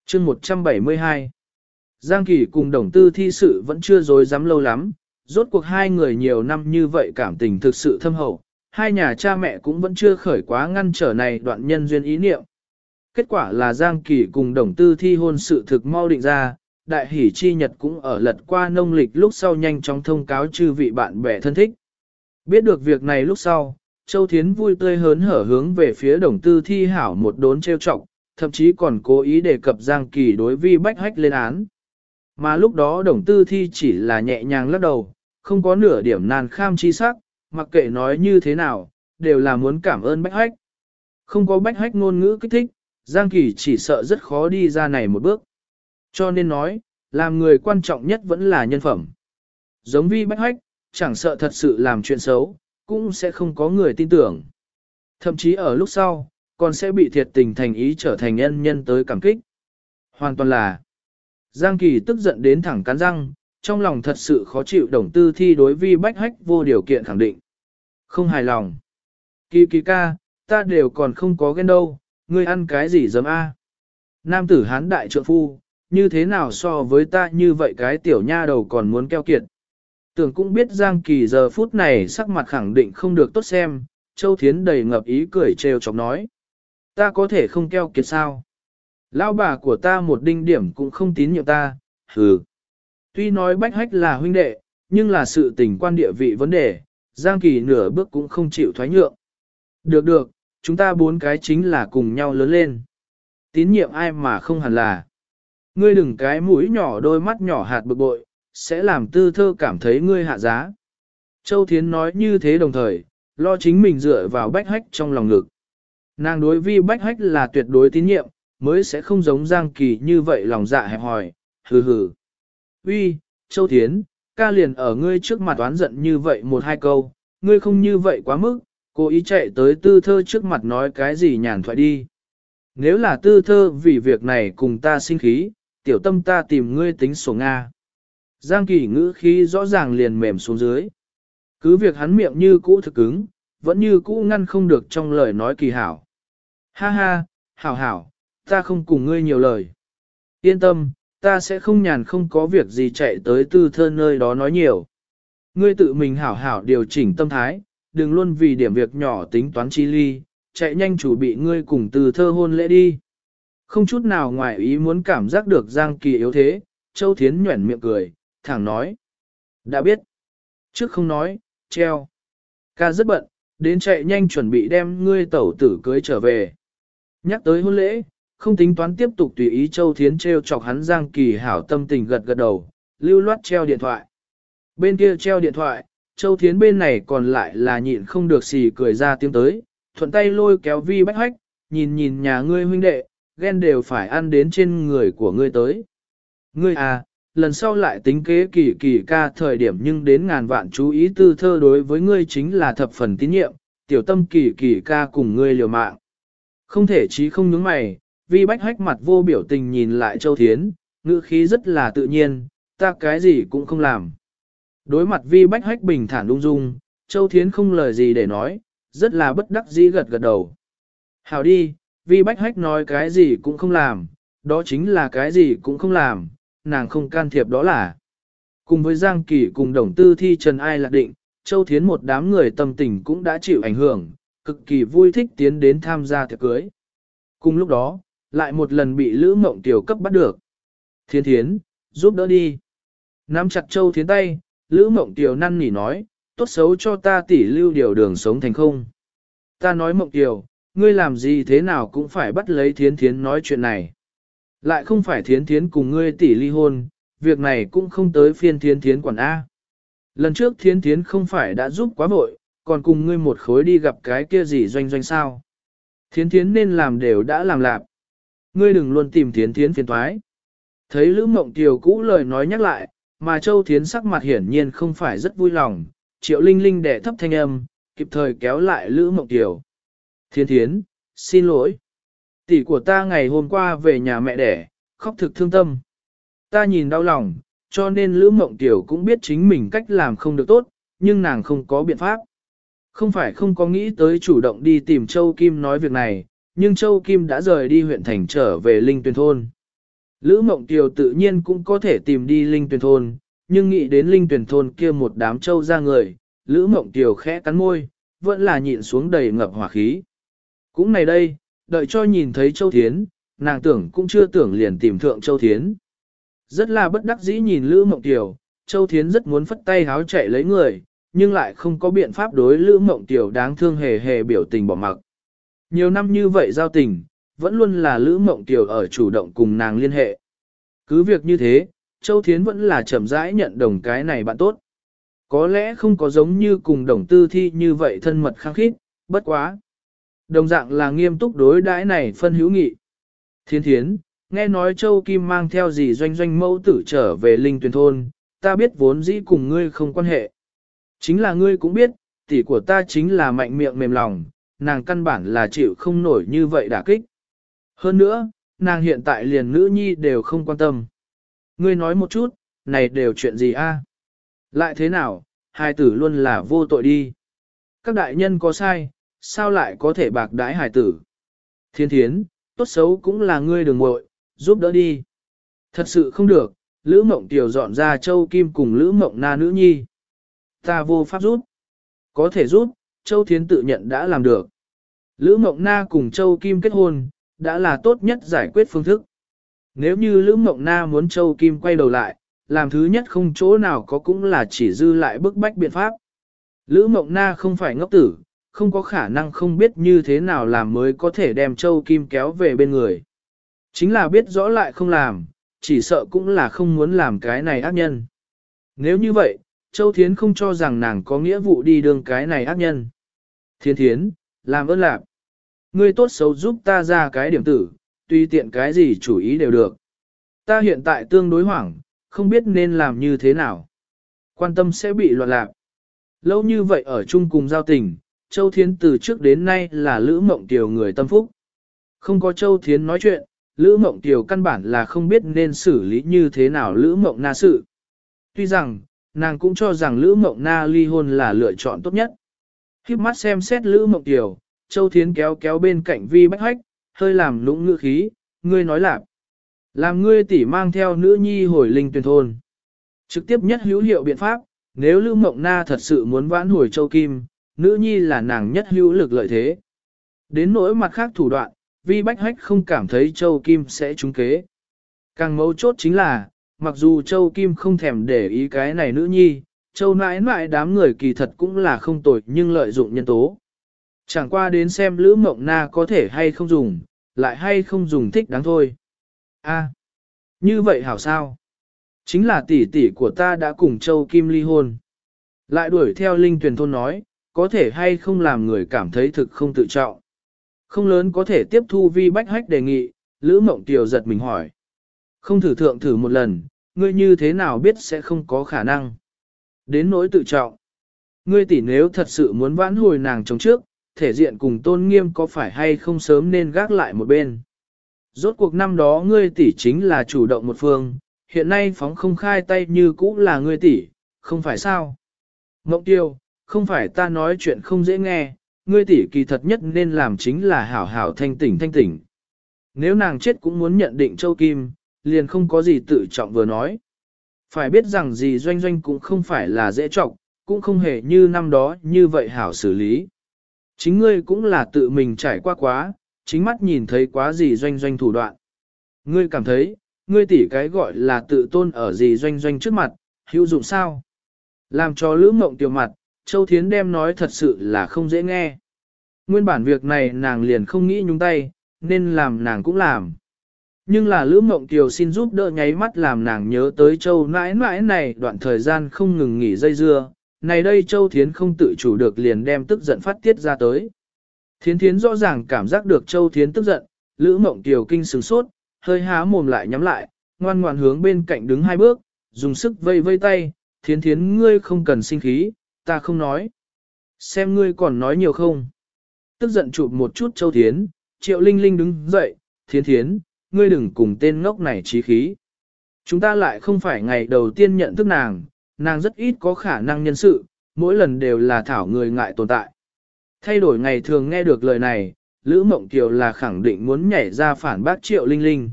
A: chương 172 Giang Kỳ cùng đồng tư thi sự vẫn chưa dối dám lâu lắm, rốt cuộc hai người nhiều năm như vậy cảm tình thực sự thâm hậu, hai nhà cha mẹ cũng vẫn chưa khởi quá ngăn trở này đoạn nhân duyên ý niệm. Kết quả là Giang Kỳ cùng đồng tư thi hôn sự thực mau định ra, đại hỷ chi nhật cũng ở lật qua nông lịch lúc sau nhanh chóng thông cáo chư vị bạn bè thân thích. Biết được việc này lúc sau, Châu Thiến vui tươi hớn hở hướng về phía đồng tư thi hảo một đốn trêu trọng, thậm chí còn cố ý đề cập Giang Kỳ đối vi bách hách lên án. Mà lúc đó đồng tư thi chỉ là nhẹ nhàng lắc đầu, không có nửa điểm nàn kham chi sắc, mặc kệ nói như thế nào, đều là muốn cảm ơn bách hách. Không có bách hách ngôn ngữ kích thích, Giang Kỳ chỉ sợ rất khó đi ra này một bước. Cho nên nói, làm người quan trọng nhất vẫn là nhân phẩm. Giống vi bách hách, chẳng sợ thật sự làm chuyện xấu, cũng sẽ không có người tin tưởng. Thậm chí ở lúc sau, còn sẽ bị thiệt tình thành ý trở thành nhân nhân tới cảm kích. Hoàn toàn là Giang Kỳ tức giận đến thẳng cắn răng, trong lòng thật sự khó chịu đồng tư thi đối vi bách hách vô điều kiện khẳng định. Không hài lòng. Kỳ kỳ ca, ta đều còn không có ghen đâu, ngươi ăn cái gì dấm a? Nam tử hán đại trượng phu, như thế nào so với ta như vậy cái tiểu nha đầu còn muốn keo kiệt. Tưởng cũng biết Giang Kỳ giờ phút này sắc mặt khẳng định không được tốt xem, Châu Thiến đầy ngập ý cười trêu chọc nói. Ta có thể không keo kiệt sao? Lão bà của ta một đinh điểm cũng không tín nhiệm ta, hừ. Tuy nói bách hách là huynh đệ, nhưng là sự tình quan địa vị vấn đề, Giang Kỳ nửa bước cũng không chịu thoái nhượng. Được được, chúng ta bốn cái chính là cùng nhau lớn lên. Tín nhiệm ai mà không hẳn là. Ngươi đừng cái mũi nhỏ đôi mắt nhỏ hạt bực bội, sẽ làm tư thơ cảm thấy ngươi hạ giá. Châu Thiến nói như thế đồng thời, lo chính mình dựa vào bách hách trong lòng ngực. Nàng đối vi bách hách là tuyệt đối tín nhiệm, mới sẽ không giống Giang Kỳ như vậy lòng dạ hẹp hòi, hừ hừ. Uy, Châu Thiến, ca liền ở ngươi trước mặt oán giận như vậy một hai câu, ngươi không như vậy quá mức, cố ý chạy tới tư thơ trước mặt nói cái gì nhàn thoại đi. Nếu là tư thơ vì việc này cùng ta sinh khí, tiểu tâm ta tìm ngươi tính sổ Nga. Giang kỳ ngữ khí rõ ràng liền mềm xuống dưới. Cứ việc hắn miệng như cũ thực cứng, vẫn như cũ ngăn không được trong lời nói kỳ hảo. Ha ha, hảo hảo, ta không cùng ngươi nhiều lời. Yên tâm, ta sẽ không nhàn không có việc gì chạy tới tư thơ nơi đó nói nhiều. Ngươi tự mình hảo hảo điều chỉnh tâm thái, đừng luôn vì điểm việc nhỏ tính toán chi ly, chạy nhanh chủ bị ngươi cùng từ thơ hôn lễ đi. Không chút nào ngoài ý muốn cảm giác được Giang Kỳ yếu thế, Châu Thiến nhuẩn miệng cười, thẳng nói. Đã biết. Trước không nói, treo. Ca rất bận, đến chạy nhanh chuẩn bị đem ngươi tẩu tử cưới trở về. Nhắc tới hôn lễ, không tính toán tiếp tục tùy ý Châu Thiến treo chọc hắn Giang Kỳ hảo tâm tình gật gật đầu, lưu loát treo điện thoại. Bên kia treo điện thoại, Châu Thiến bên này còn lại là nhịn không được xì cười ra tiếng tới, thuận tay lôi kéo vi bách hách, nhìn nhìn nhà ngươi huynh đệ, ghen đều phải ăn đến trên người của ngươi tới. Ngươi à, lần sau lại tính kế kỳ kỳ ca thời điểm nhưng đến ngàn vạn chú ý tư thơ đối với ngươi chính là thập phần tín nhiệm, tiểu tâm kỳ kỳ ca cùng ngươi liều mạng. Không thể chí không nhướng mày, vi bách hách mặt vô biểu tình nhìn lại Châu Thiến, ngữ khí rất là tự nhiên, ta cái gì cũng không làm. Đối mặt vi bách hách bình thản lung dung, Châu Thiến không lời gì để nói, rất là bất đắc dĩ gật gật đầu. Hào đi, vi bách hách nói cái gì cũng không làm, đó chính là cái gì cũng không làm, nàng không can thiệp đó là. Cùng với Giang Kỳ cùng đồng tư thi trần ai lạc định, Châu Thiến một đám người tâm tình cũng đã chịu ảnh hưởng, cực kỳ vui thích tiến đến tham gia tiệc cưới. Cùng lúc đó, lại một lần bị Lữ Mộng Tiểu cấp bắt được. Thiên Thiến, giúp đỡ đi. Nắm chặt Châu Thiến tay, Lữ Mộng Tiểu năn nỉ nói, tốt xấu cho ta tỉ lưu điều đường sống thành không. Ta nói Mộng Tiểu, ngươi làm gì thế nào cũng phải bắt lấy Thiến Thiến nói chuyện này. Lại không phải Thiến Thiến cùng ngươi tỷ ly hôn, việc này cũng không tới phiên Thiến Thiến quản A. Lần trước Thiến Thiến không phải đã giúp quá vội, còn cùng ngươi một khối đi gặp cái kia gì doanh doanh sao. Thiến Thiến nên làm đều đã làm lạp. Ngươi đừng luôn tìm Thiến Thiến phiền thoái. Thấy Lữ Mộng Tiều cũ lời nói nhắc lại, mà Châu Thiến sắc mặt hiển nhiên không phải rất vui lòng, Triệu Linh Linh đẻ thấp thanh âm, kịp thời kéo lại Lữ Mộng Tiều. Thiên Thiến, xin lỗi. Tỷ của ta ngày hôm qua về nhà mẹ đẻ, khóc thực thương tâm. Ta nhìn đau lòng, cho nên Lữ Mộng Tiểu cũng biết chính mình cách làm không được tốt, nhưng nàng không có biện pháp. Không phải không có nghĩ tới chủ động đi tìm Châu Kim nói việc này, nhưng Châu Kim đã rời đi huyện thành trở về Linh Tuyền Thôn. Lữ Mộng Tiều tự nhiên cũng có thể tìm đi Linh Tuyền Thôn, nhưng nghĩ đến Linh Tuyền Thôn kia một đám châu ra người, Lữ Mộng Tiều khẽ cắn môi, vẫn là nhịn xuống đầy ngập hỏa khí. Cũng này đây, đợi cho nhìn thấy Châu Thiến, nàng tưởng cũng chưa tưởng liền tìm thượng Châu Thiến. Rất là bất đắc dĩ nhìn Lữ Mộng Tiều, Châu Thiến rất muốn phất tay háo chạy lấy người, nhưng lại không có biện pháp đối Lữ Mộng Tiều đáng thương hề hề biểu tình bỏ mặc. Nhiều năm như vậy giao tình, vẫn luôn là Lữ Mộng Tiều ở chủ động cùng nàng liên hệ. Cứ việc như thế, Châu Thiến vẫn là chậm rãi nhận đồng cái này bạn tốt. Có lẽ không có giống như cùng đồng tư thi như vậy thân mật khăng khít, bất quá. Đồng dạng là nghiêm túc đối đãi này phân hữu nghị. Thiên thiến, nghe nói Châu Kim mang theo gì doanh doanh mẫu tử trở về linh tuyển thôn, ta biết vốn dĩ cùng ngươi không quan hệ. Chính là ngươi cũng biết, tỷ của ta chính là mạnh miệng mềm lòng, nàng căn bản là chịu không nổi như vậy đả kích. Hơn nữa, nàng hiện tại liền nữ nhi đều không quan tâm. Ngươi nói một chút, này đều chuyện gì a? Lại thế nào, hai tử luôn là vô tội đi. Các đại nhân có sai, sao lại có thể bạc đái hải tử. Thiên thiến, tốt xấu cũng là ngươi đường muội, giúp đỡ đi. Thật sự không được, Lữ Mộng Tiểu dọn ra Châu Kim cùng Lữ Mộng Na nữ nhi. Ta vô pháp giúp. Có thể giúp, Châu Thiến tự nhận đã làm được. Lữ Mộng Na cùng Châu Kim kết hôn, đã là tốt nhất giải quyết phương thức. Nếu như Lữ Mộng Na muốn Châu Kim quay đầu lại, làm thứ nhất không chỗ nào có cũng là chỉ dư lại bức bách biện pháp. Lữ Mộng Na không phải ngốc tử, không có khả năng không biết như thế nào làm mới có thể đem Châu Kim kéo về bên người. Chính là biết rõ lại không làm, chỉ sợ cũng là không muốn làm cái này ác nhân. Nếu như vậy, Châu Thiến không cho rằng nàng có nghĩa vụ đi đường cái này ác nhân. Thiên Thiến, làm ơn lạc. Ngươi tốt xấu giúp ta ra cái điểm tử, tùy tiện cái gì chủ ý đều được. Ta hiện tại tương đối hoảng, không biết nên làm như thế nào. Quan tâm sẽ bị loạn lạc. Lâu như vậy ở chung cùng giao tình, Châu Thiến từ trước đến nay là Lữ Mộng tiểu người tâm phúc. Không có Châu Thiến nói chuyện, Lữ Mộng tiểu căn bản là không biết nên xử lý như thế nào Lữ Mộng Na sự. Tuy rằng, nàng cũng cho rằng Lữ Mộng Na ly hôn là lựa chọn tốt nhất. Khiếp mắt xem xét Lữ Mộng tiểu, Châu Thiến kéo kéo bên cạnh Vi Bách Hách, hơi làm lũng ngữ khí, ngươi nói lạc. Làm ngươi tỷ mang theo nữ nhi hồi linh tuyển thôn. Trực tiếp nhất hữu hiệu biện pháp, nếu Lữ Mộng Na thật sự muốn vãn hồi Châu Kim, nữ nhi là nàng nhất hữu lực lợi thế. Đến nỗi mặt khác thủ đoạn, vi bách hách không cảm thấy Châu Kim sẽ trúng kế. Càng mấu chốt chính là, mặc dù Châu Kim không thèm để ý cái này nữ nhi, châu nãi nãi đám người kỳ thật cũng là không tội nhưng lợi dụng nhân tố. Chẳng qua đến xem Lữ Mộng Na có thể hay không dùng, lại hay không dùng thích đáng thôi. A, như vậy hảo sao? Chính là tỷ tỷ của ta đã cùng Châu Kim ly hôn. Lại đuổi theo Linh Tuyền Thôn nói, có thể hay không làm người cảm thấy thực không tự trọng. Không lớn có thể tiếp thu vi bách hách đề nghị, Lữ Mộng Tiểu giật mình hỏi. Không thử thượng thử một lần, ngươi như thế nào biết sẽ không có khả năng. Đến nỗi tự trọng. Ngươi tỷ nếu thật sự muốn vãn hồi nàng chống trước, thể diện cùng tôn nghiêm có phải hay không sớm nên gác lại một bên. Rốt cuộc năm đó ngươi tỷ chính là chủ động một phương, hiện nay phóng không khai tay như cũ là ngươi tỷ, không phải sao? Mộng tiêu, không phải ta nói chuyện không dễ nghe, ngươi tỷ kỳ thật nhất nên làm chính là hảo hảo thanh tỉnh thanh tỉnh. Nếu nàng chết cũng muốn nhận định châu kim, liền không có gì tự trọng vừa nói. Phải biết rằng gì doanh doanh cũng không phải là dễ trọng, cũng không hề như năm đó như vậy hảo xử lý. Chính ngươi cũng là tự mình trải qua quá, chính mắt nhìn thấy quá gì doanh doanh thủ đoạn. Ngươi cảm thấy, ngươi tỷ cái gọi là tự tôn ở gì doanh doanh trước mặt, hữu dụng sao? Làm cho lữ mộng tiểu mặt, Châu Thiến đem nói thật sự là không dễ nghe. Nguyên bản việc này nàng liền không nghĩ nhúng tay, nên làm nàng cũng làm. Nhưng là Lữ Mộng Kiều xin giúp đỡ nháy mắt làm nàng nhớ tới Châu nãi nãi này đoạn thời gian không ngừng nghỉ dây dưa, này đây Châu Thiến không tự chủ được liền đem tức giận phát tiết ra tới. Thiến Thiến rõ ràng cảm giác được Châu Thiến tức giận, Lữ Mộng Kiều kinh sừng sốt, hơi há mồm lại nhắm lại, ngoan ngoan hướng bên cạnh đứng hai bước, dùng sức vây vây tay, Thiến Thiến ngươi không cần sinh khí, ta không nói. Xem ngươi còn nói nhiều không. Tức giận chụp một chút Châu Thiến, Triệu Linh Linh đứng dậy, Thiến Thiến, ngươi đừng cùng tên ngốc này trí khí. Chúng ta lại không phải ngày đầu tiên nhận thức nàng, nàng rất ít có khả năng nhân sự, mỗi lần đều là thảo người ngại tồn tại. Thay đổi ngày thường nghe được lời này, Lữ Mộng Kiều là khẳng định muốn nhảy ra phản bác Triệu Linh Linh.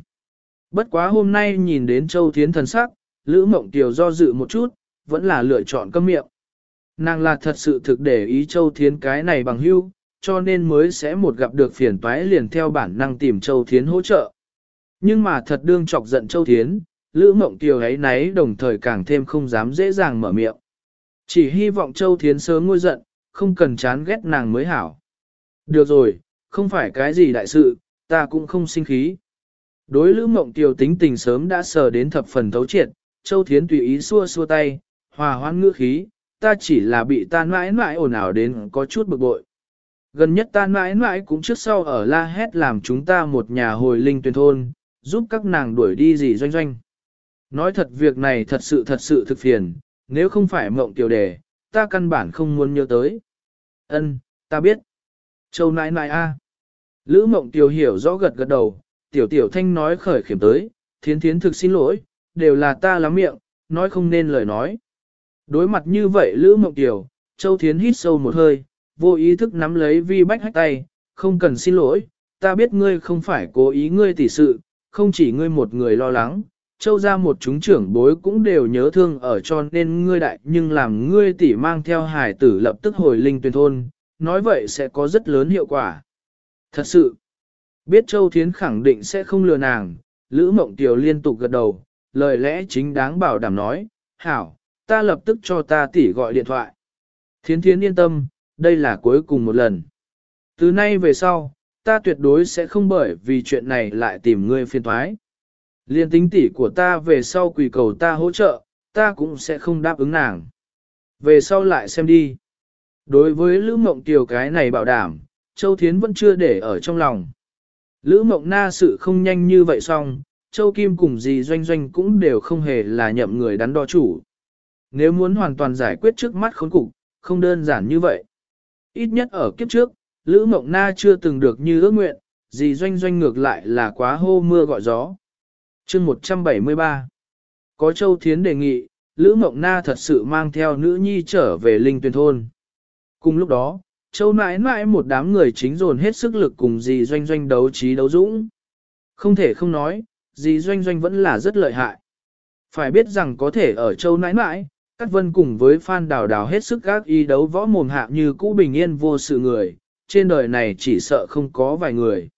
A: Bất quá hôm nay nhìn đến Châu Thiến thần sắc, Lữ Mộng Kiều do dự một chút, vẫn là lựa chọn câm miệng. Nàng là thật sự thực để ý Châu Thiến cái này bằng hưu, cho nên mới sẽ một gặp được phiền toái liền theo bản năng tìm Châu Thiến hỗ trợ. Nhưng mà thật đương chọc giận Châu Thiến, Lữ Mộng Kiều ấy nấy đồng thời càng thêm không dám dễ dàng mở miệng. Chỉ hy vọng Châu Thiến sớm ngôi giận, không cần chán ghét nàng mới hảo. Được rồi, không phải cái gì đại sự, ta cũng không sinh khí. Đối Lữ Mộng Kiều tính tình sớm đã sờ đến thập phần thấu triệt, Châu Thiến tùy ý xua xua tay, hòa hoãn ngữ khí, ta chỉ là bị ta mãi mãi ồn ào đến có chút bực bội. Gần nhất ta mãi mãi cũng trước sau ở la hét làm chúng ta một nhà hồi linh tuyên thôn, giúp các nàng đuổi đi gì doanh doanh. Nói thật việc này thật sự thật sự thực phiền, nếu không phải mộng tiểu đề, ta căn bản không muốn nhớ tới. Ân, ta biết. Châu nãi nãi a. Lữ mộng tiểu hiểu rõ gật gật đầu, tiểu tiểu thanh nói khởi khiểm tới, thiến thiến thực xin lỗi, đều là ta lắm miệng, nói không nên lời nói. Đối mặt như vậy Lữ Mộng Tiểu, Châu Thiến hít sâu một hơi, vô ý thức nắm lấy vi bách hách tay, không cần xin lỗi, ta biết ngươi không phải cố ý ngươi tỉ sự, không chỉ ngươi một người lo lắng, Châu ra một chúng trưởng bối cũng đều nhớ thương ở cho nên ngươi đại nhưng làm ngươi tỉ mang theo hải tử lập tức hồi linh tuyên thôn, nói vậy sẽ có rất lớn hiệu quả. Thật sự, biết Châu Thiến khẳng định sẽ không lừa nàng, Lữ Mộng Tiểu liên tục gật đầu, lời lẽ chính đáng bảo đảm nói, hảo, ta lập tức cho ta tỷ gọi điện thoại. Thiến thiến yên tâm, đây là cuối cùng một lần. Từ nay về sau, ta tuyệt đối sẽ không bởi vì chuyện này lại tìm ngươi phiền thoái. Liên tính tỷ của ta về sau quỳ cầu ta hỗ trợ, ta cũng sẽ không đáp ứng nàng. Về sau lại xem đi. Đối với Lữ Mộng Tiều cái này bảo đảm, Châu Thiến vẫn chưa để ở trong lòng. Lữ Mộng Na sự không nhanh như vậy xong, Châu Kim cùng dì Doanh Doanh cũng đều không hề là nhậm người đắn đo chủ. Nếu muốn hoàn toàn giải quyết trước mắt khốn cục, không đơn giản như vậy. Ít nhất ở kiếp trước, Lữ Mộng Na chưa từng được như ước nguyện, gì doanh doanh ngược lại là quá hô mưa gọi gió. chương 173 Có Châu Thiến đề nghị, Lữ Mộng Na thật sự mang theo nữ nhi trở về Linh Tuyền Thôn. Cùng lúc đó, Châu nãi nãi một đám người chính dồn hết sức lực cùng dì doanh doanh đấu trí đấu dũng. Không thể không nói, dì doanh doanh vẫn là rất lợi hại. Phải biết rằng có thể ở Châu nãi nãi, Cát Vân cùng với Phan Đào Đào hết sức gác y đấu võ mồm hạ như cũ bình yên vô sự người, trên đời này chỉ sợ không có vài người.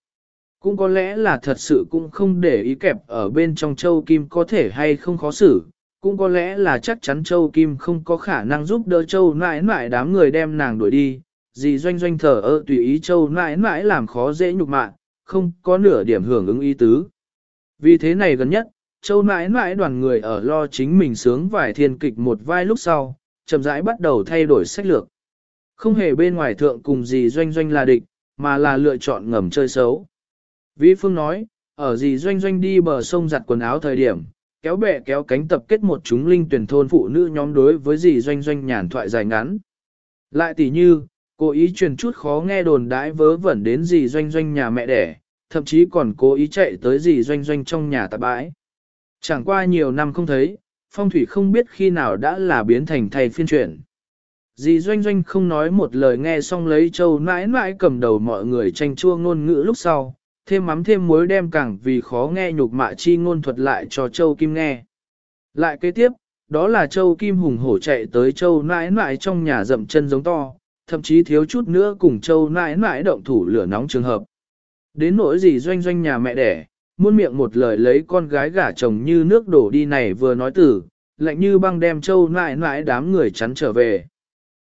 A: Cũng có lẽ là thật sự cũng không để ý kẹp ở bên trong châu kim có thể hay không khó xử, cũng có lẽ là chắc chắn Châu Kim không có khả năng giúp đỡ Châu nãi nãi đám người đem nàng đuổi đi, dì doanh doanh thở ơ tùy ý Châu nãi nãi làm khó dễ nhục mạ, không có nửa điểm hưởng ứng ý tứ. Vì thế này gần nhất, Châu nãi nãi đoàn người ở lo chính mình sướng vài thiên kịch một vai lúc sau, chậm rãi bắt đầu thay đổi sách lược. Không hề bên ngoài thượng cùng dì doanh doanh là địch, mà là lựa chọn ngầm chơi xấu. Vĩ Phương nói, ở dì doanh doanh đi bờ sông giặt quần áo thời điểm, kéo bè kéo cánh tập kết một chúng linh tuyển thôn phụ nữ nhóm đối với dì doanh doanh nhàn thoại dài ngắn. Lại tỷ như, cố ý truyền chút khó nghe đồn đãi vớ vẩn đến dì doanh doanh nhà mẹ đẻ, thậm chí còn cố ý chạy tới dì doanh doanh trong nhà tạp bãi. Chẳng qua nhiều năm không thấy, phong thủy không biết khi nào đã là biến thành thay phiên chuyển. Dì doanh doanh không nói một lời nghe xong lấy châu mãi mãi cầm đầu mọi người tranh chua ngôn ngữ lúc sau, thêm mắm thêm muối đem càng vì khó nghe nhục mạ chi ngôn thuật lại cho châu kim nghe. Lại kế tiếp, đó là châu kim hùng hổ chạy tới châu mãi mãi trong nhà dậm chân giống to, thậm chí thiếu chút nữa cùng châu mãi mãi động thủ lửa nóng trường hợp. Đến nỗi Dì doanh doanh nhà mẹ đẻ, muôn miệng một lời lấy con gái gả chồng như nước đổ đi này vừa nói tử, lạnh như băng đem châu nãi nãi đám người chắn trở về.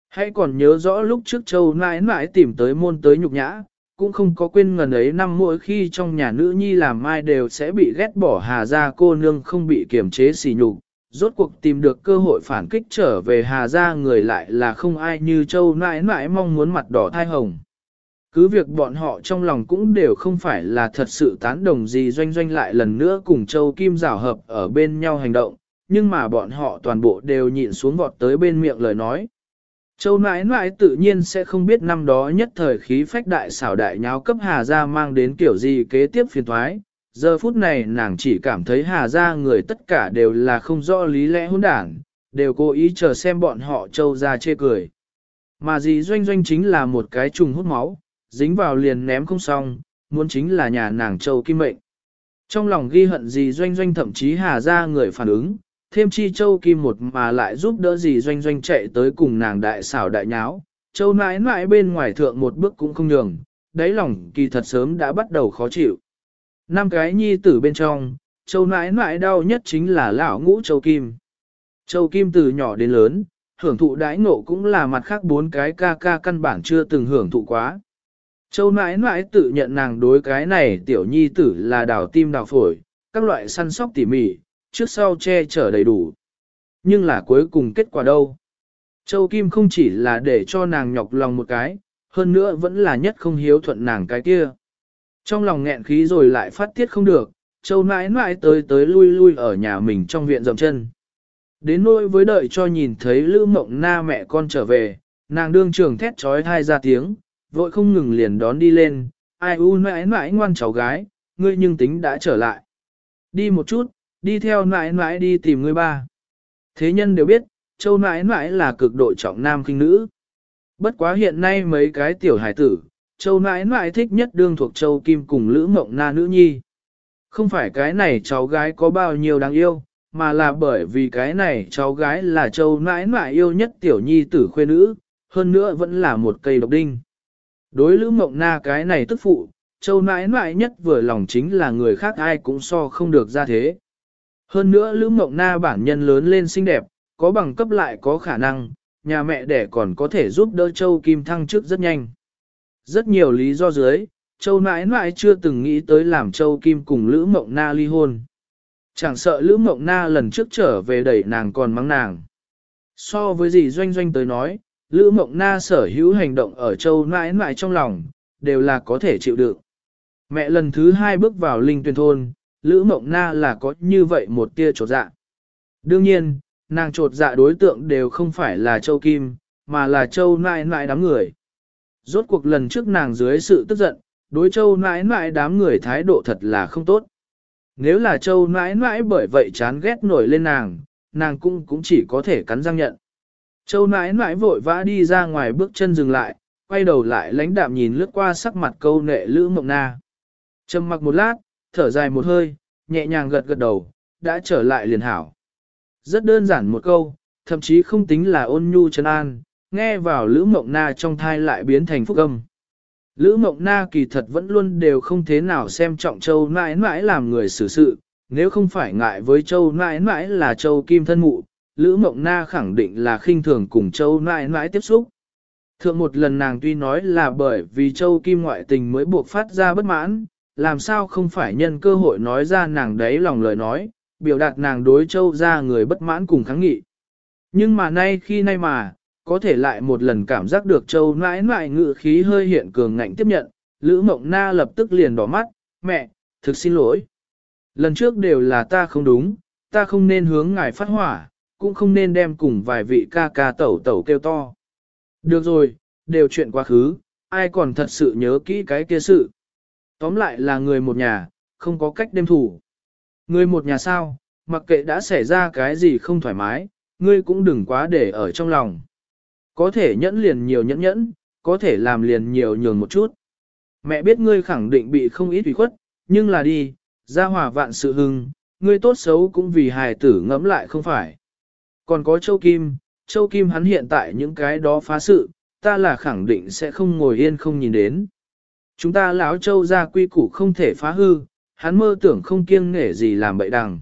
A: Hãy còn nhớ rõ lúc trước châu nãi nãi tìm tới môn tới nhục nhã, cũng không có quên ngần ấy năm mỗi khi trong nhà nữ nhi làm mai đều sẽ bị ghét bỏ hà ra cô nương không bị kiềm chế xỉ nhục. Rốt cuộc tìm được cơ hội phản kích trở về hà gia người lại là không ai như châu nãi nãi mong muốn mặt đỏ thai hồng. Cứ việc bọn họ trong lòng cũng đều không phải là thật sự tán đồng gì doanh doanh lại lần nữa cùng Châu Kim rào hợp ở bên nhau hành động, nhưng mà bọn họ toàn bộ đều nhịn xuống vọt tới bên miệng lời nói. Châu nãi nãi tự nhiên sẽ không biết năm đó nhất thời khí phách đại xảo đại nháo cấp Hà Gia mang đến kiểu gì kế tiếp phiền thoái. Giờ phút này nàng chỉ cảm thấy Hà Gia người tất cả đều là không rõ lý lẽ hỗn đảng, đều cố ý chờ xem bọn họ Châu ra chê cười. Mà gì doanh doanh chính là một cái trùng hút máu, dính vào liền ném không xong, muốn chính là nhà nàng Châu Kim Mệnh. Trong lòng ghi hận gì doanh doanh thậm chí Hà ra người phản ứng, thêm chi Châu Kim một mà lại giúp đỡ gì doanh doanh chạy tới cùng nàng đại xảo đại nháo, Châu nãi nãi bên ngoài thượng một bước cũng không nhường, đáy lòng kỳ thật sớm đã bắt đầu khó chịu. Năm cái nhi tử bên trong, Châu nãi nãi đau nhất chính là lão ngũ Châu Kim. Châu Kim từ nhỏ đến lớn, hưởng thụ đãi ngộ cũng là mặt khác bốn cái ca ca căn bản chưa từng hưởng thụ quá. Châu nãi nãi tự nhận nàng đối cái này tiểu nhi tử là đào tim đào phổi, các loại săn sóc tỉ mỉ, trước sau che chở đầy đủ. Nhưng là cuối cùng kết quả đâu? Châu Kim không chỉ là để cho nàng nhọc lòng một cái, hơn nữa vẫn là nhất không hiếu thuận nàng cái kia. Trong lòng nghẹn khí rồi lại phát tiết không được, Châu nãi nãi tới tới lui lui ở nhà mình trong viện dầm chân. Đến nỗi với đợi cho nhìn thấy Lữ Mộng Na mẹ con trở về, nàng đương trường thét trói thai ra tiếng, vội không ngừng liền đón đi lên, ai u nãi nãi ngoan cháu gái, ngươi nhưng tính đã trở lại. Đi một chút, đi theo nãi nãi đi tìm ngươi ba. Thế nhân đều biết, châu nãi nãi là cực độ trọng nam kinh nữ. Bất quá hiện nay mấy cái tiểu hải tử, châu nãi nãi thích nhất đương thuộc châu kim cùng lữ mộng na nữ nhi. Không phải cái này cháu gái có bao nhiêu đáng yêu, mà là bởi vì cái này cháu gái là châu nãi nãi yêu nhất tiểu nhi tử khuê nữ, hơn nữa vẫn là một cây độc đinh. Đối Lữ Mộng Na cái này tức phụ, châu nãi nãi nhất vừa lòng chính là người khác ai cũng so không được ra thế. Hơn nữa Lữ Mộng Na bản nhân lớn lên xinh đẹp, có bằng cấp lại có khả năng, nhà mẹ đẻ còn có thể giúp đỡ Châu Kim thăng chức rất nhanh. Rất nhiều lý do dưới, Châu nãi nãi chưa từng nghĩ tới làm Châu Kim cùng Lữ Mộng Na ly hôn. Chẳng sợ Lữ Mộng Na lần trước trở về đẩy nàng còn mắng nàng. So với gì doanh doanh tới nói, Lữ Mộng Na sở hữu hành động ở châu nãi nãi trong lòng, đều là có thể chịu đựng. Mẹ lần thứ hai bước vào linh tuyển thôn, Lữ Mộng Na là có như vậy một tia trột dạ. Đương nhiên, nàng trột dạ đối tượng đều không phải là châu Kim, mà là châu nãi nãi đám người. Rốt cuộc lần trước nàng dưới sự tức giận, đối châu nãi nãi đám người thái độ thật là không tốt. Nếu là châu nãi nãi bởi vậy chán ghét nổi lên nàng, nàng cũng cũng chỉ có thể cắn răng nhận. Châu nãi nãi vội vã đi ra ngoài bước chân dừng lại, quay đầu lại lãnh đạm nhìn lướt qua sắc mặt câu nệ Lữ Mộng Na. Trầm mặc một lát, thở dài một hơi, nhẹ nhàng gật gật đầu, đã trở lại liền hảo. Rất đơn giản một câu, thậm chí không tính là ôn nhu chân an, nghe vào Lữ Mộng Na trong thai lại biến thành phúc âm. Lữ Mộng Na kỳ thật vẫn luôn đều không thế nào xem trọng châu nãi nãi làm người xử sự, nếu không phải ngại với Châu nãi nãi là Châu Kim thân mụ, Lữ Mộng Na khẳng định là khinh thường cùng Châu nãi nãi tiếp xúc. Thượng một lần nàng tuy nói là bởi vì Châu Kim ngoại tình mới buộc phát ra bất mãn, làm sao không phải nhân cơ hội nói ra nàng đấy lòng lời nói, biểu đạt nàng đối Châu ra người bất mãn cùng kháng nghị. Nhưng mà nay khi nay mà, có thể lại một lần cảm giác được Châu nãi nãi ngự khí hơi hiện cường ngạnh tiếp nhận, Lữ Mộng Na lập tức liền đỏ mắt, mẹ, thực xin lỗi. Lần trước đều là ta không đúng, ta không nên hướng ngài phát hỏa, cũng không nên đem cùng vài vị ca ca tẩu tẩu kêu to. Được rồi, đều chuyện quá khứ, ai còn thật sự nhớ kỹ cái kia sự. Tóm lại là người một nhà, không có cách đem thủ. Người một nhà sao, mặc kệ đã xảy ra cái gì không thoải mái, ngươi cũng đừng quá để ở trong lòng. Có thể nhẫn liền nhiều nhẫn nhẫn, có thể làm liền nhiều nhường một chút. Mẹ biết ngươi khẳng định bị không ít ủy khuất, nhưng là đi, ra hòa vạn sự hưng, ngươi tốt xấu cũng vì hài tử ngẫm lại không phải. Còn có Châu Kim, Châu Kim hắn hiện tại những cái đó phá sự, ta là khẳng định sẽ không ngồi yên không nhìn đến. Chúng ta lão Châu ra quy củ không thể phá hư, hắn mơ tưởng không kiêng nể gì làm bậy đằng.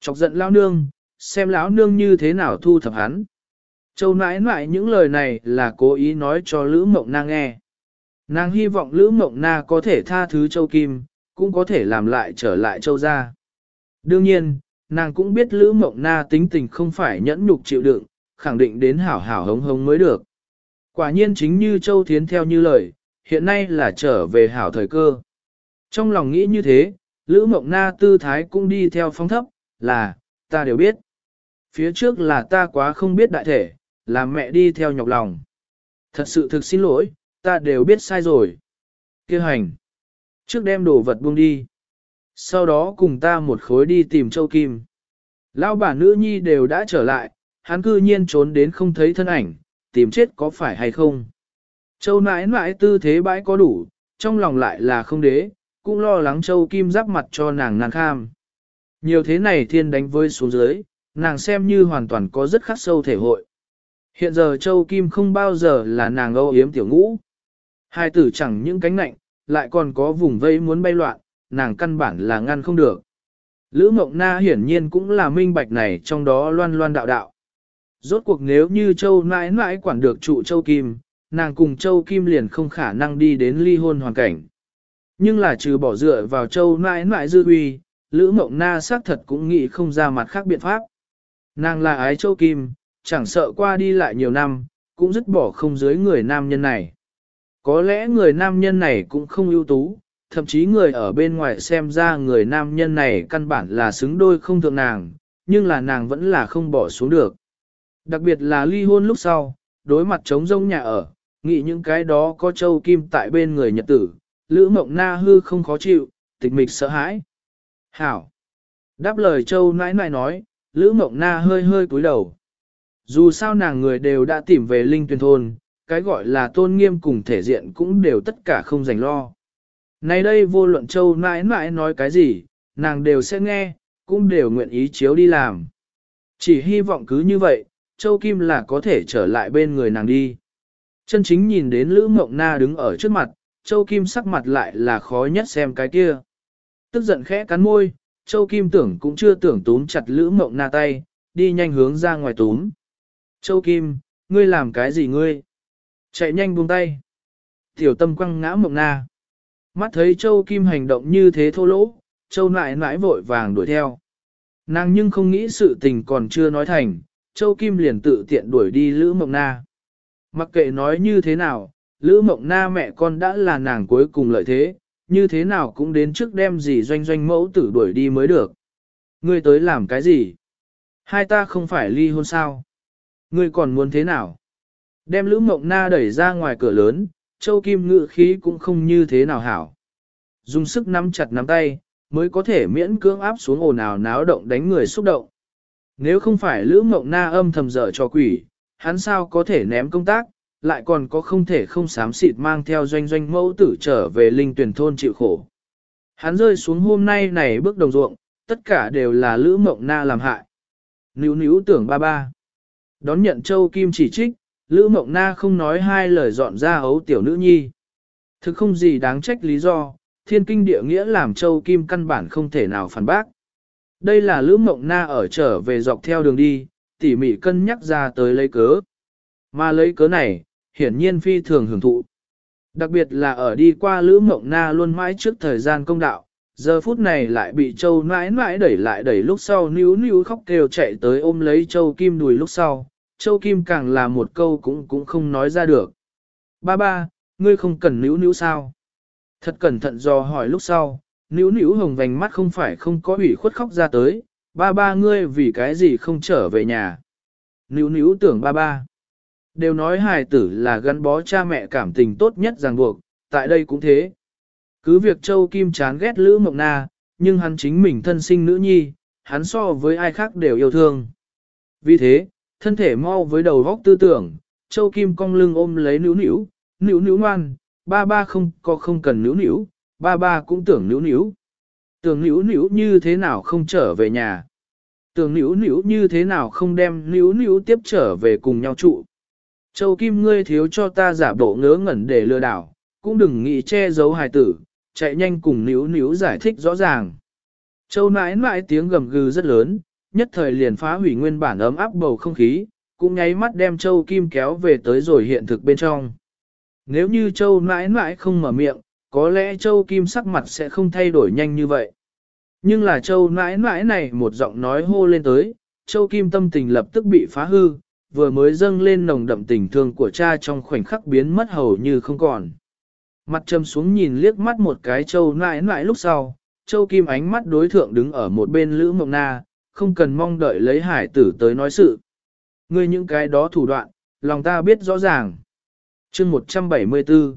A: Chọc giận lão nương, xem lão nương như thế nào thu thập hắn. Châu nãi nãi những lời này là cố ý nói cho Lữ Mộng Na nghe. Nàng hy vọng Lữ Mộng Na có thể tha thứ Châu Kim, cũng có thể làm lại trở lại Châu gia. Đương nhiên, nàng cũng biết Lữ Mộng Na tính tình không phải nhẫn nhục chịu đựng, khẳng định đến hảo hảo hống hống mới được. Quả nhiên chính như Châu Thiến theo như lời, hiện nay là trở về hảo thời cơ. Trong lòng nghĩ như thế, Lữ Mộng Na tư thái cũng đi theo phong thấp, là, ta đều biết. Phía trước là ta quá không biết đại thể, làm mẹ đi theo nhọc lòng. Thật sự thực xin lỗi, ta đều biết sai rồi. Kêu hành. Trước đem đồ vật buông đi. Sau đó cùng ta một khối đi tìm Châu Kim. Lão bà nữ nhi đều đã trở lại, hắn cư nhiên trốn đến không thấy thân ảnh, tìm chết có phải hay không. Châu nãi nãi tư thế bãi có đủ, trong lòng lại là không đế, cũng lo lắng Châu Kim giáp mặt cho nàng nàng kham. Nhiều thế này thiên đánh với xuống dưới, nàng xem như hoàn toàn có rất khắc sâu thể hội. Hiện giờ Châu Kim không bao giờ là nàng âu yếm tiểu ngũ. Hai tử chẳng những cánh nạnh, lại còn có vùng vây muốn bay loạn, nàng căn bản là ngăn không được. Lữ Mộng Na hiển nhiên cũng là minh bạch này trong đó loan loan đạo đạo. Rốt cuộc nếu như Châu mãi mãi quản được trụ Châu Kim, nàng cùng Châu Kim liền không khả năng đi đến ly hôn hoàn cảnh. Nhưng là trừ bỏ dựa vào Châu mãi mãi dư uy, Lữ Mộng Na xác thật cũng nghĩ không ra mặt khác biện pháp. Nàng là ái Châu Kim, chẳng sợ qua đi lại nhiều năm, cũng dứt bỏ không dưới người nam nhân này. Có lẽ người nam nhân này cũng không ưu tú, thậm chí người ở bên ngoài xem ra người nam nhân này căn bản là xứng đôi không thượng nàng, nhưng là nàng vẫn là không bỏ xuống được. Đặc biệt là ly hôn lúc sau, đối mặt chống rông nhà ở, nghĩ những cái đó có châu kim tại bên người nhật tử, lữ mộng na hư không khó chịu, tịch mịch sợ hãi. Hảo! Đáp lời châu nãi nãi nói, lữ mộng na hơi hơi cúi đầu. Dù sao nàng người đều đã tìm về linh tuyên thôn, cái gọi là tôn nghiêm cùng thể diện cũng đều tất cả không dành lo. Nay đây vô luận châu mãi mãi nói cái gì, nàng đều sẽ nghe, cũng đều nguyện ý chiếu đi làm. Chỉ hy vọng cứ như vậy, châu Kim là có thể trở lại bên người nàng đi. Chân chính nhìn đến Lữ Mộng Na đứng ở trước mặt, châu Kim sắc mặt lại là khó nhất xem cái kia. Tức giận khẽ cắn môi, châu Kim tưởng cũng chưa tưởng túm chặt Lữ Mộng Na tay, đi nhanh hướng ra ngoài túm. Châu Kim, ngươi làm cái gì ngươi? Chạy nhanh buông tay. Tiểu tâm quăng ngã Mộng Na. Mắt thấy Châu Kim hành động như thế thô lỗ, Châu nại nãi vội vàng đuổi theo. Nàng nhưng không nghĩ sự tình còn chưa nói thành, Châu Kim liền tự tiện đuổi đi Lữ Mộng Na. Mặc kệ nói như thế nào, Lữ Mộng Na mẹ con đã là nàng cuối cùng lợi thế, như thế nào cũng đến trước đem gì doanh doanh mẫu tử đuổi đi mới được. Ngươi tới làm cái gì? Hai ta không phải ly hôn sao? Ngươi còn muốn thế nào? Đem Lữ Mộng Na đẩy ra ngoài cửa lớn, Châu Kim ngự khí cũng không như thế nào hảo. Dùng sức nắm chặt nắm tay, mới có thể miễn cưỡng áp xuống ồn ào náo động đánh người xúc động. Nếu không phải Lữ Mộng Na âm thầm dở cho quỷ, hắn sao có thể ném công tác, lại còn có không thể không sám xịt mang theo doanh doanh mẫu tử trở về linh tuyển thôn chịu khổ. Hắn rơi xuống hôm nay này bước đồng ruộng, tất cả đều là Lữ Mộng Na làm hại. Níu níu tưởng ba ba. Đón nhận Châu Kim chỉ trích, Lữ Mộng Na không nói hai lời dọn ra ấu tiểu nữ nhi. Thực không gì đáng trách lý do, thiên kinh địa nghĩa làm Châu Kim căn bản không thể nào phản bác. Đây là Lữ Mộng Na ở trở về dọc theo đường đi, tỉ mỉ cân nhắc ra tới lấy cớ. Mà lấy cớ này, hiển nhiên phi thường hưởng thụ. Đặc biệt là ở đi qua Lữ Mộng Na luôn mãi trước thời gian công đạo, giờ phút này lại bị Châu mãi mãi đẩy lại đẩy lúc sau níu níu khóc kêu chạy tới ôm lấy Châu Kim đùi lúc sau, Châu Kim càng là một câu cũng cũng không nói ra được. Ba ba, ngươi không cần níu níu sao? Thật cẩn thận do hỏi lúc sau, níu níu hồng vành mắt không phải không có ủy khuất khóc ra tới, ba ba ngươi vì cái gì không trở về nhà. Níu níu tưởng ba ba. Đều nói hài tử là gắn bó cha mẹ cảm tình tốt nhất ràng buộc, tại đây cũng thế. Cứ việc Châu Kim chán ghét Lữ Mộng Na, nhưng hắn chính mình thân sinh nữ nhi, hắn so với ai khác đều yêu thương. Vì thế, thân thể mau với đầu góc tư tưởng, Châu Kim cong lưng ôm lấy níu níu, níu níu ngoan, ba ba không có không cần níu níu, ba ba cũng tưởng níu níu. Tưởng níu níu như thế nào không trở về nhà. Tưởng níu níu như thế nào không đem níu níu tiếp trở về cùng nhau trụ. Châu Kim ngươi thiếu cho ta giả bộ ngớ ngẩn để lừa đảo, cũng đừng nghĩ che giấu hài tử, chạy nhanh cùng níu níu giải thích rõ ràng. Châu nãi nãi tiếng gầm gừ rất lớn, nhất thời liền phá hủy nguyên bản ấm áp bầu không khí, cũng nháy mắt đem Châu Kim kéo về tới rồi hiện thực bên trong. Nếu như Châu nãi nãi không mở miệng, có lẽ Châu Kim sắc mặt sẽ không thay đổi nhanh như vậy. Nhưng là Châu nãi nãi này một giọng nói hô lên tới, Châu Kim tâm tình lập tức bị phá hư, vừa mới dâng lên nồng đậm tình thương của cha trong khoảnh khắc biến mất hầu như không còn. Mặt châm xuống nhìn liếc mắt một cái Châu nãi nãi lúc sau, Châu Kim ánh mắt đối thượng đứng ở một bên Lữ Mộng Na, không cần mong đợi lấy hải tử tới nói sự. Ngươi những cái đó thủ đoạn, lòng ta biết rõ ràng. chương 174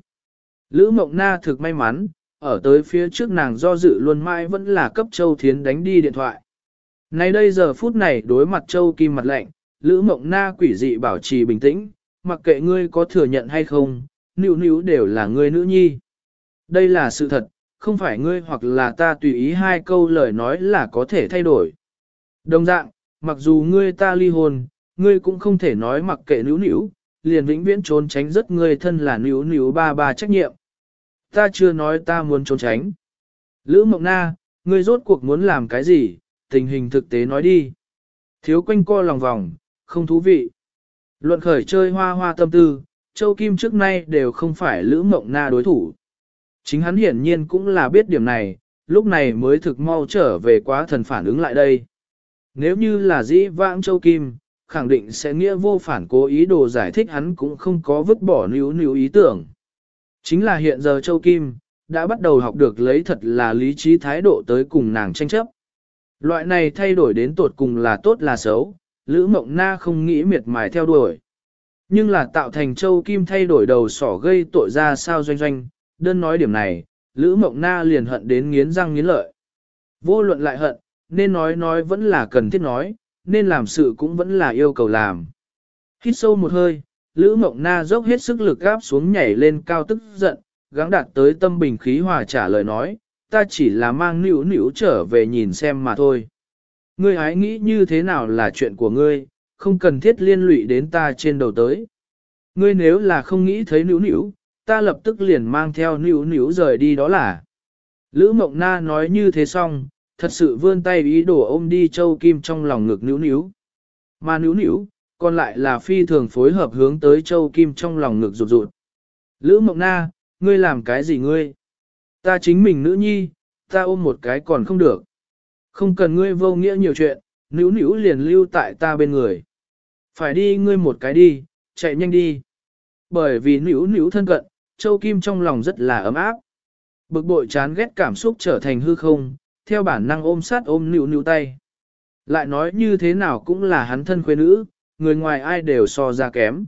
A: Lữ Mộng Na thực may mắn, ở tới phía trước nàng do dự luôn mãi vẫn là cấp Châu Thiến đánh đi điện thoại. Nay đây giờ phút này đối mặt Châu Kim mặt lạnh, Lữ Mộng Na quỷ dị bảo trì bình tĩnh, mặc kệ ngươi có thừa nhận hay không, nữ nữ đều là ngươi nữ nhi. Đây là sự thật, không phải ngươi hoặc là ta tùy ý hai câu lời nói là có thể thay đổi. Đồng dạng, mặc dù ngươi ta ly hôn, ngươi cũng không thể nói mặc kệ níu níu, liền vĩnh viễn trốn tránh rất ngươi thân là níu níu ba ba trách nhiệm. Ta chưa nói ta muốn trốn tránh. Lữ Mộng Na, ngươi rốt cuộc muốn làm cái gì, tình hình thực tế nói đi. Thiếu quanh co lòng vòng, không thú vị. Luận khởi chơi hoa hoa tâm tư, Châu Kim trước nay đều không phải Lữ Mộng Na đối thủ. Chính hắn hiển nhiên cũng là biết điểm này, lúc này mới thực mau trở về quá thần phản ứng lại đây. Nếu như là dĩ vãng Châu Kim, khẳng định sẽ nghĩa vô phản cố ý đồ giải thích hắn cũng không có vứt bỏ níu níu ý tưởng. Chính là hiện giờ Châu Kim, đã bắt đầu học được lấy thật là lý trí thái độ tới cùng nàng tranh chấp. Loại này thay đổi đến tột cùng là tốt là xấu, Lữ Mộng Na không nghĩ miệt mài theo đuổi. Nhưng là tạo thành Châu Kim thay đổi đầu sỏ gây tội ra sao doanh doanh, đơn nói điểm này, Lữ Mộng Na liền hận đến nghiến răng nghiến lợi. Vô luận lại hận, nên nói nói vẫn là cần thiết nói, nên làm sự cũng vẫn là yêu cầu làm. Hít sâu một hơi, Lữ Mộng Na dốc hết sức lực gáp xuống nhảy lên cao tức giận, gắng đạt tới tâm bình khí hòa trả lời nói, ta chỉ là mang nữu nữu trở về nhìn xem mà thôi. Ngươi hãy nghĩ như thế nào là chuyện của ngươi, không cần thiết liên lụy đến ta trên đầu tới. Ngươi nếu là không nghĩ thấy nữu nữu, ta lập tức liền mang theo nữu nữu rời đi đó là. Lữ Mộng Na nói như thế xong, thật sự vươn tay ý đồ ôm đi châu kim trong lòng ngực nữu nữu. Mà nữu nữu, còn lại là phi thường phối hợp hướng tới châu kim trong lòng ngực rụt rụt. Lữ Mộng Na, ngươi làm cái gì ngươi? Ta chính mình nữ nhi, ta ôm một cái còn không được. Không cần ngươi vô nghĩa nhiều chuyện, nữu nữu liền lưu tại ta bên người. Phải đi ngươi một cái đi, chạy nhanh đi. Bởi vì nữu nữu thân cận, Châu Kim trong lòng rất là ấm áp. Bực bội chán ghét cảm xúc trở thành hư không, theo bản năng ôm sát ôm nữu nữu tay. Lại nói như thế nào cũng là hắn thân khuê nữ, người ngoài ai đều so ra kém.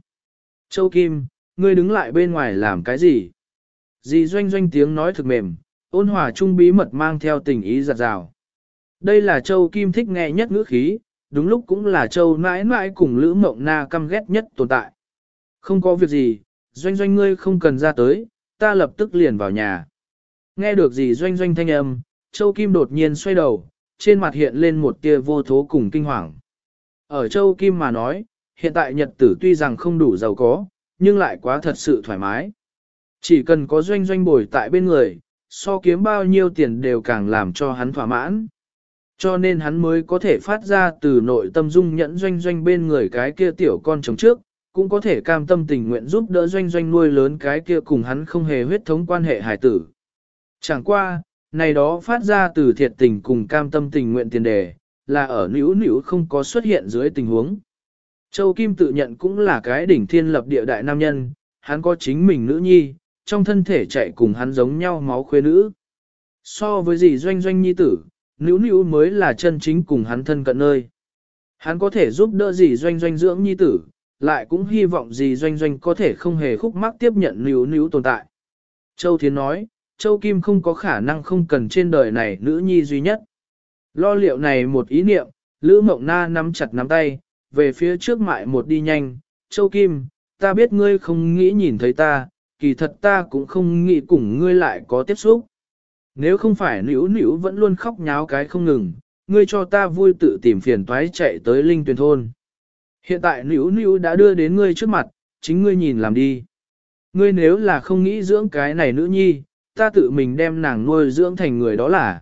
A: Châu Kim, ngươi đứng lại bên ngoài làm cái gì? Dì doanh doanh tiếng nói thực mềm, ôn hòa trung bí mật mang theo tình ý giặt rào. Đây là Châu Kim thích nghe nhất ngữ khí, đúng lúc cũng là Châu mãi mãi cùng Lữ Mộng Na căm ghét nhất tồn tại. Không có việc gì, doanh doanh ngươi không cần ra tới, ta lập tức liền vào nhà. Nghe được gì doanh doanh thanh âm, Châu Kim đột nhiên xoay đầu, trên mặt hiện lên một tia vô thố cùng kinh hoàng. Ở Châu Kim mà nói, hiện tại nhật tử tuy rằng không đủ giàu có, nhưng lại quá thật sự thoải mái. Chỉ cần có doanh doanh bồi tại bên người, so kiếm bao nhiêu tiền đều càng làm cho hắn thỏa mãn. Cho nên hắn mới có thể phát ra từ nội tâm dung nhẫn doanh doanh bên người cái kia tiểu con chồng trước, cũng có thể cam tâm tình nguyện giúp đỡ doanh doanh nuôi lớn cái kia cùng hắn không hề huyết thống quan hệ hài tử. Chẳng qua, này đó phát ra từ thiệt tình cùng cam tâm tình nguyện tiền đề, là ở nữ nữ không có xuất hiện dưới tình huống. Châu Kim tự nhận cũng là cái đỉnh thiên lập địa đại nam nhân, hắn có chính mình nữ nhi, trong thân thể chạy cùng hắn giống nhau máu khuê nữ. So với gì doanh doanh nhi tử, nữ nữ mới là chân chính cùng hắn thân cận nơi. Hắn có thể giúp đỡ gì doanh doanh dưỡng nhi tử, lại cũng hy vọng gì doanh doanh có thể không hề khúc mắc tiếp nhận nữ nữ tồn tại. Châu Thiến nói, Châu Kim không có khả năng không cần trên đời này nữ nhi duy nhất. Lo liệu này một ý niệm, Lữ Mộng Na nắm chặt nắm tay, về phía trước mại một đi nhanh, Châu Kim, ta biết ngươi không nghĩ nhìn thấy ta, kỳ thật ta cũng không nghĩ cùng ngươi lại có tiếp xúc. Nếu không phải nữ nữ vẫn luôn khóc nháo cái không ngừng, ngươi cho ta vui tự tìm phiền toái chạy tới linh Tuyền thôn. Hiện tại nữ nữ đã đưa đến ngươi trước mặt, chính ngươi nhìn làm đi. Ngươi nếu là không nghĩ dưỡng cái này nữ nhi, ta tự mình đem nàng nuôi dưỡng thành người đó là.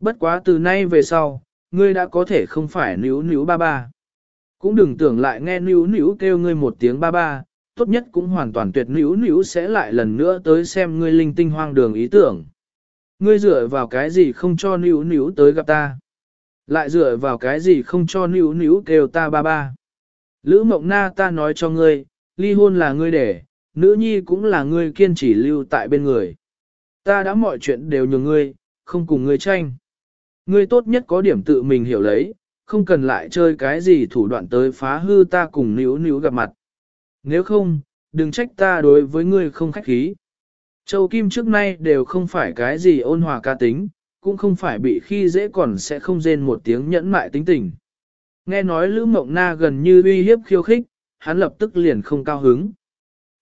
A: Bất quá từ nay về sau, ngươi đã có thể không phải níu níu ba ba. Cũng đừng tưởng lại nghe níu níu kêu ngươi một tiếng ba ba, tốt nhất cũng hoàn toàn tuyệt níu níu sẽ lại lần nữa tới xem ngươi linh tinh hoang đường ý tưởng. Ngươi dựa vào cái gì không cho níu níu tới gặp ta? Lại dựa vào cái gì không cho níu níu kêu ta ba ba? Lữ mộng na ta nói cho ngươi, ly hôn là ngươi để, nữ nhi cũng là ngươi kiên trì lưu tại bên người. Ta đã mọi chuyện đều nhường ngươi, không cùng ngươi tranh. Ngươi tốt nhất có điểm tự mình hiểu lấy, không cần lại chơi cái gì thủ đoạn tới phá hư ta cùng níu níu gặp mặt. Nếu không, đừng trách ta đối với ngươi không khách khí. Châu Kim trước nay đều không phải cái gì ôn hòa ca tính, cũng không phải bị khi dễ còn sẽ không rên một tiếng nhẫn mại tính tình. Nghe nói Lữ Mộng Na gần như uy hiếp khiêu khích, hắn lập tức liền không cao hứng.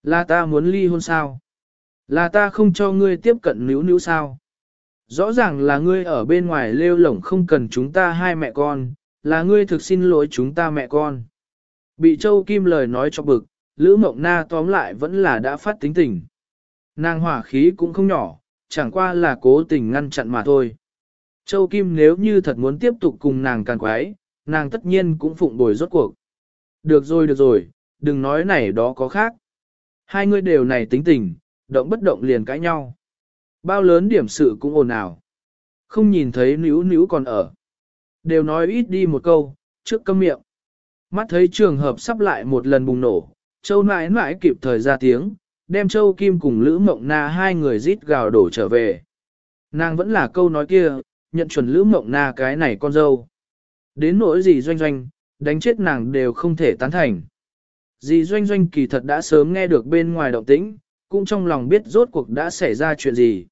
A: Là ta muốn ly hôn sao? Là ta không cho ngươi tiếp cận níu níu sao? Rõ ràng là ngươi ở bên ngoài lêu lổng không cần chúng ta hai mẹ con, là ngươi thực xin lỗi chúng ta mẹ con. Bị Châu Kim lời nói cho bực, Lữ Mộng Na tóm lại vẫn là đã phát tính tình. Nàng hỏa khí cũng không nhỏ, chẳng qua là cố tình ngăn chặn mà thôi. Châu Kim nếu như thật muốn tiếp tục cùng nàng càng quái, nàng tất nhiên cũng phụng bồi rốt cuộc. Được rồi được rồi, đừng nói này đó có khác. Hai người đều này tính tình, động bất động liền cãi nhau. Bao lớn điểm sự cũng ồn ào. Không nhìn thấy níu níu còn ở. Đều nói ít đi một câu, trước câm miệng. Mắt thấy trường hợp sắp lại một lần bùng nổ, Châu nãi nãi kịp thời ra tiếng, đem Châu Kim cùng Lữ Mộng Na hai người rít gào đổ trở về. Nàng vẫn là câu nói kia, nhận chuẩn Lữ Mộng Na cái này con dâu. Đến nỗi gì doanh doanh, đánh chết nàng đều không thể tán thành. Dì doanh doanh kỳ thật đã sớm nghe được bên ngoài động tĩnh, cũng trong lòng biết rốt cuộc đã xảy ra chuyện gì.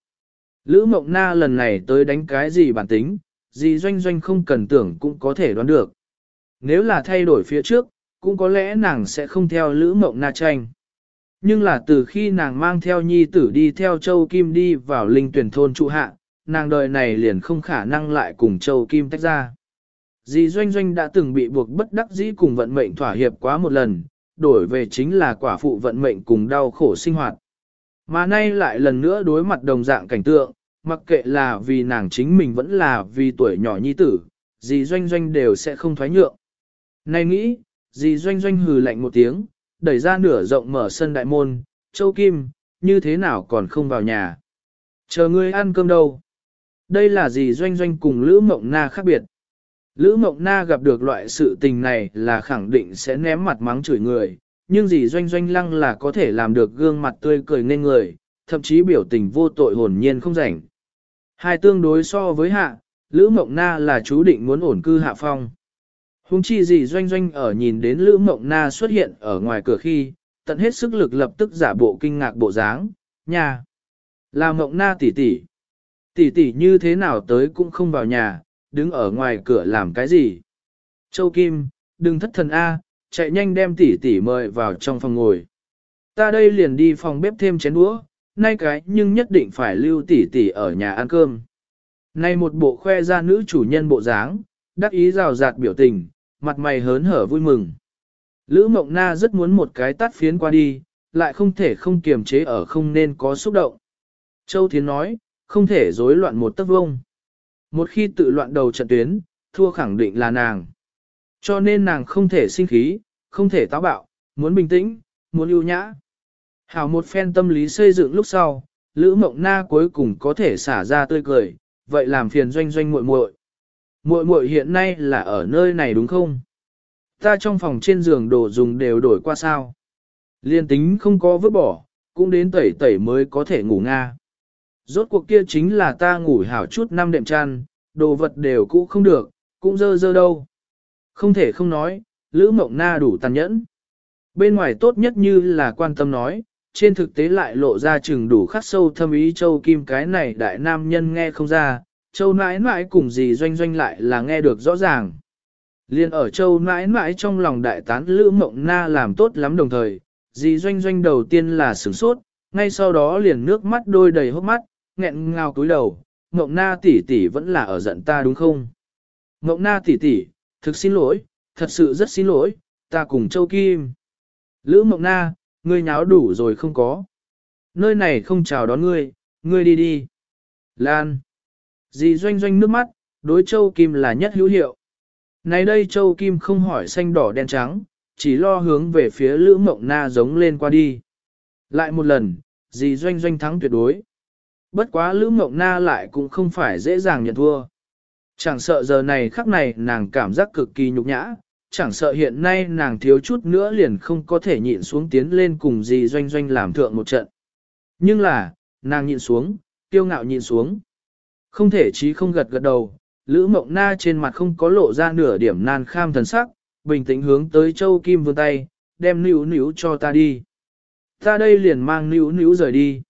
A: Lữ Mộng Na lần này tới đánh cái gì bản tính, gì doanh doanh không cần tưởng cũng có thể đoán được. Nếu là thay đổi phía trước, cũng có lẽ nàng sẽ không theo Lữ Mộng Na tranh. Nhưng là từ khi nàng mang theo nhi tử đi theo Châu Kim đi vào linh tuyển thôn trụ hạ, nàng đời này liền không khả năng lại cùng Châu Kim tách ra. Dì Doanh Doanh đã từng bị buộc bất đắc dĩ cùng vận mệnh thỏa hiệp quá một lần, đổi về chính là quả phụ vận mệnh cùng đau khổ sinh hoạt. Mà nay lại lần nữa đối mặt đồng dạng cảnh tượng, mặc kệ là vì nàng chính mình vẫn là vì tuổi nhỏ nhi tử, dì Doanh Doanh đều sẽ không thoái nhượng. Này nghĩ, dì Doanh Doanh hừ lạnh một tiếng, đẩy ra nửa rộng mở sân đại môn, Châu Kim, như thế nào còn không vào nhà. Chờ ngươi ăn cơm đâu. Đây là dì Doanh Doanh cùng Lữ Mộng Na khác biệt. Lữ Mộng Na gặp được loại sự tình này là khẳng định sẽ ném mặt mắng chửi người, nhưng dì Doanh Doanh lăng là có thể làm được gương mặt tươi cười nên người, thậm chí biểu tình vô tội hồn nhiên không rảnh. Hai tương đối so với hạ, Lữ Mộng Na là chú định muốn ổn cư hạ phong. Hùng chi gì doanh doanh ở nhìn đến Lữ Mộng Na xuất hiện ở ngoài cửa khi, tận hết sức lực lập tức giả bộ kinh ngạc bộ dáng, nhà. Là Mộng Na tỷ tỷ. Tỷ tỷ như thế nào tới cũng không vào nhà, đứng ở ngoài cửa làm cái gì. Châu Kim, đừng thất thần A, chạy nhanh đem tỷ tỷ mời vào trong phòng ngồi. Ta đây liền đi phòng bếp thêm chén đũa, nay cái nhưng nhất định phải lưu tỷ tỷ ở nhà ăn cơm. Nay một bộ khoe ra nữ chủ nhân bộ dáng, đắc ý rào rạt biểu tình, mặt mày hớn hở vui mừng. Lữ Mộng Na rất muốn một cái tắt phiến qua đi, lại không thể không kiềm chế ở không nên có xúc động. Châu Thiến nói, không thể rối loạn một tấc vông. Một khi tự loạn đầu trận tuyến, thua khẳng định là nàng. Cho nên nàng không thể sinh khí, không thể táo bạo, muốn bình tĩnh, muốn ưu nhã. Hảo một phen tâm lý xây dựng lúc sau, Lữ Mộng Na cuối cùng có thể xả ra tươi cười, vậy làm phiền doanh doanh muội muội. Muội muội hiện nay là ở nơi này đúng không? Ta trong phòng trên giường đồ dùng đều đổi qua sao? Liên tính không có vứt bỏ, cũng đến tẩy tẩy mới có thể ngủ nga. Rốt cuộc kia chính là ta ngủ hảo chút năm đệm chăn, đồ vật đều cũ không được, cũng dơ dơ đâu. Không thể không nói, Lữ Mộng Na đủ tàn nhẫn. Bên ngoài tốt nhất như là quan tâm nói, trên thực tế lại lộ ra chừng đủ khắc sâu thâm ý Châu Kim cái này đại nam nhân nghe không ra, Châu nãi nãi cùng gì doanh doanh lại là nghe được rõ ràng. Liên ở Châu nãi nãi trong lòng đại tán Lữ Mộng Na làm tốt lắm đồng thời, dì doanh doanh đầu tiên là sửng sốt, ngay sau đó liền nước mắt đôi đầy hốc mắt, nghẹn ngào cúi đầu, Mộng Na tỷ tỷ vẫn là ở giận ta đúng không? Mộng Na tỷ tỷ, thực xin lỗi, thật sự rất xin lỗi, ta cùng Châu Kim. Lữ Mộng Na, ngươi nháo đủ rồi không có. Nơi này không chào đón ngươi, ngươi đi đi. Lan. Dì doanh doanh nước mắt, đối Châu Kim là nhất hữu hiệu. Này đây Châu Kim không hỏi xanh đỏ đen trắng, chỉ lo hướng về phía Lữ Mộng Na giống lên qua đi. Lại một lần, dì doanh doanh thắng tuyệt đối. Bất quá Lữ Mộng Na lại cũng không phải dễ dàng nhận thua. Chẳng sợ giờ này khắc này nàng cảm giác cực kỳ nhục nhã, chẳng sợ hiện nay nàng thiếu chút nữa liền không có thể nhịn xuống tiến lên cùng dì doanh doanh làm thượng một trận. Nhưng là, nàng nhịn xuống, tiêu ngạo nhịn xuống. Không thể chí không gật gật đầu, Lữ Mộng Na trên mặt không có lộ ra nửa điểm nan kham thần sắc, bình tĩnh hướng tới Châu Kim vươn tay, đem níu níu cho ta đi. Ta đây liền mang níu níu rời đi.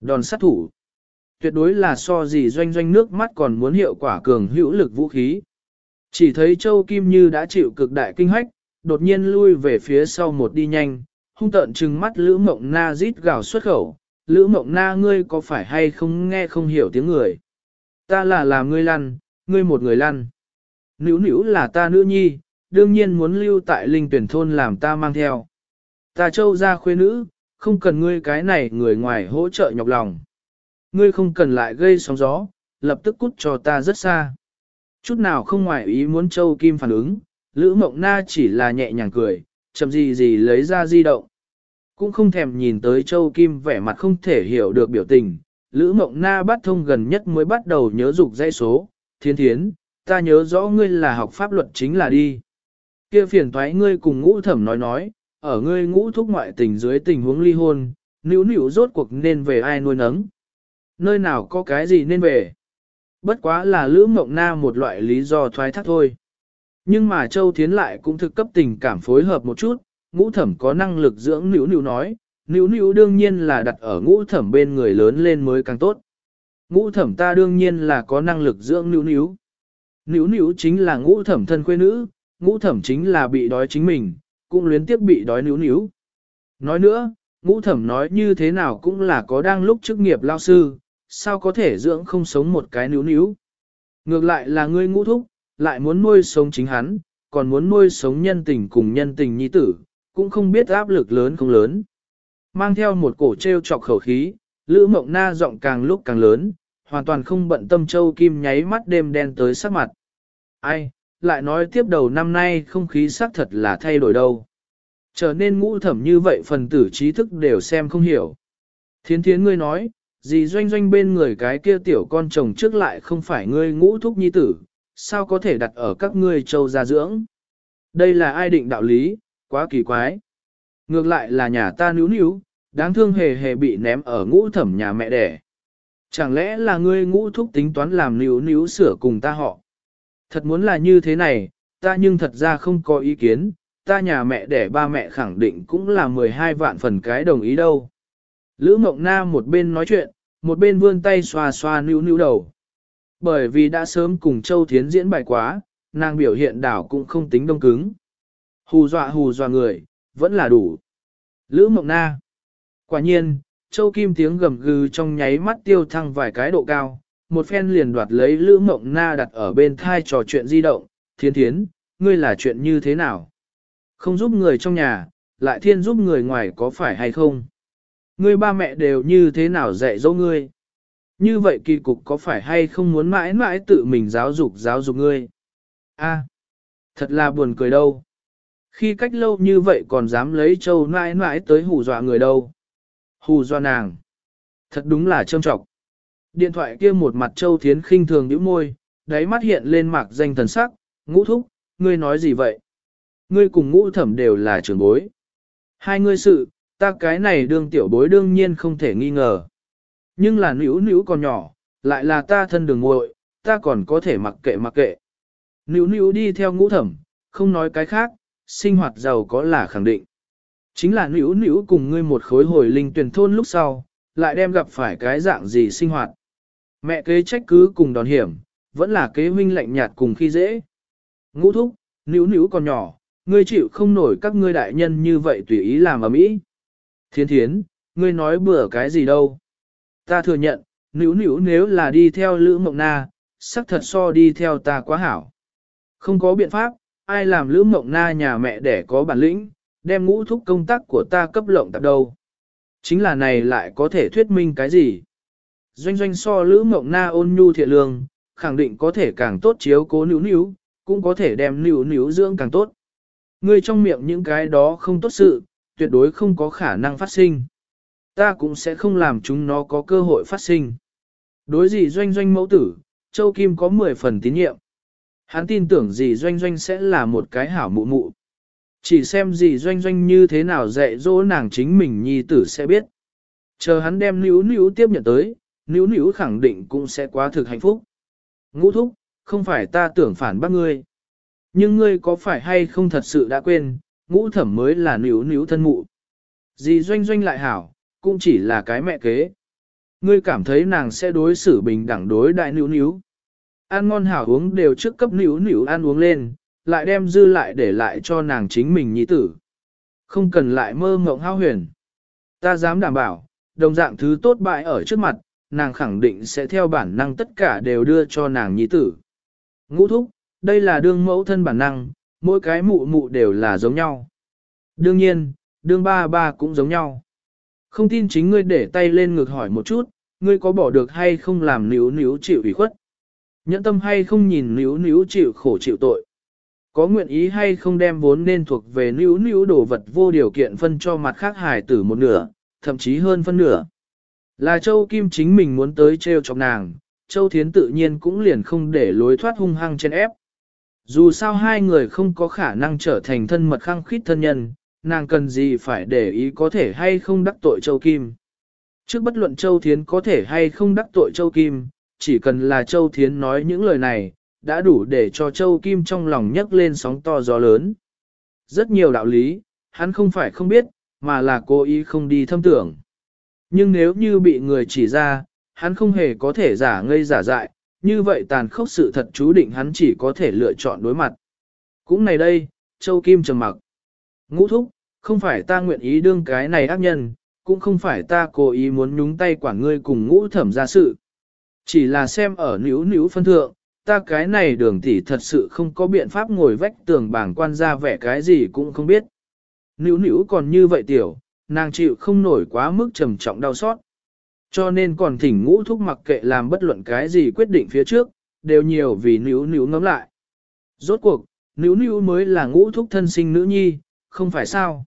A: Đòn sát thủ. Tuyệt đối là so gì doanh doanh nước mắt còn muốn hiệu quả cường hữu lực vũ khí. Chỉ thấy Châu Kim Như đã chịu cực đại kinh hách, đột nhiên lui về phía sau một đi nhanh, hung tợn trừng mắt Lữ Mộng Na rít gào xuất khẩu. Lữ Mộng Na ngươi có phải hay không nghe không hiểu tiếng người? Ta là làm ngươi lăn, ngươi một người lăn. Nữ nữ là ta nữ nhi, đương nhiên muốn lưu tại linh tuyển thôn làm ta mang theo. Ta châu ra khuê nữ, không cần ngươi cái này người ngoài hỗ trợ nhọc lòng. Ngươi không cần lại gây sóng gió, lập tức cút cho ta rất xa. Chút nào không ngoài ý muốn châu kim phản ứng, Lữ Mộng Na chỉ là nhẹ nhàng cười, chậm gì gì lấy ra di động. Cũng không thèm nhìn tới châu kim vẻ mặt không thể hiểu được biểu tình. Lữ Mộng Na bắt thông gần nhất mới bắt đầu nhớ dục dãy số, thiên thiến, ta nhớ rõ ngươi là học pháp luật chính là đi kia phiền thoái ngươi cùng ngũ thẩm nói nói, ở ngươi ngũ thúc ngoại tình dưới tình huống ly hôn, nữ nữ rốt cuộc nên về ai nuôi nấng. Nơi nào có cái gì nên về. Bất quá là lữ mộng na một loại lý do thoái thác thôi. Nhưng mà Châu Thiến lại cũng thực cấp tình cảm phối hợp một chút, ngũ thẩm có năng lực dưỡng nữ nữ nói, nữ nữ đương nhiên là đặt ở ngũ thẩm bên người lớn lên mới càng tốt. Ngũ thẩm ta đương nhiên là có năng lực dưỡng nữ nữ. Nữ nữ chính là ngũ thẩm thân quê nữ, ngũ thẩm chính là bị đói chính mình, cũng luyến tiếp bị đói níu níu. Nói nữa, ngũ thẩm nói như thế nào cũng là có đang lúc chức nghiệp lao sư, sao có thể dưỡng không sống một cái níu níu. Ngược lại là ngươi ngũ thúc, lại muốn nuôi sống chính hắn, còn muốn nuôi sống nhân tình cùng nhân tình nhi tử, cũng không biết áp lực lớn không lớn. Mang theo một cổ treo chọc khẩu khí, Lữ Mộng Na giọng càng lúc càng lớn, hoàn toàn không bận tâm châu kim nháy mắt đêm đen tới sắc mặt. Ai, lại nói tiếp đầu năm nay không khí xác thật là thay đổi đâu. Trở nên ngũ thẩm như vậy phần tử trí thức đều xem không hiểu. Thiến thiến ngươi nói, gì doanh doanh bên người cái kia tiểu con chồng trước lại không phải ngươi ngũ thúc nhi tử, sao có thể đặt ở các ngươi châu gia dưỡng. Đây là ai định đạo lý, quá kỳ quái. Ngược lại là nhà ta níu níu, đáng thương hề hề bị ném ở ngũ thẩm nhà mẹ đẻ. Chẳng lẽ là ngươi ngũ thúc tính toán làm níu níu sửa cùng ta họ. Thật muốn là như thế này, ta nhưng thật ra không có ý kiến, ta nhà mẹ đẻ ba mẹ khẳng định cũng là 12 vạn phần cái đồng ý đâu. Lữ Mộng Na một bên nói chuyện, một bên vươn tay xoa xoa níu níu đầu. Bởi vì đã sớm cùng Châu Thiến diễn bài quá, nàng biểu hiện đảo cũng không tính đông cứng. Hù dọa hù dọa người, vẫn là đủ. Lữ Mộng Na. Quả nhiên, Châu Kim tiếng gầm gừ trong nháy mắt tiêu thăng vài cái độ cao, một phen liền đoạt lấy Lữ Mộng Na đặt ở bên thai trò chuyện di động, thiên thiến, ngươi là chuyện như thế nào? Không giúp người trong nhà, lại thiên giúp người ngoài có phải hay không? Ngươi ba mẹ đều như thế nào dạy dỗ ngươi? như vậy kỳ cục có phải hay không muốn mãi mãi tự mình giáo dục giáo dục ngươi? A, thật là buồn cười đâu. Khi cách lâu như vậy còn dám lấy châu mãi mãi tới hù dọa người đâu. Hù dọa nàng. Thật đúng là trâm trọng. Điện thoại kia một mặt châu thiến khinh thường nhíu môi, đáy mắt hiện lên mạc danh thần sắc, ngũ thúc, ngươi nói gì vậy? Ngươi cùng ngũ thẩm đều là trưởng bối. Hai ngươi sự, ta cái này đương tiểu bối đương nhiên không thể nghi ngờ. Nhưng là nữ nữ còn nhỏ, lại là ta thân đường muội, ta còn có thể mặc kệ mặc kệ. Nữ nữ đi theo ngũ thẩm, không nói cái khác, sinh hoạt giàu có là khẳng định. Chính là nữ nữ cùng ngươi một khối hồi linh tuyển thôn lúc sau, lại đem gặp phải cái dạng gì sinh hoạt. Mẹ kế trách cứ cùng đòn hiểm, vẫn là kế huynh lạnh nhạt cùng khi dễ. Ngũ thúc, nữ nữ còn nhỏ, ngươi chịu không nổi các ngươi đại nhân như vậy tùy ý làm ở mỹ. Thiên thiến, ngươi nói bừa cái gì đâu. Ta thừa nhận, nữ nữ nếu là đi theo Lữ Mộng Na, sắc thật so đi theo ta quá hảo. Không có biện pháp, ai làm Lữ Mộng Na nhà mẹ để có bản lĩnh, đem ngũ thúc công tác của ta cấp lộng tạp đâu. Chính là này lại có thể thuyết minh cái gì? Doanh doanh so Lữ Mộng Na ôn nhu thiện lương, khẳng định có thể càng tốt chiếu cố nữ nữ, cũng có thể đem nữ nữ dưỡng càng tốt. Ngươi trong miệng những cái đó không tốt sự, tuyệt đối không có khả năng phát sinh. Ta cũng sẽ không làm chúng nó có cơ hội phát sinh. Đối gì doanh doanh mẫu tử, Châu Kim có 10 phần tín nhiệm. Hắn tin tưởng gì doanh doanh sẽ là một cái hảo mụ mụ. Chỉ xem gì doanh doanh như thế nào dạy dỗ nàng chính mình nhi tử sẽ biết. Chờ hắn đem níu níu tiếp nhận tới, níu níu khẳng định cũng sẽ quá thực hạnh phúc. Ngũ thúc, không phải ta tưởng phản bác ngươi. Nhưng ngươi có phải hay không thật sự đã quên, ngũ thẩm mới là níu níu thân mụ. Dì doanh doanh lại hảo, cũng chỉ là cái mẹ kế. Ngươi cảm thấy nàng sẽ đối xử bình đẳng đối đại níu níu. Ăn ngon hảo uống đều trước cấp níu níu ăn uống lên, lại đem dư lại để lại cho nàng chính mình nhi tử. Không cần lại mơ mộng hao huyền. Ta dám đảm bảo, đồng dạng thứ tốt bại ở trước mặt, nàng khẳng định sẽ theo bản năng tất cả đều đưa cho nàng nhi tử. Ngũ thúc, đây là đương mẫu thân bản năng, mỗi cái mụ mụ đều là giống nhau. Đương nhiên, đương ba ba cũng giống nhau. Không tin chính ngươi để tay lên ngực hỏi một chút, ngươi có bỏ được hay không làm níu níu chịu ủy khuất? Nhẫn tâm hay không nhìn níu níu chịu khổ chịu tội? Có nguyện ý hay không đem vốn nên thuộc về níu níu đồ vật vô điều kiện phân cho mặt khác hài tử một nửa, thậm chí hơn phân nửa? Là Châu Kim chính mình muốn tới treo chọc nàng, Châu Thiến tự nhiên cũng liền không để lối thoát hung hăng trên ép. Dù sao hai người không có khả năng trở thành thân mật khăng khít thân nhân, nàng cần gì phải để ý có thể hay không đắc tội Châu Kim. Trước bất luận Châu Thiến có thể hay không đắc tội Châu Kim, chỉ cần là Châu Thiến nói những lời này, đã đủ để cho Châu Kim trong lòng nhấc lên sóng to gió lớn. Rất nhiều đạo lý, hắn không phải không biết, mà là cố ý không đi thâm tưởng. Nhưng nếu như bị người chỉ ra, hắn không hề có thể giả ngây giả dại, như vậy tàn khốc sự thật chú định hắn chỉ có thể lựa chọn đối mặt. Cũng này đây, Châu Kim trầm mặc. Ngũ thúc, không phải ta nguyện ý đương cái này ác nhân, cũng không phải ta cố ý muốn nhúng tay quản ngươi cùng ngũ thẩm ra sự. Chỉ là xem ở níu níu phân thượng, ta cái này đường tỷ thật sự không có biện pháp ngồi vách tường bảng quan ra vẻ cái gì cũng không biết. Níu níu còn như vậy tiểu, nàng chịu không nổi quá mức trầm trọng đau xót. Cho nên còn thỉnh ngũ thúc mặc kệ làm bất luận cái gì quyết định phía trước, đều nhiều vì níu níu ngắm lại. Rốt cuộc, níu níu mới là ngũ thúc thân sinh nữ nhi, không phải sao.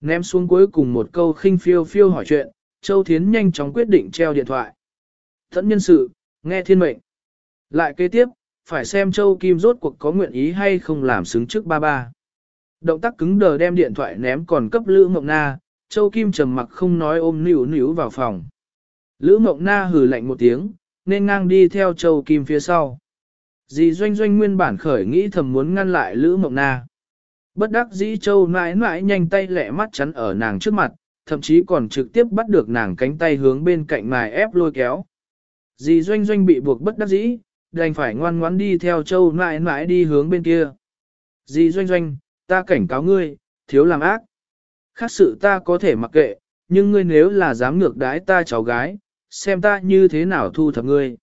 A: Ném xuống cuối cùng một câu khinh phiêu phiêu hỏi chuyện, Châu Thiến nhanh chóng quyết định treo điện thoại. Thẫn nhân sự, nghe thiên mệnh. Lại kế tiếp, phải xem Châu Kim rốt cuộc có nguyện ý hay không làm xứng trước ba ba. Động tác cứng đờ đem điện thoại ném còn cấp Lữ Mộng Na, Châu Kim trầm mặc không nói ôm níu níu vào phòng. Lữ Mộng Na hừ lạnh một tiếng, nên ngang đi theo Châu Kim phía sau. Dì doanh doanh nguyên bản khởi nghĩ thầm muốn ngăn lại Lữ Mộng Na. Bất đắc dĩ Châu mãi mãi nhanh tay lẹ mắt chắn ở nàng trước mặt, thậm chí còn trực tiếp bắt được nàng cánh tay hướng bên cạnh mài ép lôi kéo. Dì doanh doanh bị buộc bất đắc dĩ, đành phải ngoan ngoãn đi theo Châu mãi mãi đi hướng bên kia. Dì doanh doanh, ta cảnh cáo ngươi, thiếu làm ác. Khác sự ta có thể mặc kệ, nhưng ngươi nếu là dám ngược đái ta cháu gái, xem ta như thế nào thu thập ngươi.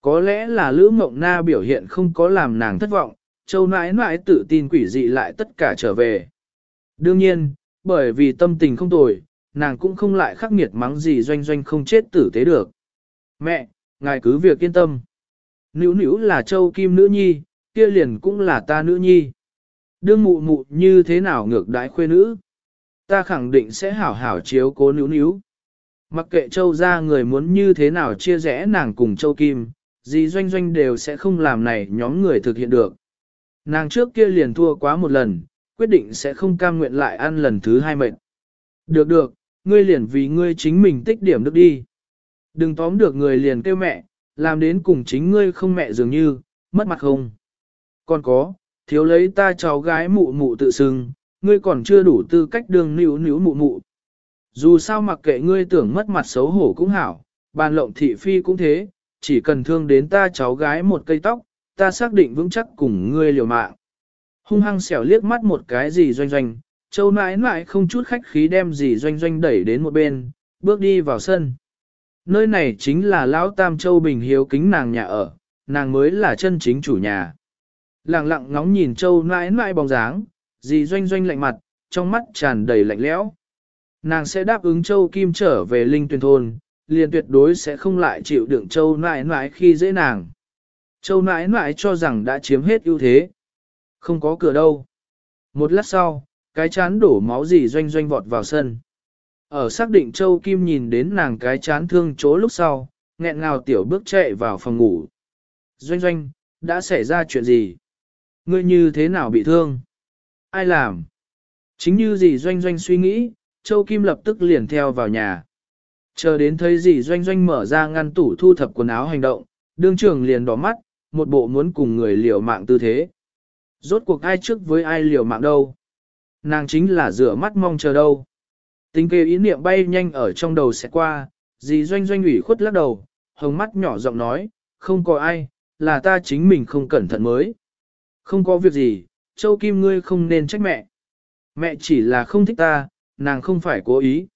A: Có lẽ là Lữ Mộng Na biểu hiện không có làm nàng thất vọng, Châu nãi nãi tự tin quỷ dị lại tất cả trở về. Đương nhiên, bởi vì tâm tình không tồi, nàng cũng không lại khắc nghiệt mắng gì doanh doanh không chết tử tế được. Mẹ, ngài cứ việc yên tâm. Nữu nữu là châu kim nữ nhi, kia liền cũng là ta nữ nhi. Đương mụ mụ như thế nào ngược đái khuê nữ? Ta khẳng định sẽ hảo hảo chiếu cố nữu nữu. Mặc kệ châu ra người muốn như thế nào chia rẽ nàng cùng châu kim, gì doanh doanh đều sẽ không làm này nhóm người thực hiện được. Nàng trước kia liền thua quá một lần, quyết định sẽ không cam nguyện lại ăn lần thứ hai mệnh. Được được, ngươi liền vì ngươi chính mình tích điểm được đi. Đừng tóm được người liền kêu mẹ, làm đến cùng chính ngươi không mẹ dường như, mất mặt không. Còn có, thiếu lấy ta cháu gái mụ mụ tự xưng, ngươi còn chưa đủ tư cách đường níu níu mụ mụ. Dù sao mặc kệ ngươi tưởng mất mặt xấu hổ cũng hảo, bàn lộng thị phi cũng thế, chỉ cần thương đến ta cháu gái một cây tóc, ta xác định vững chắc cùng ngươi liều mạng. Hung hăng xẻo liếc mắt một cái gì doanh doanh, châu nãi nãi không chút khách khí đem gì doanh doanh đẩy đến một bên, bước đi vào sân. Nơi này chính là Lão Tam Châu Bình hiếu kính nàng nhà ở, nàng mới là chân chính chủ nhà. Lặng lặng ngóng nhìn Châu nãi nãi bóng dáng, dì doanh doanh lạnh mặt, trong mắt tràn đầy lạnh lẽo. Nàng sẽ đáp ứng Châu Kim trở về Linh Tuyền Thôn, liền tuyệt đối sẽ không lại chịu đựng Châu nãi nãi khi dễ nàng. Châu nãi nãi cho rằng đã chiếm hết ưu thế. Không có cửa đâu. Một lát sau, cái chán đổ máu dì doanh doanh vọt vào sân. Ở xác định Châu Kim nhìn đến nàng cái chán thương chỗ lúc sau, nghẹn ngào tiểu bước chạy vào phòng ngủ. Doanh doanh, đã xảy ra chuyện gì? Ngươi như thế nào bị thương? Ai làm? Chính như gì doanh doanh suy nghĩ, Châu Kim lập tức liền theo vào nhà. Chờ đến thấy gì doanh doanh mở ra ngăn tủ thu thập quần áo hành động, đương trưởng liền đỏ mắt, một bộ muốn cùng người liều mạng tư thế. Rốt cuộc ai trước với ai liều mạng đâu? Nàng chính là rửa mắt mong chờ đâu. Tính kê ý niệm bay nhanh ở trong đầu sẽ qua, dì doanh doanh ủy khuất lắc đầu, hồng mắt nhỏ giọng nói, không có ai, là ta chính mình không cẩn thận mới. Không có việc gì, Châu Kim ngươi không nên trách mẹ. Mẹ chỉ là không thích ta, nàng không phải cố ý.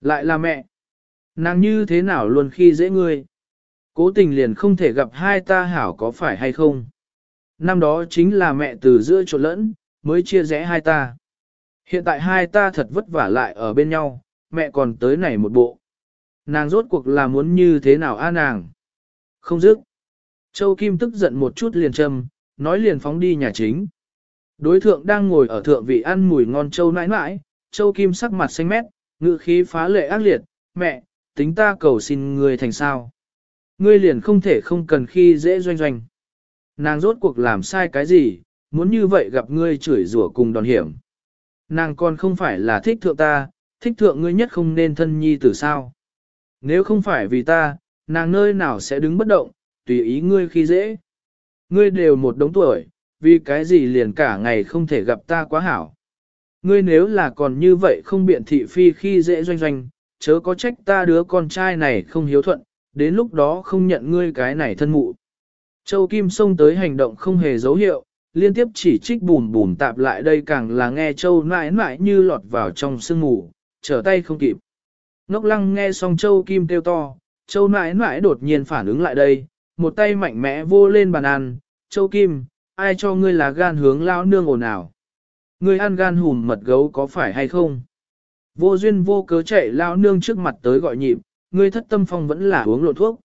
A: Lại là mẹ. Nàng như thế nào luôn khi dễ ngươi. Cố tình liền không thể gặp hai ta hảo có phải hay không. Năm đó chính là mẹ từ giữa trộn lẫn, mới chia rẽ hai ta. Hiện tại hai ta thật vất vả lại ở bên nhau, mẹ còn tới này một bộ. Nàng rốt cuộc là muốn như thế nào a nàng? Không dứt. Châu Kim tức giận một chút liền châm, nói liền phóng đi nhà chính. Đối thượng đang ngồi ở thượng vị ăn mùi ngon châu nãi nãi, châu Kim sắc mặt xanh mét, ngữ khí phá lệ ác liệt, mẹ, tính ta cầu xin người thành sao. Ngươi liền không thể không cần khi dễ doanh doanh. Nàng rốt cuộc làm sai cái gì, muốn như vậy gặp ngươi chửi rủa cùng đòn hiểm. Nàng còn không phải là thích thượng ta, thích thượng ngươi nhất không nên thân nhi tử sao. Nếu không phải vì ta, nàng nơi nào sẽ đứng bất động, tùy ý ngươi khi dễ. Ngươi đều một đống tuổi, vì cái gì liền cả ngày không thể gặp ta quá hảo. Ngươi nếu là còn như vậy không biện thị phi khi dễ doanh doanh, chớ có trách ta đứa con trai này không hiếu thuận, đến lúc đó không nhận ngươi cái này thân mụ. Châu Kim xông tới hành động không hề dấu hiệu, liên tiếp chỉ trích bùn bùn tạp lại đây càng là nghe Châu nãi nãi như lọt vào trong sương mù, trở tay không kịp. Ngốc lăng nghe xong Châu Kim kêu to, Châu nãi nãi đột nhiên phản ứng lại đây, một tay mạnh mẽ vô lên bàn ăn, Châu Kim, ai cho ngươi là gan hướng lao nương ồn ào. Ngươi ăn gan hùm mật gấu có phải hay không? Vô duyên vô cớ chạy lao nương trước mặt tới gọi nhịp, ngươi thất tâm phong vẫn là uống lộ thuốc.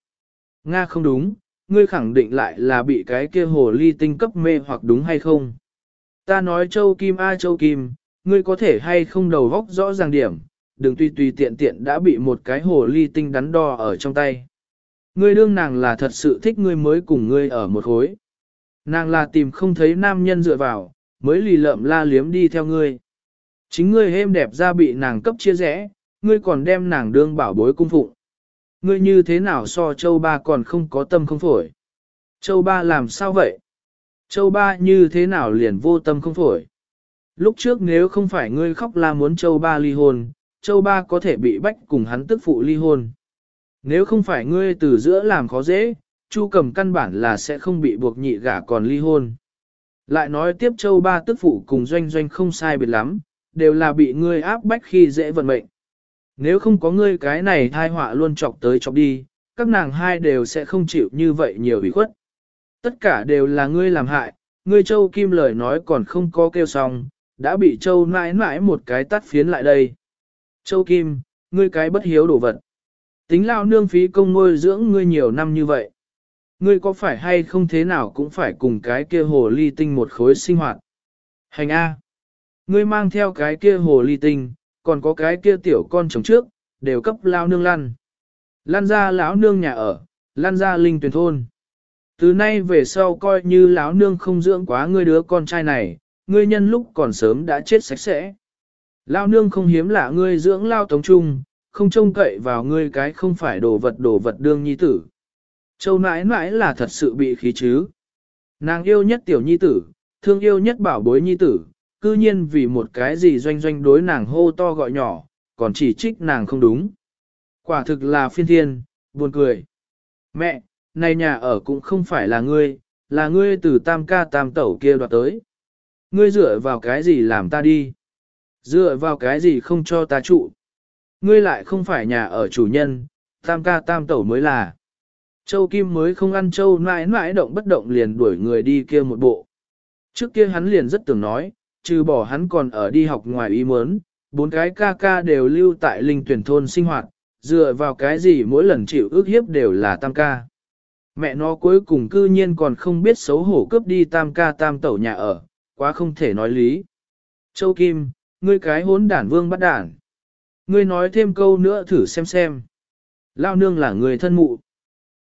A: Nga không đúng, ngươi khẳng định lại là bị cái kia hồ ly tinh cấp mê hoặc đúng hay không? Ta nói châu kim a châu kim, ngươi có thể hay không đầu vóc rõ ràng điểm, đừng tùy tùy tiện tiện đã bị một cái hồ ly tinh đắn đo ở trong tay. Ngươi đương nàng là thật sự thích ngươi mới cùng ngươi ở một khối. Nàng là tìm không thấy nam nhân dựa vào, mới lì lợm la liếm đi theo ngươi. Chính ngươi êm đẹp ra bị nàng cấp chia rẽ, ngươi còn đem nàng đương bảo bối cung phụng. Ngươi như thế nào so châu ba còn không có tâm không phổi? Châu ba làm sao vậy? Châu ba như thế nào liền vô tâm không phổi? Lúc trước nếu không phải ngươi khóc la muốn châu ba ly hôn, châu ba có thể bị bách cùng hắn tức phụ ly hôn. Nếu không phải ngươi từ giữa làm khó dễ, chu cầm căn bản là sẽ không bị buộc nhị gả còn ly hôn. Lại nói tiếp châu ba tức phụ cùng doanh doanh không sai biệt lắm, đều là bị ngươi áp bách khi dễ vận mệnh. Nếu không có ngươi cái này thai họa luôn chọc tới chọc đi, các nàng hai đều sẽ không chịu như vậy nhiều ủy khuất. Tất cả đều là ngươi làm hại, ngươi châu kim lời nói còn không có kêu xong, đã bị châu mãi mãi một cái tắt phiến lại đây. Châu kim, ngươi cái bất hiếu đổ vật. Tính lao nương phí công nuôi dưỡng ngươi nhiều năm như vậy. Ngươi có phải hay không thế nào cũng phải cùng cái kia hồ ly tinh một khối sinh hoạt. Hành A. Ngươi mang theo cái kia hồ ly tinh, còn có cái kia tiểu con chồng trước, đều cấp lao nương lăn. Lăn ra lão nương nhà ở, lăn ra linh tuyển thôn. Từ nay về sau coi như lão nương không dưỡng quá ngươi đứa con trai này, ngươi nhân lúc còn sớm đã chết sạch sẽ. Lao nương không hiếm lạ ngươi dưỡng lao tống trung, không trông cậy vào ngươi cái không phải đồ vật đồ vật đương nhi tử. Châu nãi nãi là thật sự bị khí chứ. Nàng yêu nhất tiểu nhi tử, thương yêu nhất bảo bối nhi tử, cư nhiên vì một cái gì doanh doanh đối nàng hô to gọi nhỏ, còn chỉ trích nàng không đúng. Quả thực là phiên thiên, buồn cười. Mẹ, này nhà ở cũng không phải là ngươi, là ngươi từ tam ca tam tẩu kia đoạt tới. Ngươi dựa vào cái gì làm ta đi? Dựa vào cái gì không cho ta trụ? Ngươi lại không phải nhà ở chủ nhân, tam ca tam tẩu mới là. Châu Kim mới không ăn châu mãi mãi động bất động liền đuổi người đi kia một bộ. Trước kia hắn liền rất tưởng nói, trừ bỏ hắn còn ở đi học ngoài ý muốn, bốn cái ca ca đều lưu tại linh tuyển thôn sinh hoạt, dựa vào cái gì mỗi lần chịu ước hiếp đều là tam ca. Mẹ nó cuối cùng cư nhiên còn không biết xấu hổ cướp đi tam ca tam tẩu nhà ở, quá không thể nói lý. Châu Kim, ngươi cái hốn đản vương bắt đản. Ngươi nói thêm câu nữa thử xem xem. Lao nương là người thân mụ.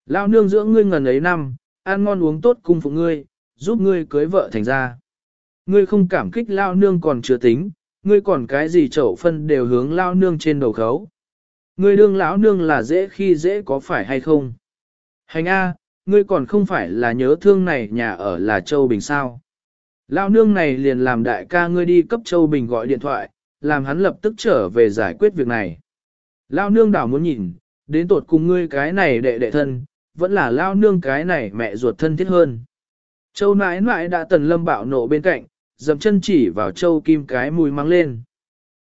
A: Lao nương dưỡng ngươi ngần ấy năm, ăn ngon uống tốt cung phụ ngươi, giúp ngươi cưới vợ thành ra. Ngươi không cảm kích Lao nương còn chưa tính, ngươi còn cái gì chậu phân đều hướng Lao nương trên đầu khấu. Ngươi đương lão nương là dễ khi dễ có phải hay không? Hành A, ngươi còn không phải là nhớ thương này nhà ở là Châu Bình sao? Lão nương này liền làm đại ca ngươi đi cấp Châu Bình gọi điện thoại, làm hắn lập tức trở về giải quyết việc này. Lão nương đảo muốn nhìn, đến tột cùng ngươi cái này đệ đệ thân, vẫn là lao nương cái này mẹ ruột thân thiết hơn. Châu nãi nãi đã tần lâm bạo nộ bên cạnh, dầm chân chỉ vào Châu Kim cái mùi mang lên.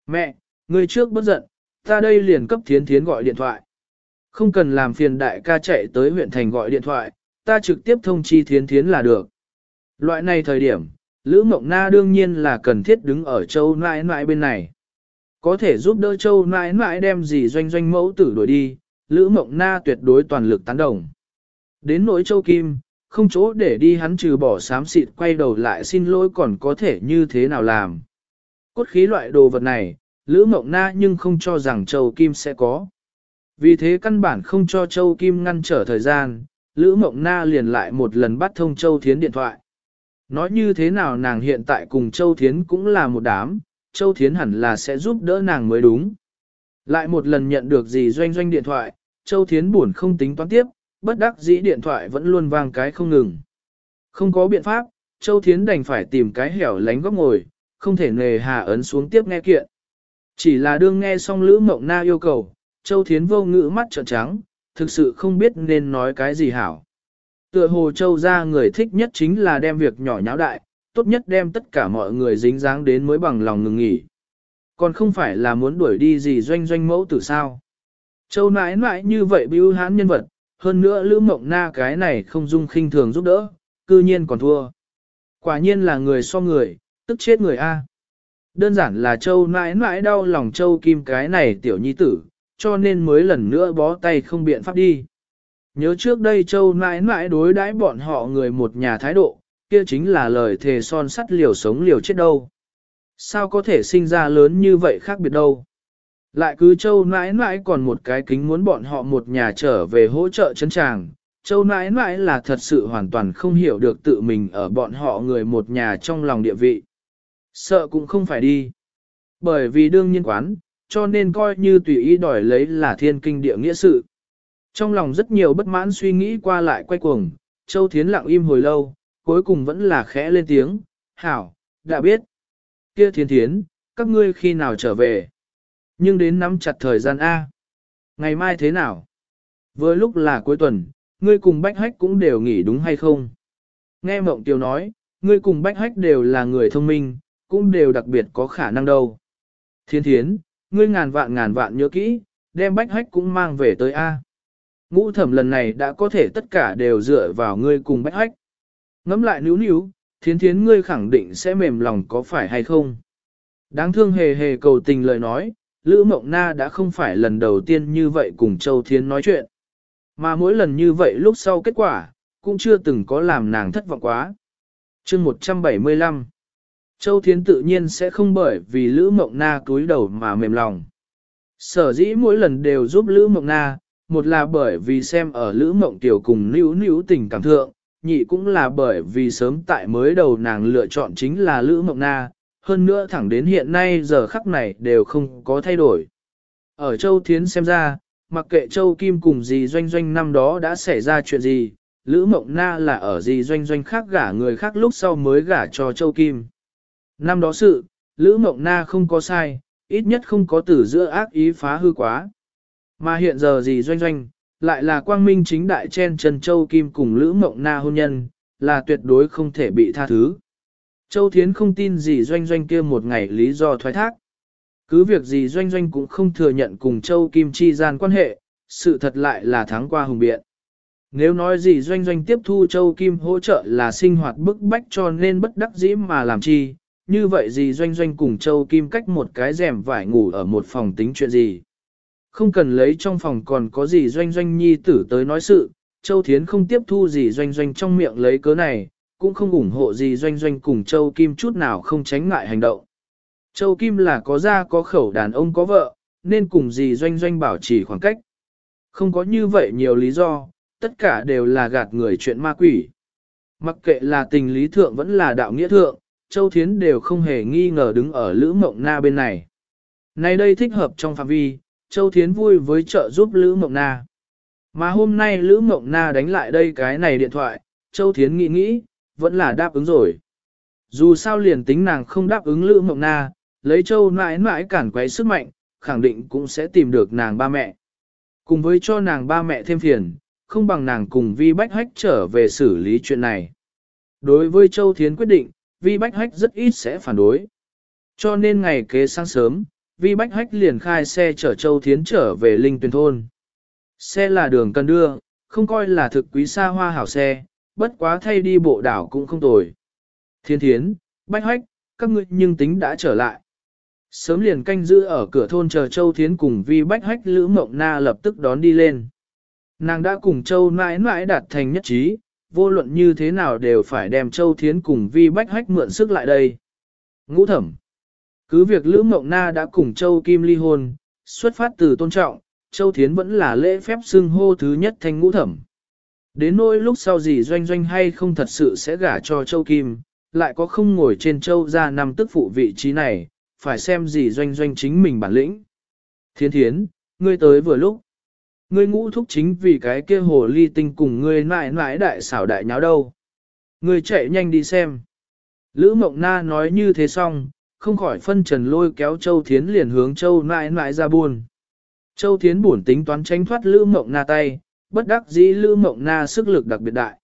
A: Mẹ, người trước bất giận, ta đây liền cấp thiến thiến gọi điện thoại. Không cần làm phiền đại ca chạy tới huyện thành gọi điện thoại, ta trực tiếp thông chi thiến thiến là được. Loại này thời điểm, Lữ Mộng Na đương nhiên là cần thiết đứng ở châu nãi nãi bên này. Có thể giúp đỡ châu nãi nãi đem gì doanh doanh mẫu tử đuổi đi, Lữ Mộng Na tuyệt đối toàn lực tán đồng. Đến nỗi châu Kim, không chỗ để đi hắn trừ bỏ xám xịt quay đầu lại xin lỗi còn có thể như thế nào làm. Cốt khí loại đồ vật này, Lữ Mộng Na nhưng không cho rằng châu Kim sẽ có. Vì thế căn bản không cho châu Kim ngăn trở thời gian, Lữ Mộng Na liền lại một lần bắt thông châu Thiến điện thoại. Nói như thế nào nàng hiện tại cùng Châu Thiến cũng là một đám, Châu Thiến hẳn là sẽ giúp đỡ nàng mới đúng. Lại một lần nhận được gì doanh doanh điện thoại, Châu Thiến buồn không tính toán tiếp, bất đắc dĩ điện thoại vẫn luôn vang cái không ngừng. Không có biện pháp, Châu Thiến đành phải tìm cái hẻo lánh góc ngồi, không thể nề hà ấn xuống tiếp nghe kiện. Chỉ là đương nghe xong Lữ Mộng Na yêu cầu, Châu Thiến vô ngữ mắt trợn trắng, thực sự không biết nên nói cái gì hảo. Tựa hồ châu ra người thích nhất chính là đem việc nhỏ nháo đại, tốt nhất đem tất cả mọi người dính dáng đến mới bằng lòng ngừng nghỉ. Còn không phải là muốn đuổi đi gì doanh doanh mẫu tử sao. Châu nãi nãi như vậy bưu hán nhân vật, hơn nữa Lữ Mộng Na cái này không dung khinh thường giúp đỡ, cư nhiên còn thua. Quả nhiên là người so người, tức chết người A. Đơn giản là Châu nãi nãi đau lòng Châu Kim cái này tiểu nhi tử, cho nên mới lần nữa bó tay không biện pháp đi. Nhớ trước đây châu nãi nãi đối đãi bọn họ người một nhà thái độ, kia chính là lời thề son sắt liều sống liều chết đâu. Sao có thể sinh ra lớn như vậy khác biệt đâu. Lại cứ châu nãi nãi còn một cái kính muốn bọn họ một nhà trở về hỗ trợ chân tràng. Châu nãi nãi là thật sự hoàn toàn không hiểu được tự mình ở bọn họ người một nhà trong lòng địa vị. Sợ cũng không phải đi. Bởi vì đương nhiên quán, cho nên coi như tùy ý đòi lấy là thiên kinh địa nghĩa sự. Trong lòng rất nhiều bất mãn suy nghĩ qua lại quay cuồng, Châu Thiến lặng im hồi lâu, cuối cùng vẫn là khẽ lên tiếng, hảo, đã biết. Kia Thiên Thiến, các ngươi khi nào trở về? Nhưng đến nắm chặt thời gian A. Ngày mai thế nào? với lúc là cuối tuần, ngươi cùng Bách Hách cũng đều nghỉ đúng hay không? Nghe Mộng Tiêu nói, ngươi cùng Bách Hách đều là người thông minh, cũng đều đặc biệt có khả năng đâu. Thiên Thiến, ngươi ngàn vạn ngàn vạn nhớ kỹ, đem Bách Hách cũng mang về tới A. Ngũ thẩm lần này đã có thể tất cả đều dựa vào ngươi cùng bách hách. Ngắm lại níu níu, thiến thiến ngươi khẳng định sẽ mềm lòng có phải hay không. Đáng thương hề hề cầu tình lời nói, Lữ Mộng Na đã không phải lần đầu tiên như vậy cùng Châu Thiến nói chuyện. Mà mỗi lần như vậy lúc sau kết quả, cũng chưa từng có làm nàng thất vọng quá. chương 175 Châu Thiến tự nhiên sẽ không bởi vì Lữ Mộng Na cúi đầu mà mềm lòng. Sở dĩ mỗi lần đều giúp Lữ Mộng Na, một là bởi vì xem ở Lữ Mộng Tiểu cùng níu níu tình cảm thượng, nhị cũng là bởi vì sớm tại mới đầu nàng lựa chọn chính là Lữ Mộng Na, hơn nữa thẳng đến hiện nay giờ khắc này đều không có thay đổi. Ở Châu Thiến xem ra, mặc kệ Châu Kim cùng dì doanh doanh năm đó đã xảy ra chuyện gì, Lữ Mộng Na là ở dì doanh doanh khác gả người khác lúc sau mới gả cho Châu Kim. Năm đó sự, Lữ Mộng Na không có sai, ít nhất không có từ giữa ác ý phá hư quá. Mà hiện giờ dì doanh doanh, lại là quang minh chính đại chen Trần Châu Kim cùng Lữ Mộng Na hôn nhân, là tuyệt đối không thể bị tha thứ. Châu Thiến không tin gì doanh doanh kia một ngày lý do thoái thác. Cứ việc gì doanh doanh cũng không thừa nhận cùng Châu Kim chi gian quan hệ, sự thật lại là tháng qua hùng biện. Nếu nói gì doanh doanh tiếp thu Châu Kim hỗ trợ là sinh hoạt bức bách cho nên bất đắc dĩ mà làm chi, như vậy gì doanh doanh cùng Châu Kim cách một cái rèm vải ngủ ở một phòng tính chuyện gì. Không cần lấy trong phòng còn có gì doanh doanh nhi tử tới nói sự, Châu Thiến không tiếp thu gì doanh doanh trong miệng lấy cớ này, cũng không ủng hộ gì doanh doanh cùng Châu Kim chút nào không tránh ngại hành động. Châu Kim là có gia có khẩu đàn ông có vợ, nên cùng gì doanh doanh bảo trì khoảng cách. Không có như vậy nhiều lý do, tất cả đều là gạt người chuyện ma quỷ. Mặc kệ là tình lý thượng vẫn là đạo nghĩa thượng, Châu Thiến đều không hề nghi ngờ đứng ở Lữ Mộng Na bên này. Nay đây thích hợp trong phạm vi, Châu Thiến vui với trợ giúp Lữ Mộng Na. Mà hôm nay Lữ Mộng Na đánh lại đây cái này điện thoại, Châu Thiến nghĩ nghĩ, vẫn là đáp ứng rồi. Dù sao liền tính nàng không đáp ứng Lữ Mộng Na, lấy Châu mãi mãi cản quấy sức mạnh, khẳng định cũng sẽ tìm được nàng ba mẹ. Cùng với cho nàng ba mẹ thêm phiền, không bằng nàng cùng Vi Bách Hách trở về xử lý chuyện này. Đối với Châu Thiến quyết định, Vi Bách Hách rất ít sẽ phản đối. Cho nên ngày kế sáng sớm, Vi Bách Hách liền khai xe chở Châu Thiến trở về Linh Tuyền Thôn. Xe là đường cần đưa, không coi là thực quý xa hoa hảo xe, bất quá thay đi bộ đảo cũng không tồi. Thiên Thiến, Bách Hách, các ngươi nhưng tính đã trở lại. Sớm liền canh giữ ở cửa thôn chờ Châu Thiến cùng Vi Bách Hách Lữ Mộng Na lập tức đón đi lên. Nàng đã cùng Châu mãi mãi đạt thành nhất trí, vô luận như thế nào đều phải đem Châu Thiến cùng Vi Bách Hách mượn sức lại đây. Ngũ thẩm. Cứ việc Lữ Mộng Na đã cùng Châu Kim ly hôn, xuất phát từ tôn trọng, Châu Thiến vẫn là lễ phép xưng hô thứ nhất thanh ngũ thẩm. Đến nỗi lúc sau gì doanh doanh hay không thật sự sẽ gả cho Châu Kim, lại có không ngồi trên Châu ra năm tức phụ vị trí này, phải xem gì doanh doanh chính mình bản lĩnh. Thiên thiến, ngươi tới vừa lúc. Ngươi ngũ thúc chính vì cái kia hồ ly tinh cùng ngươi mãi mãi đại xảo đại nháo đâu. Ngươi chạy nhanh đi xem. Lữ Mộng Na nói như thế xong, không khỏi phân trần lôi kéo Châu Thiến liền hướng Châu mãi mãi ra buồn. Châu Thiến buồn tính toán tránh thoát Lữ Mộng Na tay, bất đắc dĩ Lữ Mộng Na sức lực đặc biệt đại.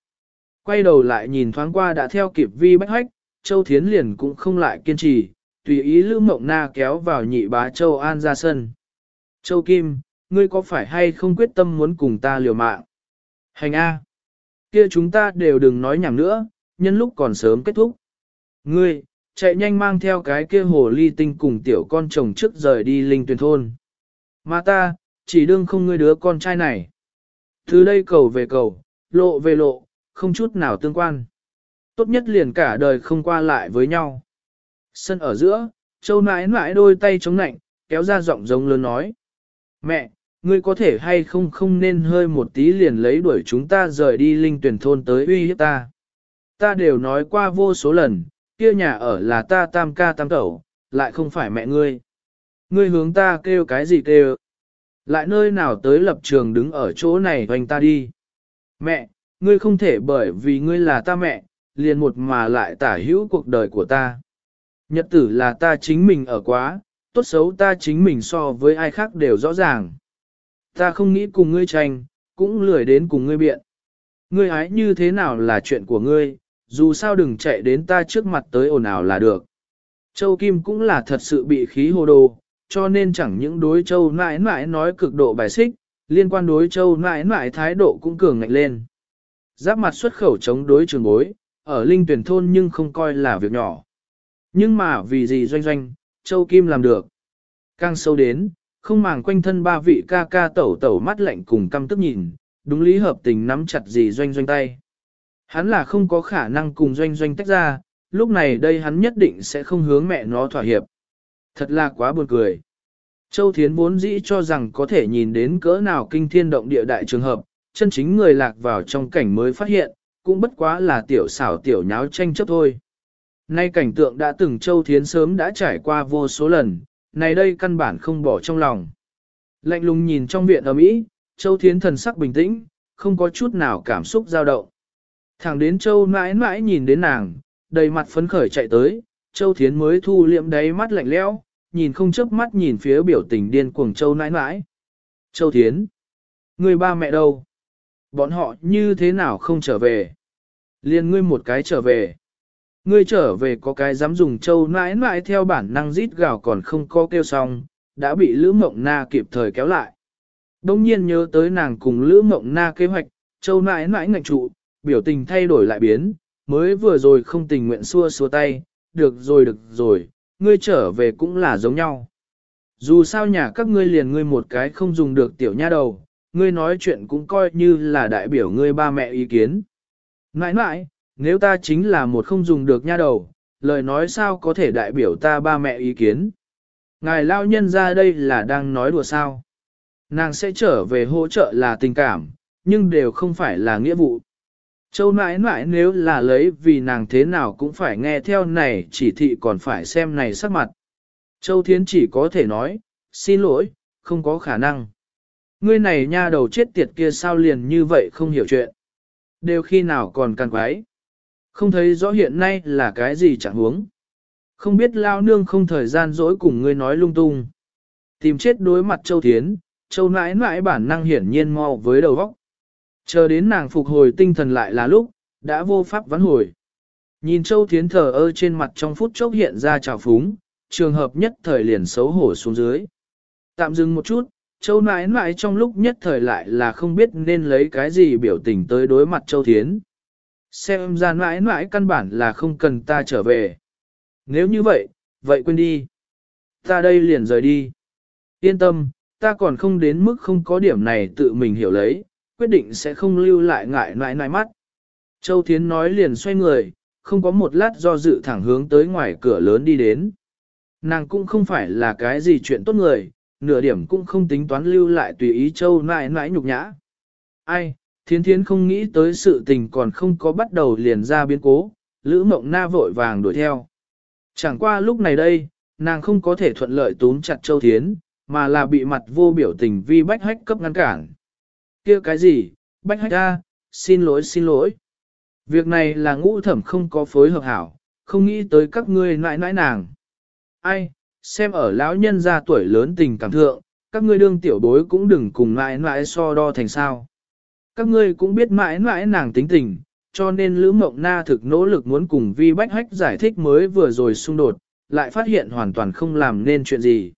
A: Quay đầu lại nhìn thoáng qua đã theo kịp vi bách hách, Châu Thiến liền cũng không lại kiên trì, tùy ý Lữ Mộng Na kéo vào nhị bá Châu An ra sân. Châu Kim, ngươi có phải hay không quyết tâm muốn cùng ta liều mạng? Hành A. Kia chúng ta đều đừng nói nhảm nữa, nhân lúc còn sớm kết thúc. Ngươi, chạy nhanh mang theo cái kia hồ ly tinh cùng tiểu con chồng trước rời đi linh tuyển thôn. Mà ta, chỉ đương không ngươi đứa con trai này. Từ đây cầu về cầu, lộ về lộ, không chút nào tương quan. Tốt nhất liền cả đời không qua lại với nhau. Sân ở giữa, châu nãi nãi đôi tay chống nạnh, kéo ra giọng giống lớn nói. Mẹ, ngươi có thể hay không không nên hơi một tí liền lấy đuổi chúng ta rời đi linh tuyển thôn tới uy hiếp ta. Ta đều nói qua vô số lần, kia nhà ở là ta tam ca tam tẩu, lại không phải mẹ ngươi. Ngươi hướng ta kêu cái gì kêu? Lại nơi nào tới lập trường đứng ở chỗ này hoành ta đi. Mẹ, ngươi không thể bởi vì ngươi là ta mẹ, liền một mà lại tả hữu cuộc đời của ta. Nhật tử là ta chính mình ở quá, tốt xấu ta chính mình so với ai khác đều rõ ràng. Ta không nghĩ cùng ngươi tranh, cũng lười đến cùng ngươi biện. Ngươi ái như thế nào là chuyện của ngươi, dù sao đừng chạy đến ta trước mặt tới ồn ào là được. Châu Kim cũng là thật sự bị khí hồ đồ, cho nên chẳng những đối Châu nãi nãi nói cực độ bài xích, liên quan đối Châu nãi nãi thái độ cũng cường ngạnh lên. Giáp mặt xuất khẩu chống đối trường bối, ở linh tuyển thôn nhưng không coi là việc nhỏ. Nhưng mà vì gì doanh doanh, Châu Kim làm được. Càng sâu đến, không màng quanh thân ba vị ca ca tẩu tẩu mắt lạnh cùng căm tức nhìn, đúng lý hợp tình nắm chặt gì doanh doanh tay. Hắn là không có khả năng cùng doanh doanh tách ra, lúc này đây hắn nhất định sẽ không hướng mẹ nó thỏa hiệp. Thật là quá buồn cười. Châu Thiến vốn dĩ cho rằng có thể nhìn đến cỡ nào kinh thiên động địa đại trường hợp, chân chính người lạc vào trong cảnh mới phát hiện, cũng bất quá là tiểu xảo tiểu nháo tranh chấp thôi. Nay cảnh tượng đã từng Châu Thiến sớm đã trải qua vô số lần, này đây căn bản không bỏ trong lòng. Lạnh lùng nhìn trong viện ở Mỹ, Châu Thiến thần sắc bình tĩnh, không có chút nào cảm xúc dao động. Thẳng đến Châu mãi mãi nhìn đến nàng, đầy mặt phấn khởi chạy tới, Châu Thiến mới thu liệm đáy mắt lạnh lẽo, nhìn không chớp mắt nhìn phía biểu tình điên cuồng Châu nãi nãi. Châu Thiến, người ba mẹ đâu? Bọn họ như thế nào không trở về? Liên ngươi một cái trở về. Ngươi trở về có cái dám dùng Châu nãi nãi theo bản năng rít gào còn không có kêu xong, đã bị Lữ Mộng Na kịp thời kéo lại. Đông nhiên nhớ tới nàng cùng Lữ Mộng Na kế hoạch, Châu nãi nãi ngạch trụ, biểu tình thay đổi lại biến, mới vừa rồi không tình nguyện xua xua tay, được rồi được rồi, ngươi trở về cũng là giống nhau. Dù sao nhà các ngươi liền ngươi một cái không dùng được tiểu nha đầu, ngươi nói chuyện cũng coi như là đại biểu ngươi ba mẹ ý kiến. Nãi nãi, nếu ta chính là một không dùng được nha đầu, lời nói sao có thể đại biểu ta ba mẹ ý kiến. Ngài lao nhân ra đây là đang nói đùa sao. Nàng sẽ trở về hỗ trợ là tình cảm, nhưng đều không phải là nghĩa vụ. Châu nãi nãi nếu là lấy vì nàng thế nào cũng phải nghe theo này chỉ thị còn phải xem này sắc mặt. Châu Thiến chỉ có thể nói, xin lỗi, không có khả năng. Ngươi này nha đầu chết tiệt kia sao liền như vậy không hiểu chuyện. Đều khi nào còn càng quái. Không thấy rõ hiện nay là cái gì chẳng huống. Không biết lao nương không thời gian dỗi cùng ngươi nói lung tung. Tìm chết đối mặt Châu Thiến, Châu nãi nãi bản năng hiển nhiên mau với đầu óc. Chờ đến nàng phục hồi tinh thần lại là lúc, đã vô pháp vãn hồi. Nhìn Châu Thiến thờ ơ trên mặt trong phút chốc hiện ra trào phúng, trường hợp nhất thời liền xấu hổ xuống dưới. Tạm dừng một chút, Châu nãi nãi trong lúc nhất thời lại là không biết nên lấy cái gì biểu tình tới đối mặt Châu Thiến. Xem ra nãi nãi căn bản là không cần ta trở về. Nếu như vậy, vậy quên đi. Ta đây liền rời đi. Yên tâm, ta còn không đến mức không có điểm này tự mình hiểu lấy, quyết định sẽ không lưu lại ngại nãi nãi mắt. Châu Thiến nói liền xoay người, không có một lát do dự thẳng hướng tới ngoài cửa lớn đi đến. Nàng cũng không phải là cái gì chuyện tốt người, nửa điểm cũng không tính toán lưu lại tùy ý Châu nãi nãi nhục nhã. Ai, Thiến Thiến không nghĩ tới sự tình còn không có bắt đầu liền ra biến cố, Lữ Mộng Na vội vàng đuổi theo. Chẳng qua lúc này đây, nàng không có thể thuận lợi túm chặt Châu Thiến, mà là bị mặt vô biểu tình vi bách hách cấp ngăn cản kia cái gì, bách hách ra, xin lỗi xin lỗi. Việc này là ngũ thẩm không có phối hợp hảo, không nghĩ tới các ngươi nãi nãi nàng. Ai, xem ở lão nhân gia tuổi lớn tình cảm thượng, các ngươi đương tiểu bối cũng đừng cùng nãi nãi so đo thành sao. Các ngươi cũng biết mãi mãi nàng tính tình, cho nên Lữ Mộng Na thực nỗ lực muốn cùng Vi Bách Hách giải thích mới vừa rồi xung đột, lại phát hiện hoàn toàn không làm nên chuyện gì.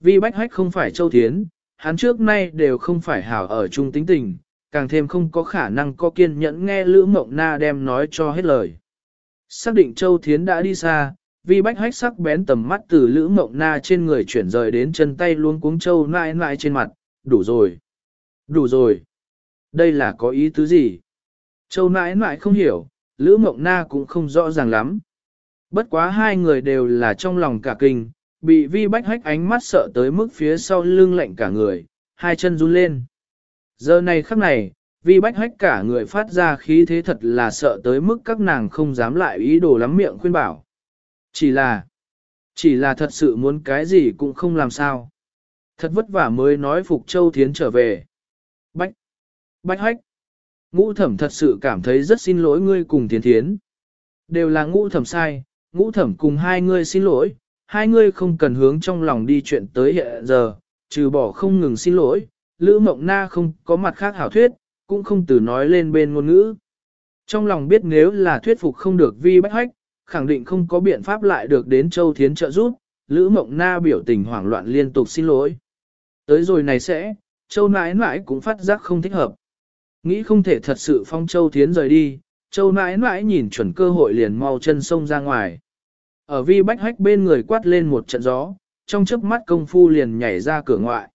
A: Vi Bách Hách không phải Châu Thiến, hắn trước nay đều không phải hảo ở chung tính tình, càng thêm không có khả năng có kiên nhẫn nghe Lữ Mộng Na đem nói cho hết lời. Xác định Châu Thiến đã đi xa, vì bách hách sắc bén tầm mắt từ Lữ Mộng Na trên người chuyển rời đến chân tay luôn cuống Châu nãi nãi trên mặt, đủ rồi. Đủ rồi. Đây là có ý tứ gì? Châu nãi nãi không hiểu, Lữ Mộng Na cũng không rõ ràng lắm. Bất quá hai người đều là trong lòng cả kinh, bị vi bách hách ánh mắt sợ tới mức phía sau lưng lạnh cả người, hai chân run lên. Giờ này khắc này, vi bách hách cả người phát ra khí thế thật là sợ tới mức các nàng không dám lại ý đồ lắm miệng khuyên bảo. Chỉ là, chỉ là thật sự muốn cái gì cũng không làm sao. Thật vất vả mới nói Phục Châu Thiến trở về. Bách, bách hách. Ngũ thẩm thật sự cảm thấy rất xin lỗi ngươi cùng Thiến Thiến. Đều là ngũ thẩm sai, ngũ thẩm cùng hai ngươi xin lỗi, hai ngươi không cần hướng trong lòng đi chuyện tới hiện giờ, trừ bỏ không ngừng xin lỗi, Lữ Mộng Na không có mặt khác hảo thuyết, cũng không từ nói lên bên ngôn ngữ. Trong lòng biết nếu là thuyết phục không được vi bách hách, khẳng định không có biện pháp lại được đến Châu Thiến trợ giúp, Lữ Mộng Na biểu tình hoảng loạn liên tục xin lỗi. Tới rồi này sẽ, Châu nãi nãi cũng phát giác không thích hợp. Nghĩ không thể thật sự phong Châu Thiến rời đi, Châu nãi nãi nhìn chuẩn cơ hội liền mau chân sông ra ngoài. Ở vi bách hách bên người quát lên một trận gió, trong chớp mắt công phu liền nhảy ra cửa ngoại.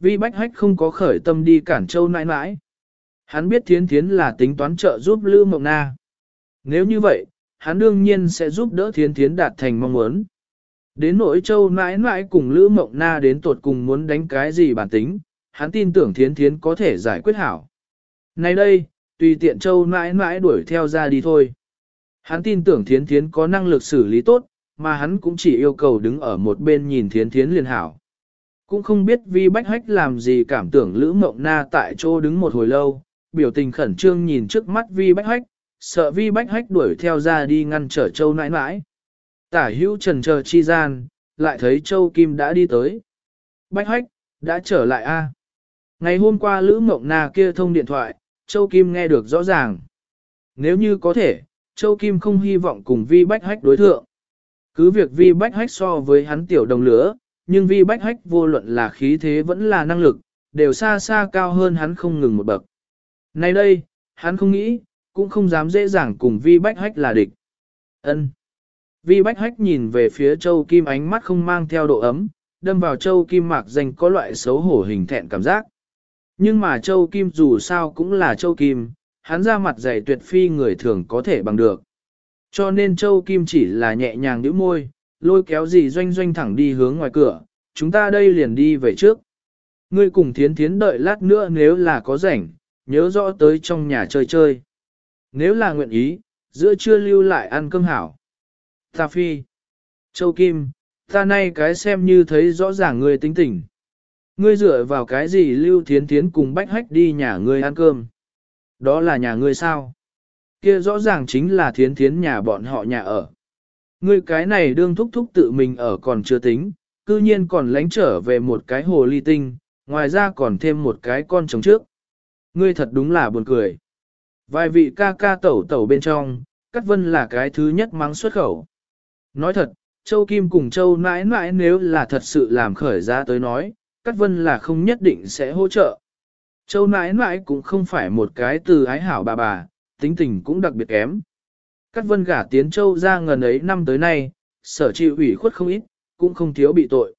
A: Vi Bách Hách không có khởi tâm đi cản châu nãi nãi. Hắn biết thiến thiến là tính toán trợ giúp Lữ Mộng Na. Nếu như vậy, hắn đương nhiên sẽ giúp đỡ thiến thiến đạt thành mong muốn. Đến nỗi châu nãi nãi cùng Lữ Mộng Na đến tột cùng muốn đánh cái gì bản tính, hắn tin tưởng thiến thiến có thể giải quyết hảo. Này đây, tùy tiện châu nãi nãi đuổi theo ra đi thôi. Hắn tin tưởng thiến thiến có năng lực xử lý tốt, mà hắn cũng chỉ yêu cầu đứng ở một bên nhìn thiến thiến liền hảo. Cũng không biết vi bách hách làm gì cảm tưởng Lữ Mộng Na tại chỗ đứng một hồi lâu, biểu tình khẩn trương nhìn trước mắt vi bách hách, sợ vi bách hách đuổi theo ra đi ngăn trở châu nãi nãi. Tả hữu trần chờ chi gian, lại thấy châu Kim đã đi tới. Bách hách, đã trở lại a Ngày hôm qua Lữ Mộng Na kia thông điện thoại, châu Kim nghe được rõ ràng. Nếu như có thể, châu Kim không hy vọng cùng vi bách hách đối thượng. Cứ việc vi bách hách so với hắn tiểu đồng lửa, nhưng vi bách hách vô luận là khí thế vẫn là năng lực, đều xa xa cao hơn hắn không ngừng một bậc. Nay đây, hắn không nghĩ, cũng không dám dễ dàng cùng vi bách hách là địch. ân Vi bách hách nhìn về phía châu kim ánh mắt không mang theo độ ấm, đâm vào châu kim mạc danh có loại xấu hổ hình thẹn cảm giác. Nhưng mà châu kim dù sao cũng là châu kim, hắn ra mặt dày tuyệt phi người thường có thể bằng được. Cho nên châu kim chỉ là nhẹ nhàng nhíu môi, lôi kéo gì doanh doanh thẳng đi hướng ngoài cửa, chúng ta đây liền đi về trước. Ngươi cùng thiến thiến đợi lát nữa nếu là có rảnh, nhớ rõ tới trong nhà chơi chơi. Nếu là nguyện ý, giữa trưa lưu lại ăn cơm hảo. Ta phi. Châu Kim, ta nay cái xem như thấy rõ ràng ngươi tính tình. Ngươi dựa vào cái gì lưu thiến thiến cùng bách hách đi nhà ngươi ăn cơm. Đó là nhà ngươi sao? Kia rõ ràng chính là thiến thiến nhà bọn họ nhà ở. Ngươi cái này đương thúc thúc tự mình ở còn chưa tính, cư nhiên còn lánh trở về một cái hồ ly tinh, ngoài ra còn thêm một cái con trống trước. Ngươi thật đúng là buồn cười. Vài vị ca ca tẩu tẩu bên trong, Cát Vân là cái thứ nhất mắng xuất khẩu. Nói thật, Châu Kim cùng Châu nãi nãi nếu là thật sự làm khởi ra tới nói, Cát Vân là không nhất định sẽ hỗ trợ. Châu nãi nãi cũng không phải một cái từ ái hảo bà bà, tính tình cũng đặc biệt kém. Cát Vân gả tiến Châu ra ngần ấy năm tới nay, sở chịu ủy khuất không ít, cũng không thiếu bị tội.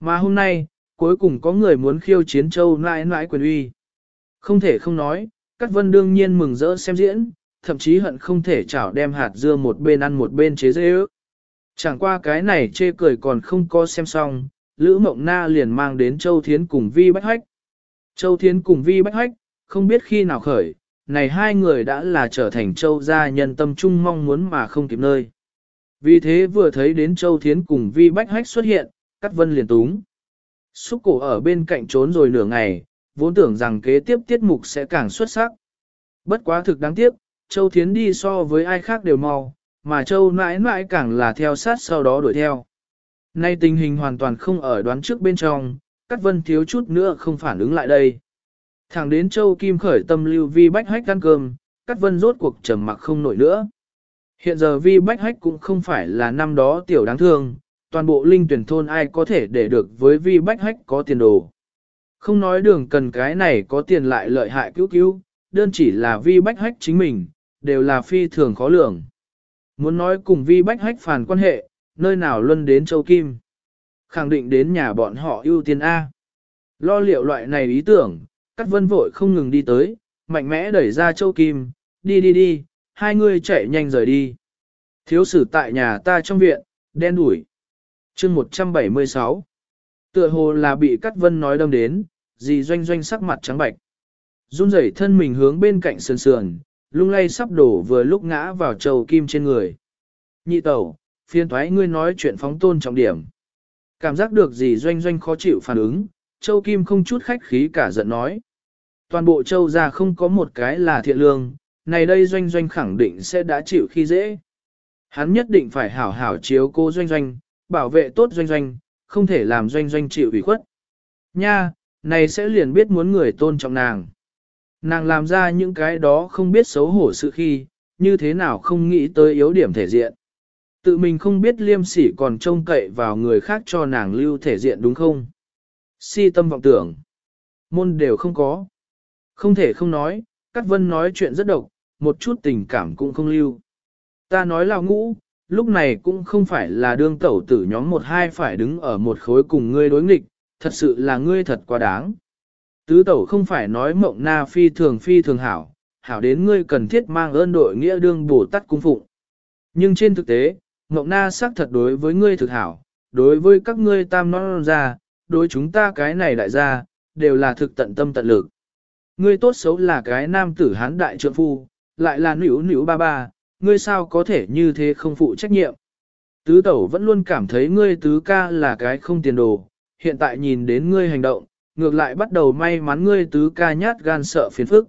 A: Mà hôm nay, cuối cùng có người muốn khiêu chiến Châu nãi nãi quyền uy. Không thể không nói, Cát Vân đương nhiên mừng rỡ xem diễn, thậm chí hận không thể chảo đem hạt dưa một bên ăn một bên chế dễ ước. Chẳng qua cái này chê cười còn không có xem xong, Lữ Mộng Na liền mang đến Châu Thiến cùng Vi Bách Hách. Châu Thiến cùng Vi Bách Hách, không biết khi nào khởi, này hai người đã là trở thành Châu gia nhân tâm trung mong muốn mà không kịp nơi. Vì thế vừa thấy đến Châu Thiến cùng Vi Bách Hách xuất hiện, Cát Vân liền túng. Xúc cổ ở bên cạnh trốn rồi nửa ngày, vốn tưởng rằng kế tiếp tiết mục sẽ càng xuất sắc. Bất quá thực đáng tiếc, Châu Thiến đi so với ai khác đều mau, mà Châu mãi mãi càng là theo sát sau đó đuổi theo. Nay tình hình hoàn toàn không ở đoán trước bên trong, Cát Vân thiếu chút nữa không phản ứng lại đây. Thẳng đến Châu Kim khởi tâm lưu vi bách hách ăn cơm, Cát Vân rốt cuộc trầm mặc không nổi nữa. Hiện giờ vi bách hách cũng không phải là năm đó tiểu đáng thương, toàn bộ linh tuyển thôn ai có thể để được với vi bách hách có tiền đồ. Không nói đường cần cái này có tiền lại lợi hại cứu cứu, đơn chỉ là vi bách hách chính mình, đều là phi thường khó lường. Muốn nói cùng vi bách hách phản quan hệ, nơi nào luân đến châu Kim. Khẳng định đến nhà bọn họ ưu tiên A. Lo liệu loại này ý tưởng, Cát vân vội không ngừng đi tới, mạnh mẽ đẩy ra châu Kim, đi đi đi, hai người chạy nhanh rời đi. Thiếu sử tại nhà ta trong viện, đen đuổi. chương 176 Tựa hồ là bị Cát vân nói đâm đến, dì doanh doanh sắc mặt trắng bạch. Run rẩy thân mình hướng bên cạnh sườn sườn, lung lay sắp đổ vừa lúc ngã vào trầu kim trên người. Nhị tẩu, phiên thoái ngươi nói chuyện phóng tôn trọng điểm. Cảm giác được gì doanh doanh khó chịu phản ứng, châu kim không chút khách khí cả giận nói. Toàn bộ châu ra không có một cái là thiện lương, này đây doanh doanh khẳng định sẽ đã chịu khi dễ. Hắn nhất định phải hảo hảo chiếu cô doanh doanh, bảo vệ tốt doanh doanh, không thể làm doanh doanh chịu ủy khuất. Nha, này sẽ liền biết muốn người tôn trọng nàng. Nàng làm ra những cái đó không biết xấu hổ sự khi, như thế nào không nghĩ tới yếu điểm thể diện. Tự mình không biết liêm sỉ còn trông cậy vào người khác cho nàng lưu thể diện đúng không? Si tâm vọng tưởng. Môn đều không có. Không thể không nói, Cát Vân nói chuyện rất độc, một chút tình cảm cũng không lưu. Ta nói là ngũ, lúc này cũng không phải là đương tẩu tử nhóm một hai phải đứng ở một khối cùng ngươi đối nghịch, thật sự là ngươi thật quá đáng. Tứ tẩu không phải nói mộng na phi thường phi thường hảo, hảo đến ngươi cần thiết mang ơn đội nghĩa đương bổ tát cung phụng. Nhưng trên thực tế, Ngọc na xác thật đối với ngươi thực hảo, đối với các ngươi tam non ra, đối chúng ta cái này đại gia, đều là thực tận tâm tận lực. Ngươi tốt xấu là cái nam tử hán đại trượng phu, lại là nữ nữ ba ba, ngươi sao có thể như thế không phụ trách nhiệm. Tứ tẩu vẫn luôn cảm thấy ngươi tứ ca là cái không tiền đồ, hiện tại nhìn đến ngươi hành động, ngược lại bắt đầu may mắn ngươi tứ ca nhát gan sợ phiền phức.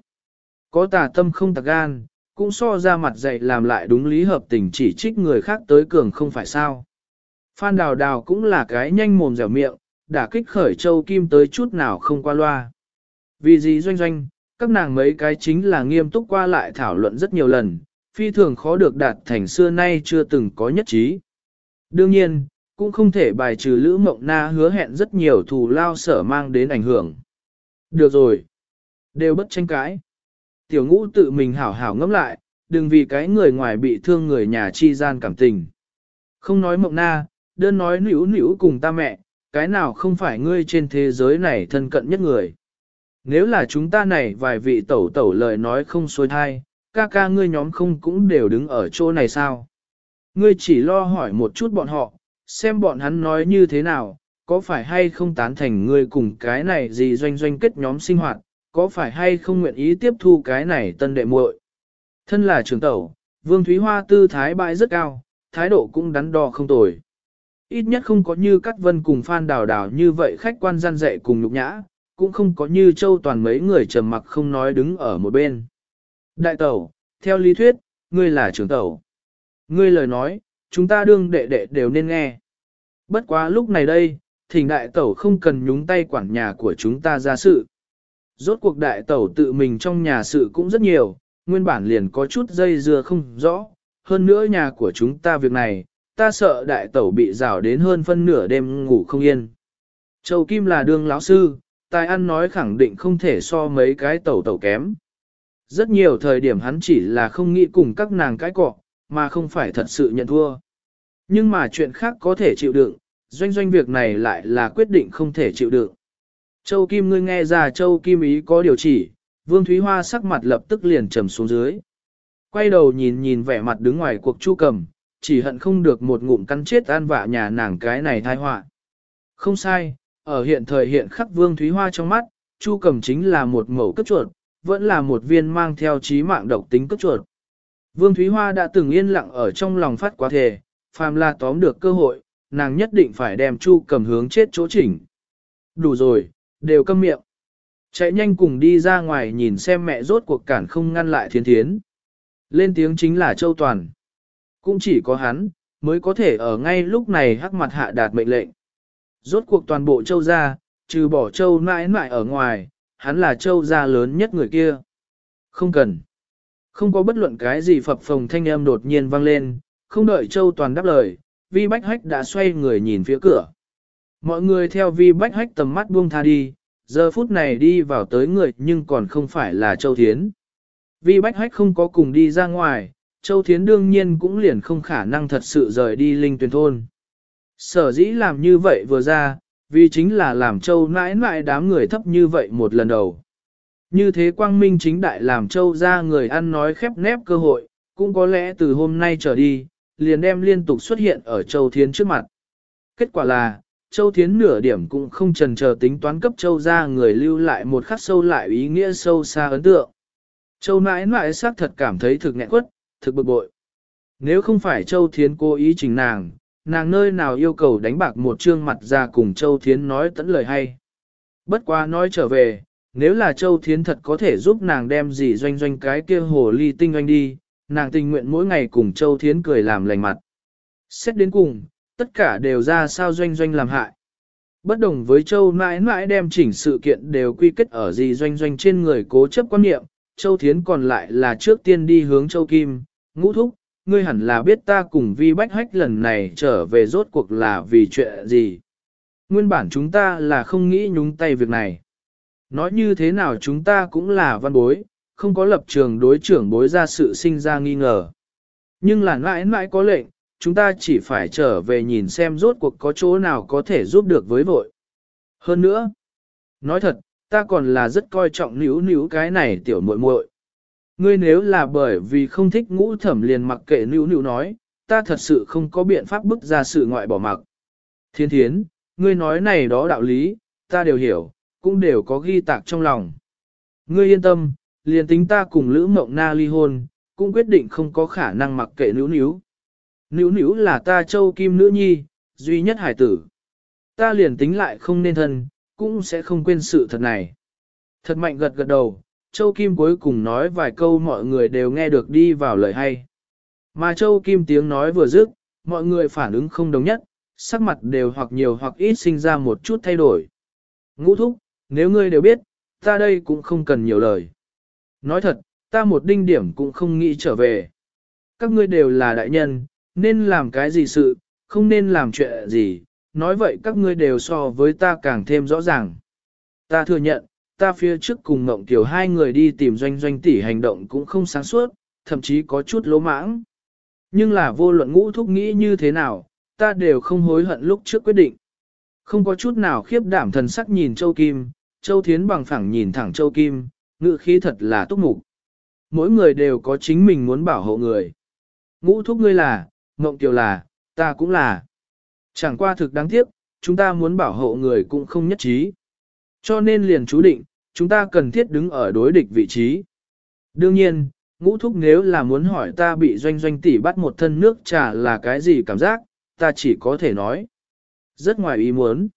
A: Có tà tâm không tà gan, cũng so ra mặt dạy làm lại đúng lý hợp tình chỉ trích người khác tới cường không phải sao. Phan đào đào cũng là cái nhanh mồm dẻo miệng, đã kích khởi châu kim tới chút nào không qua loa. Vì gì doanh doanh, các nàng mấy cái chính là nghiêm túc qua lại thảo luận rất nhiều lần, phi thường khó được đạt thành xưa nay chưa từng có nhất trí. Đương nhiên, cũng không thể bài trừ Lữ Mộng Na hứa hẹn rất nhiều thù lao sở mang đến ảnh hưởng. Được rồi. Đều bất tranh cãi. Tiểu ngũ tự mình hảo hảo ngẫm lại, đừng vì cái người ngoài bị thương người nhà chi gian cảm tình. Không nói Mộng Na, đơn nói nữ nữ cùng ta mẹ, cái nào không phải ngươi trên thế giới này thân cận nhất người. Nếu là chúng ta này vài vị tẩu tẩu lời nói không xuôi thai, ca ca ngươi nhóm không cũng đều đứng ở chỗ này sao? Ngươi chỉ lo hỏi một chút bọn họ, xem bọn hắn nói như thế nào, có phải hay không tán thành ngươi cùng cái này gì doanh doanh kết nhóm sinh hoạt, có phải hay không nguyện ý tiếp thu cái này tân đệ muội. Thân là trưởng tẩu, Vương Thúy Hoa tư thái bại rất cao, thái độ cũng đắn đo không tồi. Ít nhất không có như Cát Vân cùng Phan Đào Đào như vậy khách quan gian dạy cùng nhục nhã, cũng không có như Châu Toàn mấy người trầm mặc không nói đứng ở một bên. Đại tẩu, theo lý thuyết, ngươi là trưởng tẩu. Ngươi lời nói, chúng ta đương đệ đệ đều nên nghe. Bất quá lúc này đây, thỉnh đại tẩu không cần nhúng tay quản nhà của chúng ta ra sự. Rốt cuộc đại tẩu tự mình trong nhà sự cũng rất nhiều, nguyên bản liền có chút dây dưa không rõ. Hơn nữa nhà của chúng ta việc này, ta sợ đại tẩu bị rào đến hơn phân nửa đêm ngủ không yên. Châu Kim là đương lão sư, tài ăn nói khẳng định không thể so mấy cái tẩu tẩu kém. Rất nhiều thời điểm hắn chỉ là không nghĩ cùng các nàng cái cọ, mà không phải thật sự nhận thua. Nhưng mà chuyện khác có thể chịu đựng, doanh doanh việc này lại là quyết định không thể chịu đựng. Châu Kim ngươi nghe ra Châu Kim ý có điều chỉ, Vương Thúy Hoa sắc mặt lập tức liền trầm xuống dưới. Quay đầu nhìn nhìn vẻ mặt đứng ngoài cuộc chu cầm, chỉ hận không được một ngụm cắn chết an vạ nhà nàng cái này thai họa. Không sai, ở hiện thời hiện khắc Vương Thúy Hoa trong mắt, chu cầm chính là một mẫu cấp chuột, vẫn là một viên mang theo trí mạng độc tính cấp chuột. Vương Thúy Hoa đã từng yên lặng ở trong lòng phát quá thề, phàm là tóm được cơ hội, nàng nhất định phải đem Chu cầm hướng chết chỗ chỉnh. Đủ rồi, đều câm miệng. Chạy nhanh cùng đi ra ngoài nhìn xem mẹ rốt cuộc cản không ngăn lại thiên thiến. Lên tiếng chính là Châu Toàn. Cũng chỉ có hắn, mới có thể ở ngay lúc này hắc mặt hạ đạt mệnh lệnh. Rốt cuộc toàn bộ Châu gia, trừ bỏ Châu mãi mãi ở ngoài, hắn là Châu gia lớn nhất người kia. Không cần. Không có bất luận cái gì phập phồng thanh âm đột nhiên vang lên, không đợi Châu Toàn đáp lời, Vi Bách Hách đã xoay người nhìn phía cửa. Mọi người theo Vi Bách Hách tầm mắt buông tha đi, giờ phút này đi vào tới người nhưng còn không phải là Châu Thiến. Vi Bách Hách không có cùng đi ra ngoài, Châu Thiến đương nhiên cũng liền không khả năng thật sự rời đi linh tuyển thôn. Sở dĩ làm như vậy vừa ra, vì chính là làm Châu nãi nãi đám người thấp như vậy một lần đầu. Như thế quang minh chính đại làm Châu ra người ăn nói khép nép cơ hội, cũng có lẽ từ hôm nay trở đi, liền đem liên tục xuất hiện ở Châu Thiến trước mặt. Kết quả là, Châu Thiến nửa điểm cũng không trần chờ tính toán cấp Châu ra người lưu lại một khắc sâu lại ý nghĩa sâu xa ấn tượng. Châu nãi nãi xác thật cảm thấy thực nghẹn quất, thực bực bội. Nếu không phải Châu Thiến cố ý trình nàng, nàng nơi nào yêu cầu đánh bạc một trương mặt ra cùng Châu Thiến nói tẫn lời hay. Bất quá nói trở về, nếu là Châu Thiến thật có thể giúp nàng đem gì doanh doanh cái kia hồ ly tinh doanh đi, nàng tình nguyện mỗi ngày cùng Châu Thiến cười làm lành mặt. Xét đến cùng, tất cả đều ra sao doanh doanh làm hại. Bất đồng với Châu mãi mãi đem chỉnh sự kiện đều quy kết ở gì doanh doanh trên người cố chấp quan niệm, Châu Thiến còn lại là trước tiên đi hướng Châu Kim, ngũ thúc, ngươi hẳn là biết ta cùng vi bách hách lần này trở về rốt cuộc là vì chuyện gì. Nguyên bản chúng ta là không nghĩ nhúng tay việc này. Nói như thế nào chúng ta cũng là văn bối, không có lập trường đối trưởng bối ra sự sinh ra nghi ngờ. Nhưng là mãi mãi có lệnh, chúng ta chỉ phải trở về nhìn xem rốt cuộc có chỗ nào có thể giúp được với vội. Hơn nữa, nói thật, ta còn là rất coi trọng níu níu cái này tiểu muội muội. Ngươi nếu là bởi vì không thích ngũ thẩm liền mặc kệ níu níu nói, ta thật sự không có biện pháp bức ra sự ngoại bỏ mặc. Thiên thiến, ngươi nói này đó đạo lý, ta đều hiểu, cũng đều có ghi tạc trong lòng. Ngươi yên tâm, liền tính ta cùng Lữ Mộng Na ly hôn, cũng quyết định không có khả năng mặc kệ níu níu. Nữ nữ là ta châu kim nữ nhi, duy nhất hải tử. Ta liền tính lại không nên thân, cũng sẽ không quên sự thật này. Thật mạnh gật gật đầu, châu kim cuối cùng nói vài câu mọi người đều nghe được đi vào lời hay. Mà châu kim tiếng nói vừa dứt, mọi người phản ứng không đồng nhất, sắc mặt đều hoặc nhiều hoặc ít sinh ra một chút thay đổi. Ngũ thúc, nếu ngươi đều biết, ta đây cũng không cần nhiều lời. Nói thật, ta một đinh điểm cũng không nghĩ trở về. Các ngươi đều là đại nhân, nên làm cái gì sự, không nên làm chuyện gì, nói vậy các ngươi đều so với ta càng thêm rõ ràng. Ta thừa nhận, ta phía trước cùng Ngộng Tiểu hai người đi tìm doanh doanh tỷ hành động cũng không sáng suốt, thậm chí có chút lỗ mãng. Nhưng là vô luận ngũ thúc nghĩ như thế nào, ta đều không hối hận lúc trước quyết định. Không có chút nào khiếp đảm thần sắc nhìn Châu Kim, Châu Thiến bằng phẳng nhìn thẳng Châu Kim, ngự khí thật là túc mục. Mỗi người đều có chính mình muốn bảo hộ người. Ngũ thúc ngươi là, Ngộng Kiều là, ta cũng là. Chẳng qua thực đáng tiếc, chúng ta muốn bảo hộ người cũng không nhất trí. Cho nên liền chú định, chúng ta cần thiết đứng ở đối địch vị trí. Đương nhiên, ngũ thúc nếu là muốn hỏi ta bị doanh doanh tỷ bắt một thân nước trà là cái gì cảm giác, ta chỉ có thể nói. Rất ngoài ý muốn.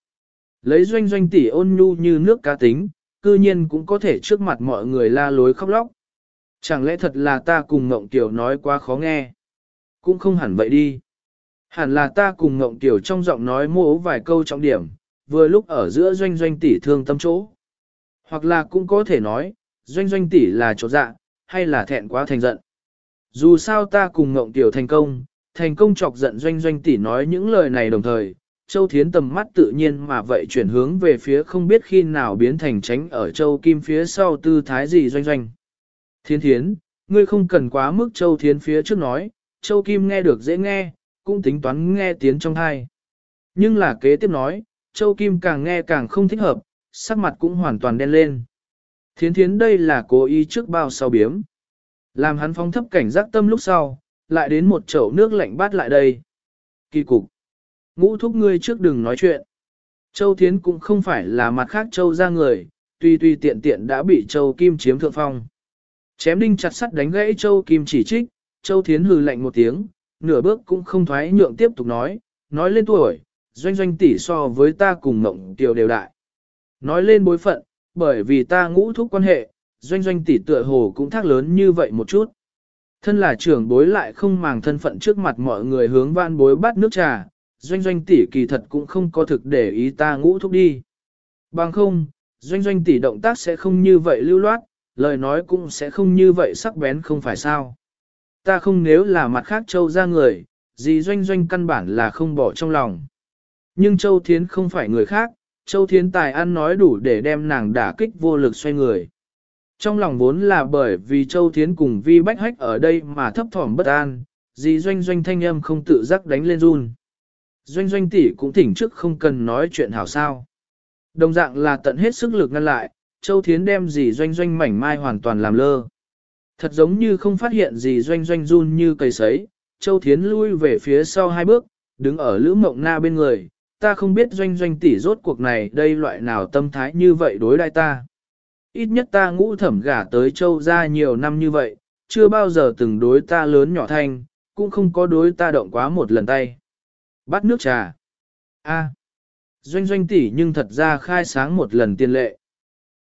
A: Lấy doanh doanh tỷ ôn nhu như nước cá tính, cư nhiên cũng có thể trước mặt mọi người la lối khóc lóc. Chẳng lẽ thật là ta cùng Ngộng Kiều nói quá khó nghe? Cũng không hẳn vậy đi. Hẳn là ta cùng Ngộng Tiểu trong giọng nói mô vài câu trọng điểm, vừa lúc ở giữa doanh doanh tỷ thương tâm chỗ. Hoặc là cũng có thể nói, doanh doanh tỷ là chỗ dạ, hay là thẹn quá thành giận. Dù sao ta cùng Ngộng Tiểu thành công, thành công chọc giận doanh doanh tỷ nói những lời này đồng thời, Châu Thiến tầm mắt tự nhiên mà vậy chuyển hướng về phía không biết khi nào biến thành tránh ở Châu Kim phía sau tư thái gì doanh doanh. Thiên Thiến, ngươi không cần quá mức Châu Thiến phía trước nói, Châu Kim nghe được dễ nghe, cũng tính toán nghe tiếng trong thai. Nhưng là kế tiếp nói, Châu Kim càng nghe càng không thích hợp, sắc mặt cũng hoàn toàn đen lên. Thiến Thiến đây là cố ý trước bao sau biếm. Làm hắn phong thấp cảnh giác tâm lúc sau, lại đến một chậu nước lạnh bát lại đây. Kỳ cục. Ngũ thúc ngươi trước đừng nói chuyện. Châu Thiến cũng không phải là mặt khác Châu ra người, tuy tuy tiện tiện đã bị Châu Kim chiếm thượng phong. Chém đinh chặt sắt đánh gãy Châu Kim chỉ trích, Châu Thiến hừ lạnh một tiếng, nửa bước cũng không thoái nhượng tiếp tục nói, nói lên tuổi, doanh doanh tỷ so với ta cùng mộng tiểu đều đại. Nói lên bối phận, bởi vì ta ngũ thúc quan hệ, doanh doanh tỷ tựa hồ cũng thác lớn như vậy một chút. Thân là trưởng bối lại không màng thân phận trước mặt mọi người hướng van bối bắt nước trà, doanh doanh tỷ kỳ thật cũng không có thực để ý ta ngũ thúc đi. Bằng không, doanh doanh tỷ động tác sẽ không như vậy lưu loát, lời nói cũng sẽ không như vậy sắc bén không phải sao. Ta không nếu là mặt khác châu ra người, gì doanh doanh căn bản là không bỏ trong lòng. Nhưng châu thiến không phải người khác, châu thiến tài ăn nói đủ để đem nàng đả kích vô lực xoay người. Trong lòng vốn là bởi vì châu thiến cùng vi bách hách ở đây mà thấp thỏm bất an, gì doanh doanh thanh âm không tự giác đánh lên run. Doanh doanh tỷ cũng thỉnh trước không cần nói chuyện hảo sao. Đồng dạng là tận hết sức lực ngăn lại, Châu Thiến đem gì doanh doanh mảnh mai hoàn toàn làm lơ. Thật giống như không phát hiện gì doanh doanh run như cây sấy, Châu Thiến lui về phía sau hai bước, đứng ở Lữ Mộng Na bên người, ta không biết doanh doanh tỷ rốt cuộc này đây loại nào tâm thái như vậy đối đại ta. Ít nhất ta ngũ thẩm gả tới Châu ra nhiều năm như vậy, chưa bao giờ từng đối ta lớn nhỏ thanh, cũng không có đối ta động quá một lần tay. Bắt nước trà. A. Doanh doanh tỷ nhưng thật ra khai sáng một lần tiền lệ.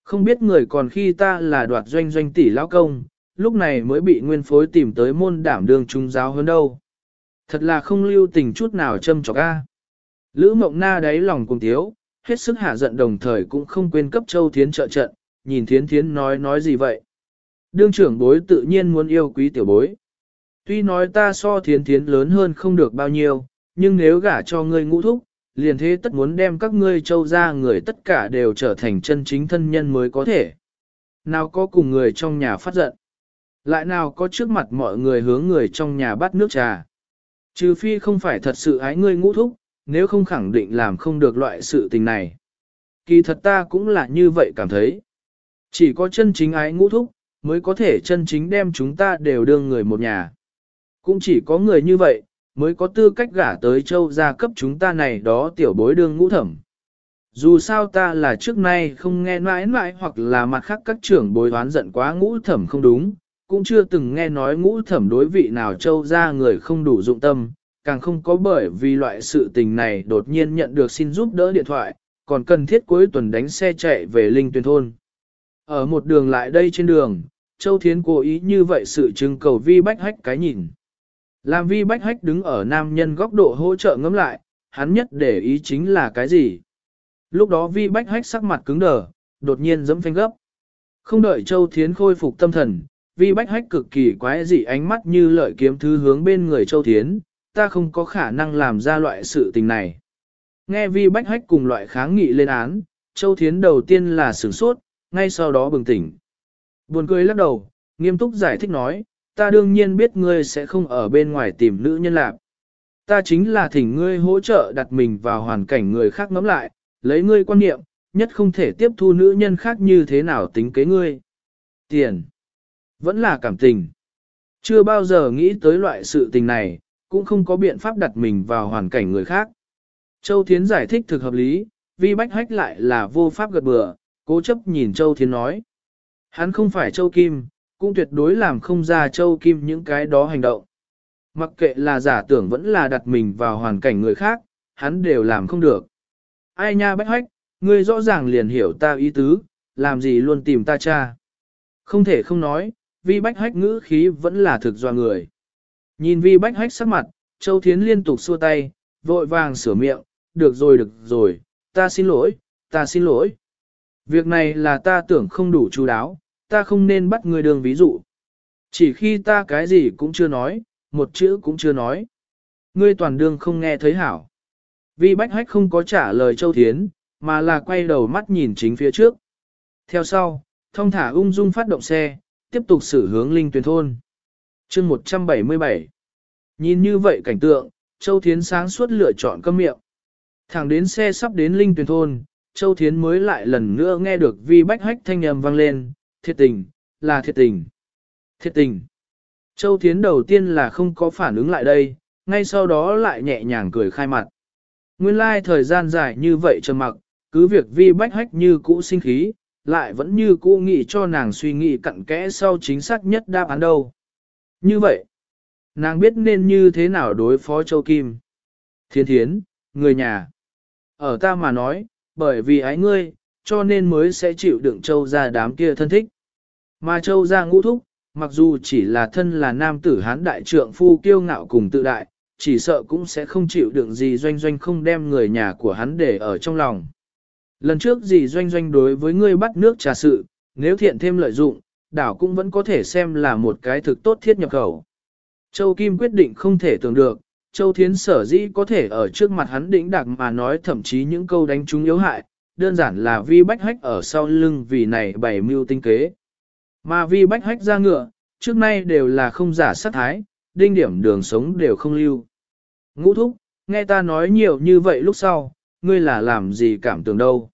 A: Không biết người còn khi ta là đoạt doanh doanh tỷ lão công, lúc này mới bị nguyên phối tìm tới môn đảm đương trung giáo hơn đâu. Thật là không lưu tình chút nào châm chọc A. Lữ mộng na đáy lòng cùng thiếu, hết sức hạ giận đồng thời cũng không quên cấp châu thiến trợ trận, nhìn thiến thiến nói nói gì vậy. Đương trưởng bối tự nhiên muốn yêu quý tiểu bối. Tuy nói ta so thiến thiến lớn hơn không được bao nhiêu, nhưng nếu gả cho ngươi ngũ thúc, liền thế tất muốn đem các ngươi châu ra người tất cả đều trở thành chân chính thân nhân mới có thể. Nào có cùng người trong nhà phát giận, lại nào có trước mặt mọi người hướng người trong nhà bắt nước trà. Trừ phi không phải thật sự ái ngươi ngũ thúc, nếu không khẳng định làm không được loại sự tình này. Kỳ thật ta cũng là như vậy cảm thấy. Chỉ có chân chính ái ngũ thúc, mới có thể chân chính đem chúng ta đều đương người một nhà. Cũng chỉ có người như vậy, mới có tư cách gả tới châu gia cấp chúng ta này đó tiểu bối đương ngũ thẩm. Dù sao ta là trước nay không nghe mãi mãi hoặc là mặt khác các trưởng bối đoán giận quá ngũ thẩm không đúng, cũng chưa từng nghe nói ngũ thẩm đối vị nào châu gia người không đủ dụng tâm, càng không có bởi vì loại sự tình này đột nhiên nhận được xin giúp đỡ điện thoại, còn cần thiết cuối tuần đánh xe chạy về Linh Tuyền Thôn. Ở một đường lại đây trên đường, Châu Thiến cố ý như vậy sự trưng cầu vi bách hách cái nhìn. Làm vi bách hách đứng ở nam nhân góc độ hỗ trợ ngẫm lại, hắn nhất để ý chính là cái gì. Lúc đó vi bách hách sắc mặt cứng đờ, đột nhiên giẫm phanh gấp. Không đợi Châu Thiến khôi phục tâm thần, vi bách hách cực kỳ quái dị ánh mắt như lợi kiếm thứ hướng bên người Châu Thiến, ta không có khả năng làm ra loại sự tình này. Nghe vi bách hách cùng loại kháng nghị lên án, Châu Thiến đầu tiên là sửng sốt, ngay sau đó bừng tỉnh. Buồn cười lắc đầu, nghiêm túc giải thích nói, ta đương nhiên biết ngươi sẽ không ở bên ngoài tìm nữ nhân lạc. Ta chính là thỉnh ngươi hỗ trợ đặt mình vào hoàn cảnh người khác ngắm lại, lấy ngươi quan niệm, nhất không thể tiếp thu nữ nhân khác như thế nào tính kế ngươi. Tiền. Vẫn là cảm tình. Chưa bao giờ nghĩ tới loại sự tình này, cũng không có biện pháp đặt mình vào hoàn cảnh người khác. Châu Thiến giải thích thực hợp lý, vì bách hách lại là vô pháp gật bừa, cố chấp nhìn Châu Thiến nói. Hắn không phải Châu Kim, cũng tuyệt đối làm không ra Châu Kim những cái đó hành động. Mặc kệ là giả tưởng vẫn là đặt mình vào hoàn cảnh người khác, hắn đều làm không được. Ai nha bách hách, ngươi rõ ràng liền hiểu ta ý tứ, làm gì luôn tìm ta cha. Không thể không nói, vi bách hách ngữ khí vẫn là thực do người. Nhìn vi bách hách sắc mặt, Châu Thiến liên tục xua tay, vội vàng sửa miệng, được rồi được rồi, ta xin lỗi, ta xin lỗi. Việc này là ta tưởng không đủ chú đáo, ta không nên bắt người đường ví dụ. Chỉ khi ta cái gì cũng chưa nói, một chữ cũng chưa nói. Ngươi toàn đương không nghe thấy hảo. Vi Bách Hách không có trả lời Châu Thiến, mà là quay đầu mắt nhìn chính phía trước. Theo sau, thông thả ung dung phát động xe, tiếp tục xử hướng Linh tuyển Thôn. chương 177 Nhìn như vậy cảnh tượng, Châu Thiến sáng suốt lựa chọn cơm miệng. Thẳng đến xe sắp đến Linh tuyển Thôn, Châu Thiến mới lại lần nữa nghe được Vi Bách Hách thanh âm vang lên, thiệt tình, là thiệt tình, thiệt tình. Châu Thiến đầu tiên là không có phản ứng lại đây, ngay sau đó lại nhẹ nhàng cười khai mặt. Nguyên lai like thời gian dài như vậy trầm mặc, cứ việc Vi Bách Hách như cũ sinh khí, lại vẫn như cũ nghĩ cho nàng suy nghĩ cặn kẽ sau chính xác nhất đáp án đâu. Như vậy, nàng biết nên như thế nào đối phó Châu Kim. Thiên thiến, người nhà. Ở ta mà nói, bởi vì ái ngươi, cho nên mới sẽ chịu đựng châu ra đám kia thân thích. Mà châu ra ngũ thúc, mặc dù chỉ là thân là nam tử hán đại trượng phu kiêu ngạo cùng tự đại, chỉ sợ cũng sẽ không chịu đựng gì doanh doanh không đem người nhà của hắn để ở trong lòng. Lần trước gì doanh doanh đối với ngươi bắt nước trà sự, nếu thiện thêm lợi dụng, đảo cũng vẫn có thể xem là một cái thực tốt thiết nhập khẩu. Châu Kim quyết định không thể tưởng được, Châu Thiến sở dĩ có thể ở trước mặt hắn đỉnh đặc mà nói thậm chí những câu đánh trúng yếu hại, đơn giản là vi bách hách ở sau lưng vì này bày mưu tinh kế. Mà vi bách hách ra ngựa, trước nay đều là không giả sát thái, đinh điểm đường sống đều không lưu. Ngũ thúc, nghe ta nói nhiều như vậy lúc sau, ngươi là làm gì cảm tưởng đâu.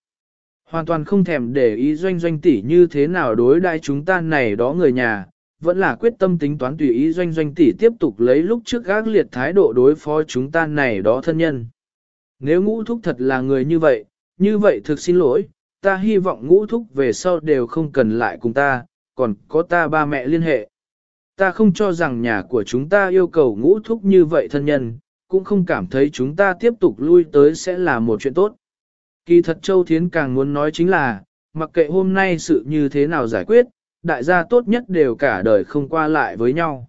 A: Hoàn toàn không thèm để ý doanh doanh tỷ như thế nào đối đãi chúng ta này đó người nhà, vẫn là quyết tâm tính toán tùy ý doanh doanh tỷ tiếp tục lấy lúc trước gác liệt thái độ đối phó chúng ta này đó thân nhân. Nếu ngũ thúc thật là người như vậy, như vậy thực xin lỗi, ta hy vọng ngũ thúc về sau đều không cần lại cùng ta, còn có ta ba mẹ liên hệ. Ta không cho rằng nhà của chúng ta yêu cầu ngũ thúc như vậy thân nhân, cũng không cảm thấy chúng ta tiếp tục lui tới sẽ là một chuyện tốt. Kỳ thật Châu Thiến càng muốn nói chính là, mặc kệ hôm nay sự như thế nào giải quyết, đại gia tốt nhất đều cả đời không qua lại với nhau.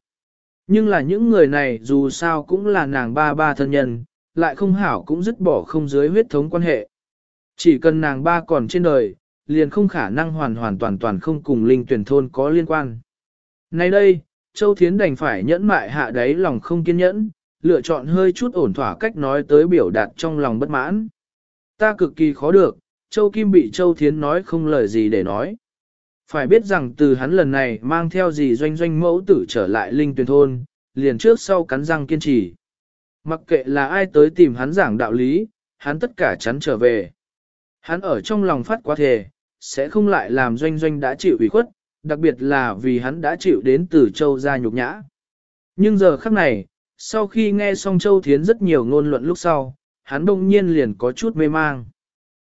A: Nhưng là những người này dù sao cũng là nàng ba ba thân nhân, lại không hảo cũng dứt bỏ không dưới huyết thống quan hệ. Chỉ cần nàng ba còn trên đời, liền không khả năng hoàn hoàn toàn toàn không cùng linh tuyển thôn có liên quan. Nay đây, Châu Thiến đành phải nhẫn mại hạ đáy lòng không kiên nhẫn, lựa chọn hơi chút ổn thỏa cách nói tới biểu đạt trong lòng bất mãn. Ta cực kỳ khó được, Châu Kim bị Châu Thiến nói không lời gì để nói. Phải biết rằng từ hắn lần này mang theo gì doanh doanh mẫu tử trở lại linh tuyển thôn, liền trước sau cắn răng kiên trì. Mặc kệ là ai tới tìm hắn giảng đạo lý, hắn tất cả chắn trở về. Hắn ở trong lòng phát quá thề, sẽ không lại làm doanh doanh đã chịu ủy khuất, đặc biệt là vì hắn đã chịu đến từ châu gia nhục nhã. Nhưng giờ khắc này, sau khi nghe xong châu thiến rất nhiều ngôn luận lúc sau, hắn đông nhiên liền có chút mê mang.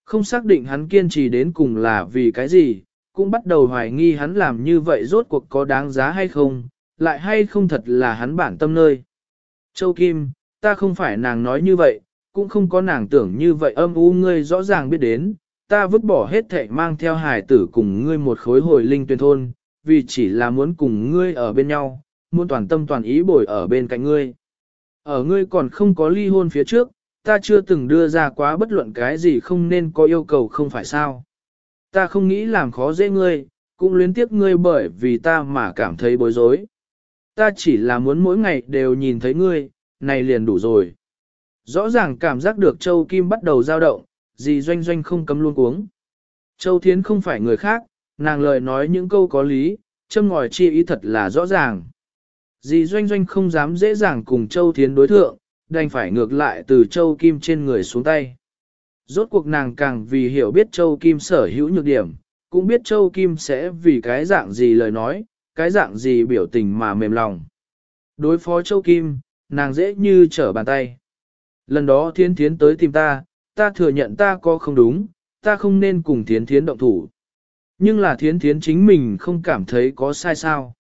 A: Không xác định hắn kiên trì đến cùng là vì cái gì, cũng bắt đầu hoài nghi hắn làm như vậy rốt cuộc có đáng giá hay không, lại hay không thật là hắn bản tâm nơi. Châu Kim, ta không phải nàng nói như vậy, cũng không có nàng tưởng như vậy âm u ngươi rõ ràng biết đến, ta vứt bỏ hết thệ mang theo hài tử cùng ngươi một khối hồi linh tuyên thôn, vì chỉ là muốn cùng ngươi ở bên nhau, muốn toàn tâm toàn ý bồi ở bên cạnh ngươi. Ở ngươi còn không có ly hôn phía trước, ta chưa từng đưa ra quá bất luận cái gì không nên có yêu cầu không phải sao. Ta không nghĩ làm khó dễ ngươi, cũng luyến tiếc ngươi bởi vì ta mà cảm thấy bối rối. Ta chỉ là muốn mỗi ngày đều nhìn thấy ngươi, này liền đủ rồi. Rõ ràng cảm giác được Châu Kim bắt đầu dao động, gì doanh doanh không cấm luôn cuống. Châu Thiến không phải người khác, nàng lời nói những câu có lý, châm ngòi chi ý thật là rõ ràng. Dì doanh doanh không dám dễ dàng cùng Châu Thiến đối thượng, đành phải ngược lại từ Châu Kim trên người xuống tay. Rốt cuộc nàng càng vì hiểu biết Châu Kim sở hữu nhược điểm, cũng biết Châu Kim sẽ vì cái dạng gì lời nói, cái dạng gì biểu tình mà mềm lòng. Đối phó Châu Kim, nàng dễ như trở bàn tay. Lần đó Thiến Thiến tới tìm ta, ta thừa nhận ta có không đúng, ta không nên cùng Thiến Thiến động thủ. Nhưng là Thiến Thiến chính mình không cảm thấy có sai sao.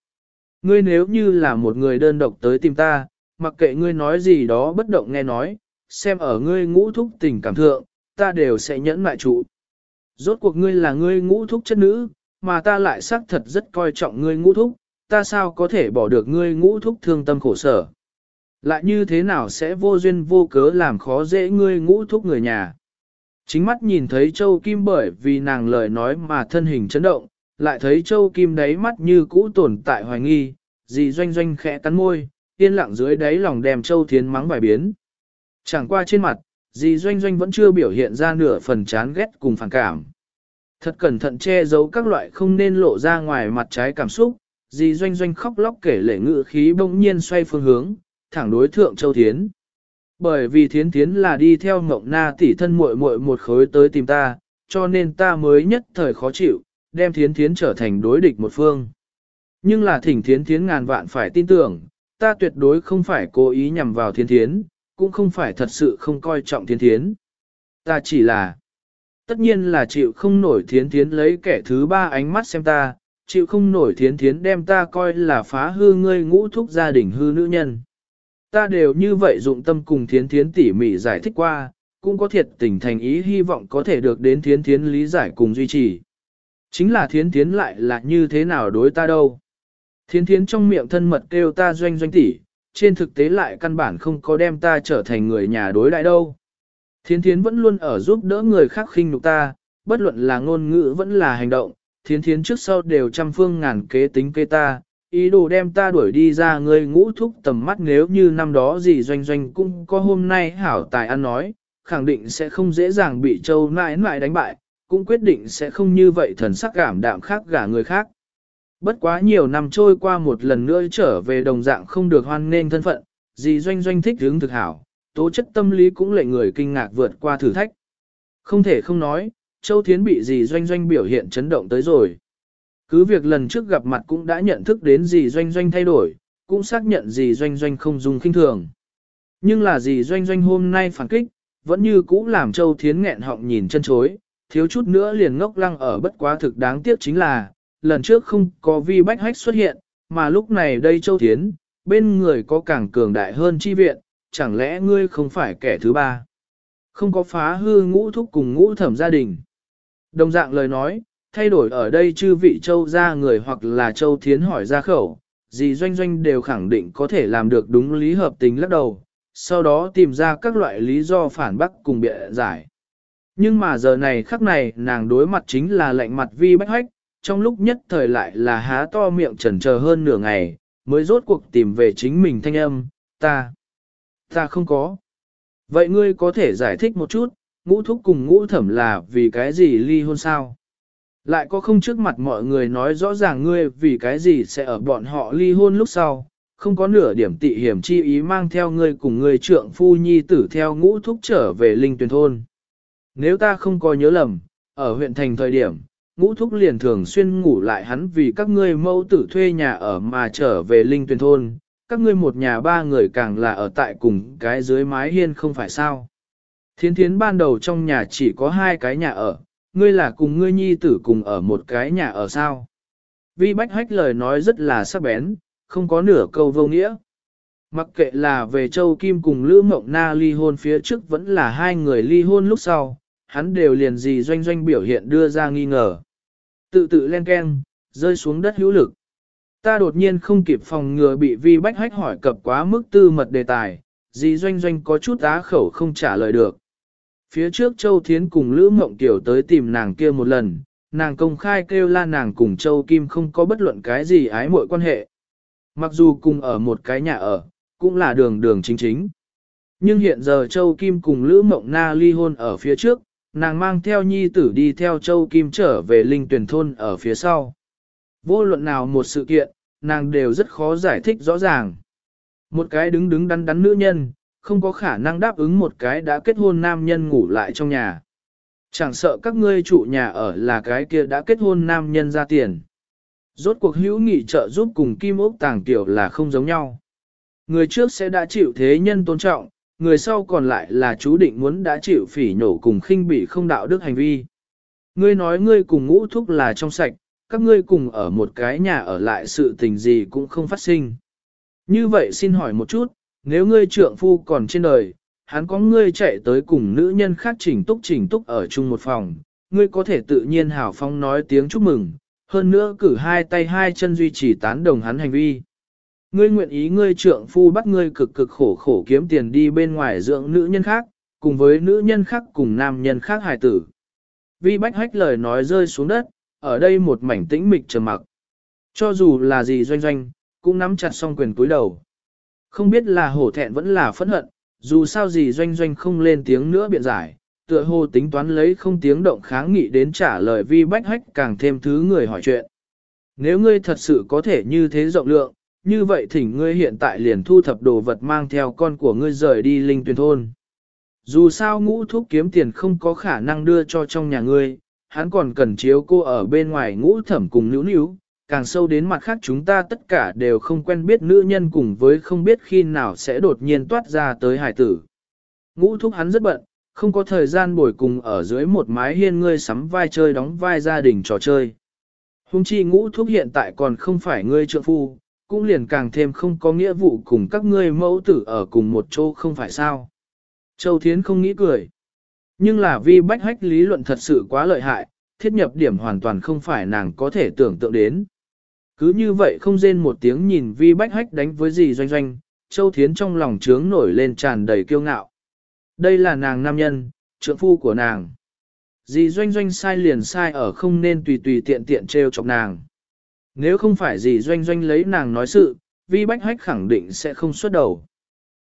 A: Ngươi nếu như là một người đơn độc tới tìm ta, mặc kệ ngươi nói gì đó bất động nghe nói, xem ở ngươi ngũ thúc tình cảm thượng, ta đều sẽ nhẫn lại trụ. Rốt cuộc ngươi là ngươi ngũ thúc chất nữ, mà ta lại xác thật rất coi trọng ngươi ngũ thúc, ta sao có thể bỏ được ngươi ngũ thúc thương tâm khổ sở. Lại như thế nào sẽ vô duyên vô cớ làm khó dễ ngươi ngũ thúc người nhà. Chính mắt nhìn thấy Châu Kim bởi vì nàng lời nói mà thân hình chấn động, lại thấy Châu Kim đáy mắt như cũ tồn tại hoài nghi, dì doanh doanh khẽ cắn môi, yên lặng dưới đáy lòng đem Châu Thiến mắng vài biến. Chẳng qua trên mặt, dì doanh doanh vẫn chưa biểu hiện ra nửa phần chán ghét cùng phản cảm. Thật cẩn thận che giấu các loại không nên lộ ra ngoài mặt trái cảm xúc, dì doanh doanh khóc lóc kể lệ ngự khí bỗng nhiên xoay phương hướng, thẳng đối thượng Châu Thiến. Bởi vì Thiến Thiến là đi theo Ngộng Na tỷ thân muội muội một khối tới tìm ta, cho nên ta mới nhất thời khó chịu, đem Thiến Thiến trở thành đối địch một phương. Nhưng là thỉnh Thiến Thiến ngàn vạn phải tin tưởng, ta tuyệt đối không phải cố ý nhằm vào Thiến Thiến, cũng không phải thật sự không coi trọng Thiến Thiến. Ta chỉ là, tất nhiên là chịu không nổi Thiến Thiến lấy kẻ thứ ba ánh mắt xem ta, chịu không nổi Thiến Thiến đem ta coi là phá hư ngươi ngũ thúc gia đình hư nữ nhân. Ta đều như vậy dụng tâm cùng thiến thiến tỉ mỉ giải thích qua, cũng có thiệt tình thành ý hy vọng có thể được đến thiến thiến lý giải cùng duy trì. Chính là thiến thiến lại là như thế nào đối ta đâu. Thiến thiến trong miệng thân mật kêu ta doanh doanh tỉ, trên thực tế lại căn bản không có đem ta trở thành người nhà đối đại đâu. Thiến thiến vẫn luôn ở giúp đỡ người khác khinh nhục ta, bất luận là ngôn ngữ vẫn là hành động, thiến thiến trước sau đều trăm phương ngàn kế tính kế ta, ý đồ đem ta đuổi đi ra ngươi ngũ thúc tầm mắt nếu như năm đó gì doanh doanh cũng có hôm nay hảo tài ăn nói, khẳng định sẽ không dễ dàng bị châu nãi nãi đánh bại, cũng quyết định sẽ không như vậy thần sắc cảm đạm khác gả người khác. Bất quá nhiều năm trôi qua một lần nữa trở về đồng dạng không được hoan nên thân phận, gì doanh doanh thích hướng thực hảo, tố chất tâm lý cũng lệ người kinh ngạc vượt qua thử thách. Không thể không nói, Châu Thiến bị gì doanh doanh biểu hiện chấn động tới rồi. Cứ việc lần trước gặp mặt cũng đã nhận thức đến gì doanh doanh thay đổi, cũng xác nhận gì doanh doanh không dùng khinh thường. Nhưng là gì doanh doanh hôm nay phản kích, vẫn như cũ làm Châu Thiến nghẹn họng nhìn chân chối, thiếu chút nữa liền ngốc lăng ở bất quá thực đáng tiếc chính là, lần trước không có vi bách hách xuất hiện, mà lúc này đây Châu Thiến, bên người có càng cường đại hơn chi viện, chẳng lẽ ngươi không phải kẻ thứ ba? Không có phá hư ngũ thúc cùng ngũ thẩm gia đình. Đồng dạng lời nói, thay đổi ở đây chư vị châu gia người hoặc là châu thiến hỏi ra khẩu, gì doanh doanh đều khẳng định có thể làm được đúng lý hợp tình lắc đầu, sau đó tìm ra các loại lý do phản bác cùng bịa giải. Nhưng mà giờ này khắc này nàng đối mặt chính là lạnh mặt vi bách hách, trong lúc nhất thời lại là há to miệng chần chờ hơn nửa ngày, mới rốt cuộc tìm về chính mình thanh âm, ta, ta không có. Vậy ngươi có thể giải thích một chút, ngũ thúc cùng ngũ thẩm là vì cái gì ly hôn sao? Lại có không trước mặt mọi người nói rõ ràng ngươi vì cái gì sẽ ở bọn họ ly hôn lúc sau, không có nửa điểm tị hiểm chi ý mang theo ngươi cùng ngươi trượng phu nhi tử theo ngũ thúc trở về linh tuyển thôn. Nếu ta không có nhớ lầm, ở huyện thành thời điểm, ngũ thúc liền thường xuyên ngủ lại hắn vì các ngươi mẫu tử thuê nhà ở mà trở về linh tuyển thôn, các ngươi một nhà ba người càng là ở tại cùng cái dưới mái hiên không phải sao. Thiến thiến ban đầu trong nhà chỉ có hai cái nhà ở, ngươi là cùng ngươi nhi tử cùng ở một cái nhà ở sao. Vi Bách Hách lời nói rất là sắc bén, không có nửa câu vô nghĩa. Mặc kệ là về Châu Kim cùng Lữ Mộng Na ly hôn phía trước vẫn là hai người ly hôn lúc sau, hắn đều liền gì doanh doanh biểu hiện đưa ra nghi ngờ. Tự tự len ken, rơi xuống đất hữu lực. Ta đột nhiên không kịp phòng ngừa bị vi bách hách hỏi cập quá mức tư mật đề tài, dì doanh doanh có chút á khẩu không trả lời được. Phía trước Châu Thiến cùng Lữ Mộng Tiểu tới tìm nàng kia một lần, nàng công khai kêu la nàng cùng Châu Kim không có bất luận cái gì ái muội quan hệ. Mặc dù cùng ở một cái nhà ở, cũng là đường đường chính chính. Nhưng hiện giờ Châu Kim cùng Lữ Mộng Na ly hôn ở phía trước, nàng mang theo nhi tử đi theo Châu Kim trở về linh tuyển thôn ở phía sau. Vô luận nào một sự kiện, nàng đều rất khó giải thích rõ ràng. Một cái đứng đứng đắn đắn nữ nhân, không có khả năng đáp ứng một cái đã kết hôn nam nhân ngủ lại trong nhà. Chẳng sợ các ngươi chủ nhà ở là cái kia đã kết hôn nam nhân ra tiền. Rốt cuộc hữu nghị trợ giúp cùng kim ốc tàng tiểu là không giống nhau. Người trước sẽ đã chịu thế nhân tôn trọng, người sau còn lại là chú định muốn đã chịu phỉ nhổ cùng khinh bị không đạo đức hành vi. Ngươi nói ngươi cùng ngũ thúc là trong sạch, các ngươi cùng ở một cái nhà ở lại sự tình gì cũng không phát sinh. Như vậy xin hỏi một chút, nếu ngươi trượng phu còn trên đời, hắn có ngươi chạy tới cùng nữ nhân khác chỉnh túc chỉnh túc ở chung một phòng, ngươi có thể tự nhiên hào phong nói tiếng chúc mừng, hơn nữa cử hai tay hai chân duy trì tán đồng hắn hành vi. Ngươi nguyện ý ngươi trượng phu bắt ngươi cực cực khổ khổ kiếm tiền đi bên ngoài dưỡng nữ nhân khác, cùng với nữ nhân khác cùng nam nhân khác hài tử. Vi bách hách lời nói rơi xuống đất, ở đây một mảnh tĩnh mịch trầm mặc. Cho dù là gì doanh doanh, cũng nắm chặt song quyền túi đầu. Không biết là hổ thẹn vẫn là phẫn hận, dù sao gì doanh doanh không lên tiếng nữa biện giải, tựa hồ tính toán lấy không tiếng động kháng nghị đến trả lời vi bách hách càng thêm thứ người hỏi chuyện. Nếu ngươi thật sự có thể như thế rộng lượng, như vậy thỉnh ngươi hiện tại liền thu thập đồ vật mang theo con của ngươi rời đi linh tuyển thôn. Dù sao ngũ Thúc kiếm tiền không có khả năng đưa cho trong nhà ngươi, hắn còn cần chiếu cô ở bên ngoài ngũ thẩm cùng nữ nữ, càng sâu đến mặt khác chúng ta tất cả đều không quen biết nữ nhân cùng với không biết khi nào sẽ đột nhiên toát ra tới hải tử. Ngũ thúc hắn rất bận, không có thời gian bồi cùng ở dưới một mái hiên ngươi sắm vai chơi đóng vai gia đình trò chơi. Hùng chi ngũ thúc hiện tại còn không phải ngươi trượng phu, cũng liền càng thêm không có nghĩa vụ cùng các ngươi mẫu tử ở cùng một chỗ không phải sao. Châu Thiến không nghĩ cười. Nhưng là vi bách hách lý luận thật sự quá lợi hại, thiết nhập điểm hoàn toàn không phải nàng có thể tưởng tượng đến. Cứ như vậy không rên một tiếng nhìn vi bách hách đánh với gì doanh doanh, Châu Thiến trong lòng trướng nổi lên tràn đầy kiêu ngạo. Đây là nàng nam nhân, trượng phu của nàng. Dì doanh doanh sai liền sai ở không nên tùy tùy tiện tiện treo chọc nàng. Nếu không phải gì doanh doanh lấy nàng nói sự, vi bách hách khẳng định sẽ không xuất đầu.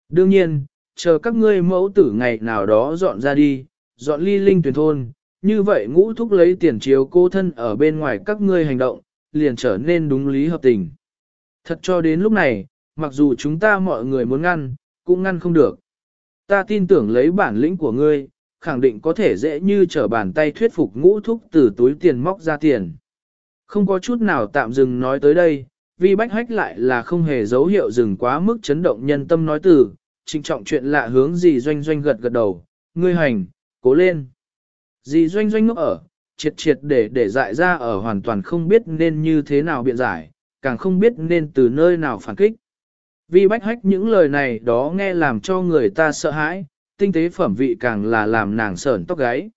A: Đương nhiên, chờ các ngươi mẫu tử ngày nào đó dọn ra đi, dọn ly linh tuyển thôn, như vậy ngũ thúc lấy tiền chiếu cô thân ở bên ngoài các ngươi hành động, liền trở nên đúng lý hợp tình. Thật cho đến lúc này, mặc dù chúng ta mọi người muốn ngăn, cũng ngăn không được. Ta tin tưởng lấy bản lĩnh của ngươi, khẳng định có thể dễ như trở bàn tay thuyết phục ngũ thúc từ túi tiền móc ra tiền. Không có chút nào tạm dừng nói tới đây, vì bách hách lại là không hề dấu hiệu dừng quá mức chấn động nhân tâm nói từ, trịnh trọng chuyện lạ hướng gì doanh doanh gật gật đầu, ngươi hành, cố lên. Dì doanh doanh ngốc ở, triệt triệt để để dại ra ở hoàn toàn không biết nên như thế nào biện giải, càng không biết nên từ nơi nào phản kích. Vì bách hách những lời này đó nghe làm cho người ta sợ hãi, tinh tế phẩm vị càng là làm nàng sởn tóc gáy.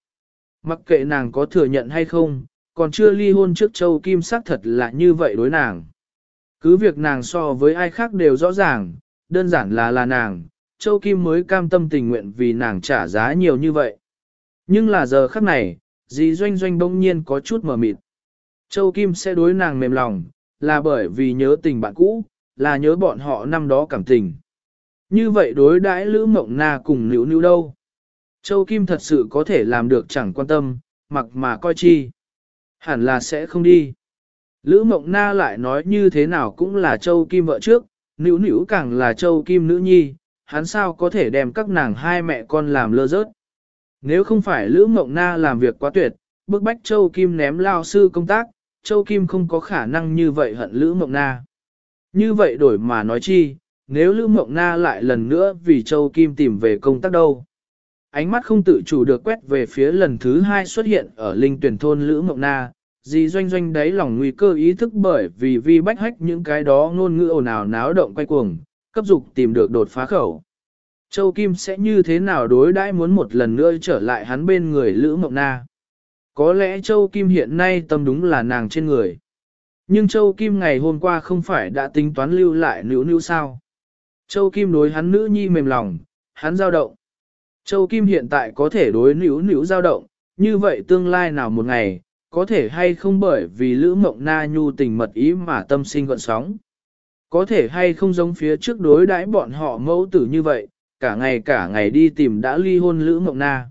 A: Mặc kệ nàng có thừa nhận hay không, còn chưa ly hôn trước châu kim sắc thật là như vậy đối nàng. Cứ việc nàng so với ai khác đều rõ ràng, đơn giản là là nàng, châu kim mới cam tâm tình nguyện vì nàng trả giá nhiều như vậy. Nhưng là giờ khắc này, dì doanh doanh bỗng nhiên có chút mờ mịt. Châu Kim sẽ đối nàng mềm lòng, là bởi vì nhớ tình bạn cũ, là nhớ bọn họ năm đó cảm tình. Như vậy đối đãi Lữ Mộng Na cùng Nữu Nữu đâu. Châu Kim thật sự có thể làm được chẳng quan tâm, mặc mà coi chi. Hẳn là sẽ không đi. Lữ Mộng Na lại nói như thế nào cũng là Châu Kim vợ trước, Nữu nữu càng là châu kim nữ nhi, hắn sao có thể đem các nàng hai mẹ con làm lơ rớt. Nếu không phải Lữ Mộng Na làm việc quá tuyệt, bức bách Châu Kim ném lao sư công tác, Châu Kim không có khả năng như vậy hận Lữ Mộng Na. Như vậy đổi mà nói chi, nếu Lữ Mộng Na lại lần nữa vì Châu Kim tìm về công tác đâu. Ánh mắt không tự chủ được quét về phía lần thứ hai xuất hiện ở linh tuyển thôn Lữ Mộng Na, dì doanh doanh đáy lòng nguy cơ ý thức bởi vì vi bách hách những cái đó ngôn ngữ ồn ào náo động quay cuồng, cấp dục tìm được đột phá khẩu. Châu Kim sẽ như thế nào đối đãi muốn một lần nữa trở lại hắn bên người Lữ Mộng Na. Có lẽ Châu Kim hiện nay tâm đúng là nàng trên người. Nhưng Châu Kim ngày hôm qua không phải đã tính toán lưu lại nữ nữ sao. Châu Kim đối hắn nữ nhi mềm lòng, hắn giao động. Châu Kim hiện tại có thể đối nữ nữ dao động, như vậy tương lai nào một ngày, có thể hay không bởi vì Lữ Mộng Na nhu tình mật ý mà tâm sinh gọn sóng. Có thể hay không giống phía trước đối đãi bọn họ mẫu tử như vậy, cả ngày cả ngày đi tìm đã ly hôn Lữ Mộng Na.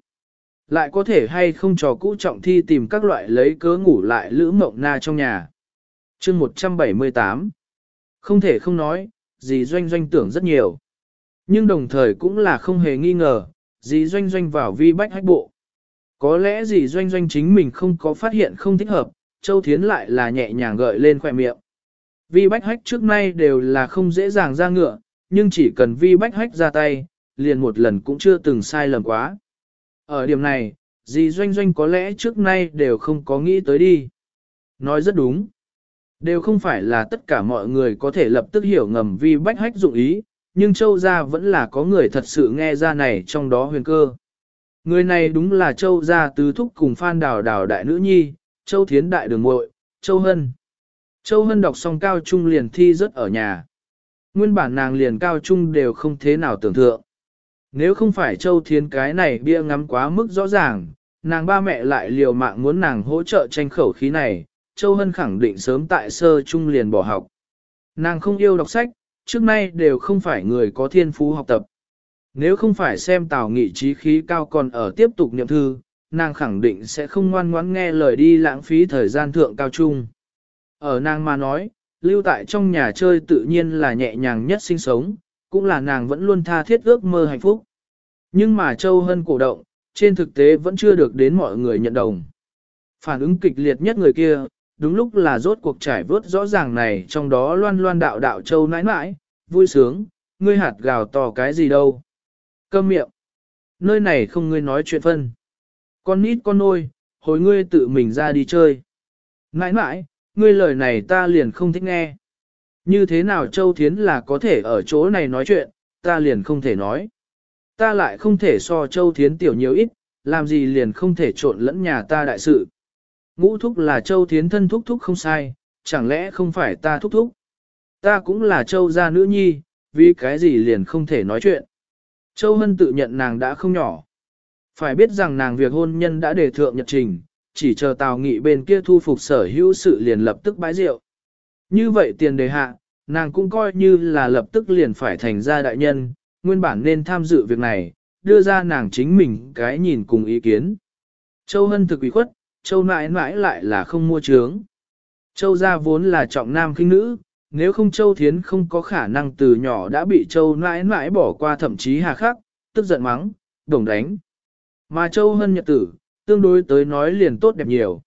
A: Lại có thể hay không trò cũ trọng thi tìm các loại lấy cớ ngủ lại Lữ Mộng Na trong nhà. chương 178 Không thể không nói, dì doanh doanh tưởng rất nhiều. Nhưng đồng thời cũng là không hề nghi ngờ, dì doanh doanh vào vi bách hách bộ. Có lẽ dì doanh doanh chính mình không có phát hiện không thích hợp, Châu Thiến lại là nhẹ nhàng gợi lên khỏe miệng. Vi bách hách trước nay đều là không dễ dàng ra ngựa, nhưng chỉ cần vi bách hách ra tay, liền một lần cũng chưa từng sai lầm quá. Ở điểm này, dì doanh doanh có lẽ trước nay đều không có nghĩ tới đi. Nói rất đúng. Đều không phải là tất cả mọi người có thể lập tức hiểu ngầm vi bách hách dụng ý, nhưng châu gia vẫn là có người thật sự nghe ra này trong đó huyền cơ. Người này đúng là châu gia tứ thúc cùng phan đào đào đại nữ nhi, châu thiến đại đường muội châu hân. Châu hân đọc xong cao trung liền thi rất ở nhà. Nguyên bản nàng liền cao trung đều không thế nào tưởng tượng. Nếu không phải Châu Thiến cái này bia ngắm quá mức rõ ràng, nàng ba mẹ lại liều mạng muốn nàng hỗ trợ tranh khẩu khí này, Châu Hân khẳng định sớm tại sơ trung liền bỏ học. Nàng không yêu đọc sách, trước nay đều không phải người có thiên phú học tập. Nếu không phải xem Tào Nghị trí khí cao còn ở tiếp tục niệm thư, nàng khẳng định sẽ không ngoan ngoãn nghe lời đi lãng phí thời gian thượng cao trung. Ở nàng mà nói, lưu tại trong nhà chơi tự nhiên là nhẹ nhàng nhất sinh sống, cũng là nàng vẫn luôn tha thiết ước mơ hạnh phúc. Nhưng mà Châu Hân cổ động, trên thực tế vẫn chưa được đến mọi người nhận đồng. Phản ứng kịch liệt nhất người kia, đúng lúc là rốt cuộc trải vớt rõ ràng này trong đó loan loan đạo đạo Châu nãi nãi, vui sướng, ngươi hạt gào to cái gì đâu. Câm miệng. Nơi này không ngươi nói chuyện phân. Con nít con nôi, hồi ngươi tự mình ra đi chơi. Nãi nãi, ngươi lời này ta liền không thích nghe. Như thế nào Châu Thiến là có thể ở chỗ này nói chuyện, ta liền không thể nói. Ta lại không thể so Châu Thiến tiểu nhiều ít, làm gì liền không thể trộn lẫn nhà ta đại sự. Ngũ thúc là Châu Thiến thân thúc thúc không sai, chẳng lẽ không phải ta thúc thúc. Ta cũng là Châu gia nữ nhi, vì cái gì liền không thể nói chuyện. Châu Hân tự nhận nàng đã không nhỏ. Phải biết rằng nàng việc hôn nhân đã đề thượng nhật trình, chỉ chờ Tào Nghị bên kia thu phục sở hữu sự liền lập tức bãi rượu. Như vậy tiền đề hạ, nàng cũng coi như là lập tức liền phải thành ra đại nhân, nguyên bản nên tham dự việc này, đưa ra nàng chính mình cái nhìn cùng ý kiến. Châu Hân thực ủy khuất, Châu nãi nãi lại là không mua trướng. Châu gia vốn là trọng nam khinh nữ, nếu không Châu Thiến không có khả năng từ nhỏ đã bị Châu nãi nãi bỏ qua thậm chí hà khắc, tức giận mắng, đồng đánh. Mà Châu Hân nhật tử, tương đối tới nói liền tốt đẹp nhiều.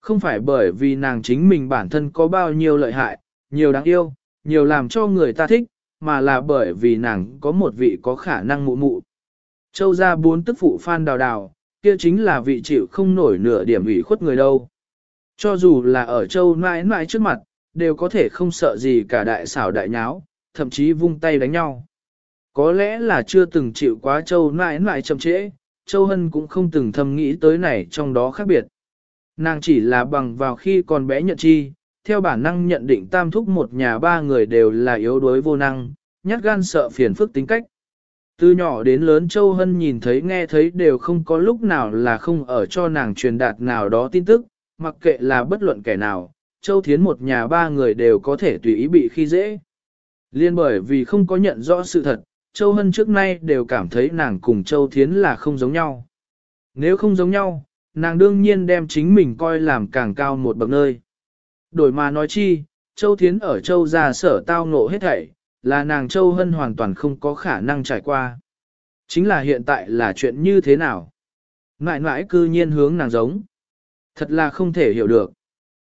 A: Không phải bởi vì nàng chính mình bản thân có bao nhiêu lợi hại, nhiều đáng yêu, nhiều làm cho người ta thích, mà là bởi vì nàng có một vị có khả năng mụ mụ. Châu gia bốn tức phụ phan đào đào, kia chính là vị chịu không nổi nửa điểm ủy khuất người đâu. Cho dù là ở châu mãi mãi trước mặt, đều có thể không sợ gì cả đại xảo đại nháo, thậm chí vung tay đánh nhau. Có lẽ là chưa từng chịu quá châu mãi mãi chậm trễ, châu hân cũng không từng thầm nghĩ tới này trong đó khác biệt. Nàng chỉ là bằng vào khi còn bé nhận chi, theo bản năng nhận định tam thúc một nhà ba người đều là yếu đuối vô năng, nhát gan sợ phiền phức tính cách. Từ nhỏ đến lớn Châu Hân nhìn thấy nghe thấy đều không có lúc nào là không ở cho nàng truyền đạt nào đó tin tức, mặc kệ là bất luận kẻ nào, Châu Thiến một nhà ba người đều có thể tùy ý bị khi dễ. Liên bởi vì không có nhận rõ sự thật, Châu Hân trước nay đều cảm thấy nàng cùng Châu Thiến là không giống nhau. Nếu không giống nhau, nàng đương nhiên đem chính mình coi làm càng cao một bậc nơi. Đổi mà nói chi, Châu Thiến ở Châu gia sở tao ngộ hết thảy, là nàng Châu Hân hoàn toàn không có khả năng trải qua. Chính là hiện tại là chuyện như thế nào? Ngại ngại cư nhiên hướng nàng giống. Thật là không thể hiểu được.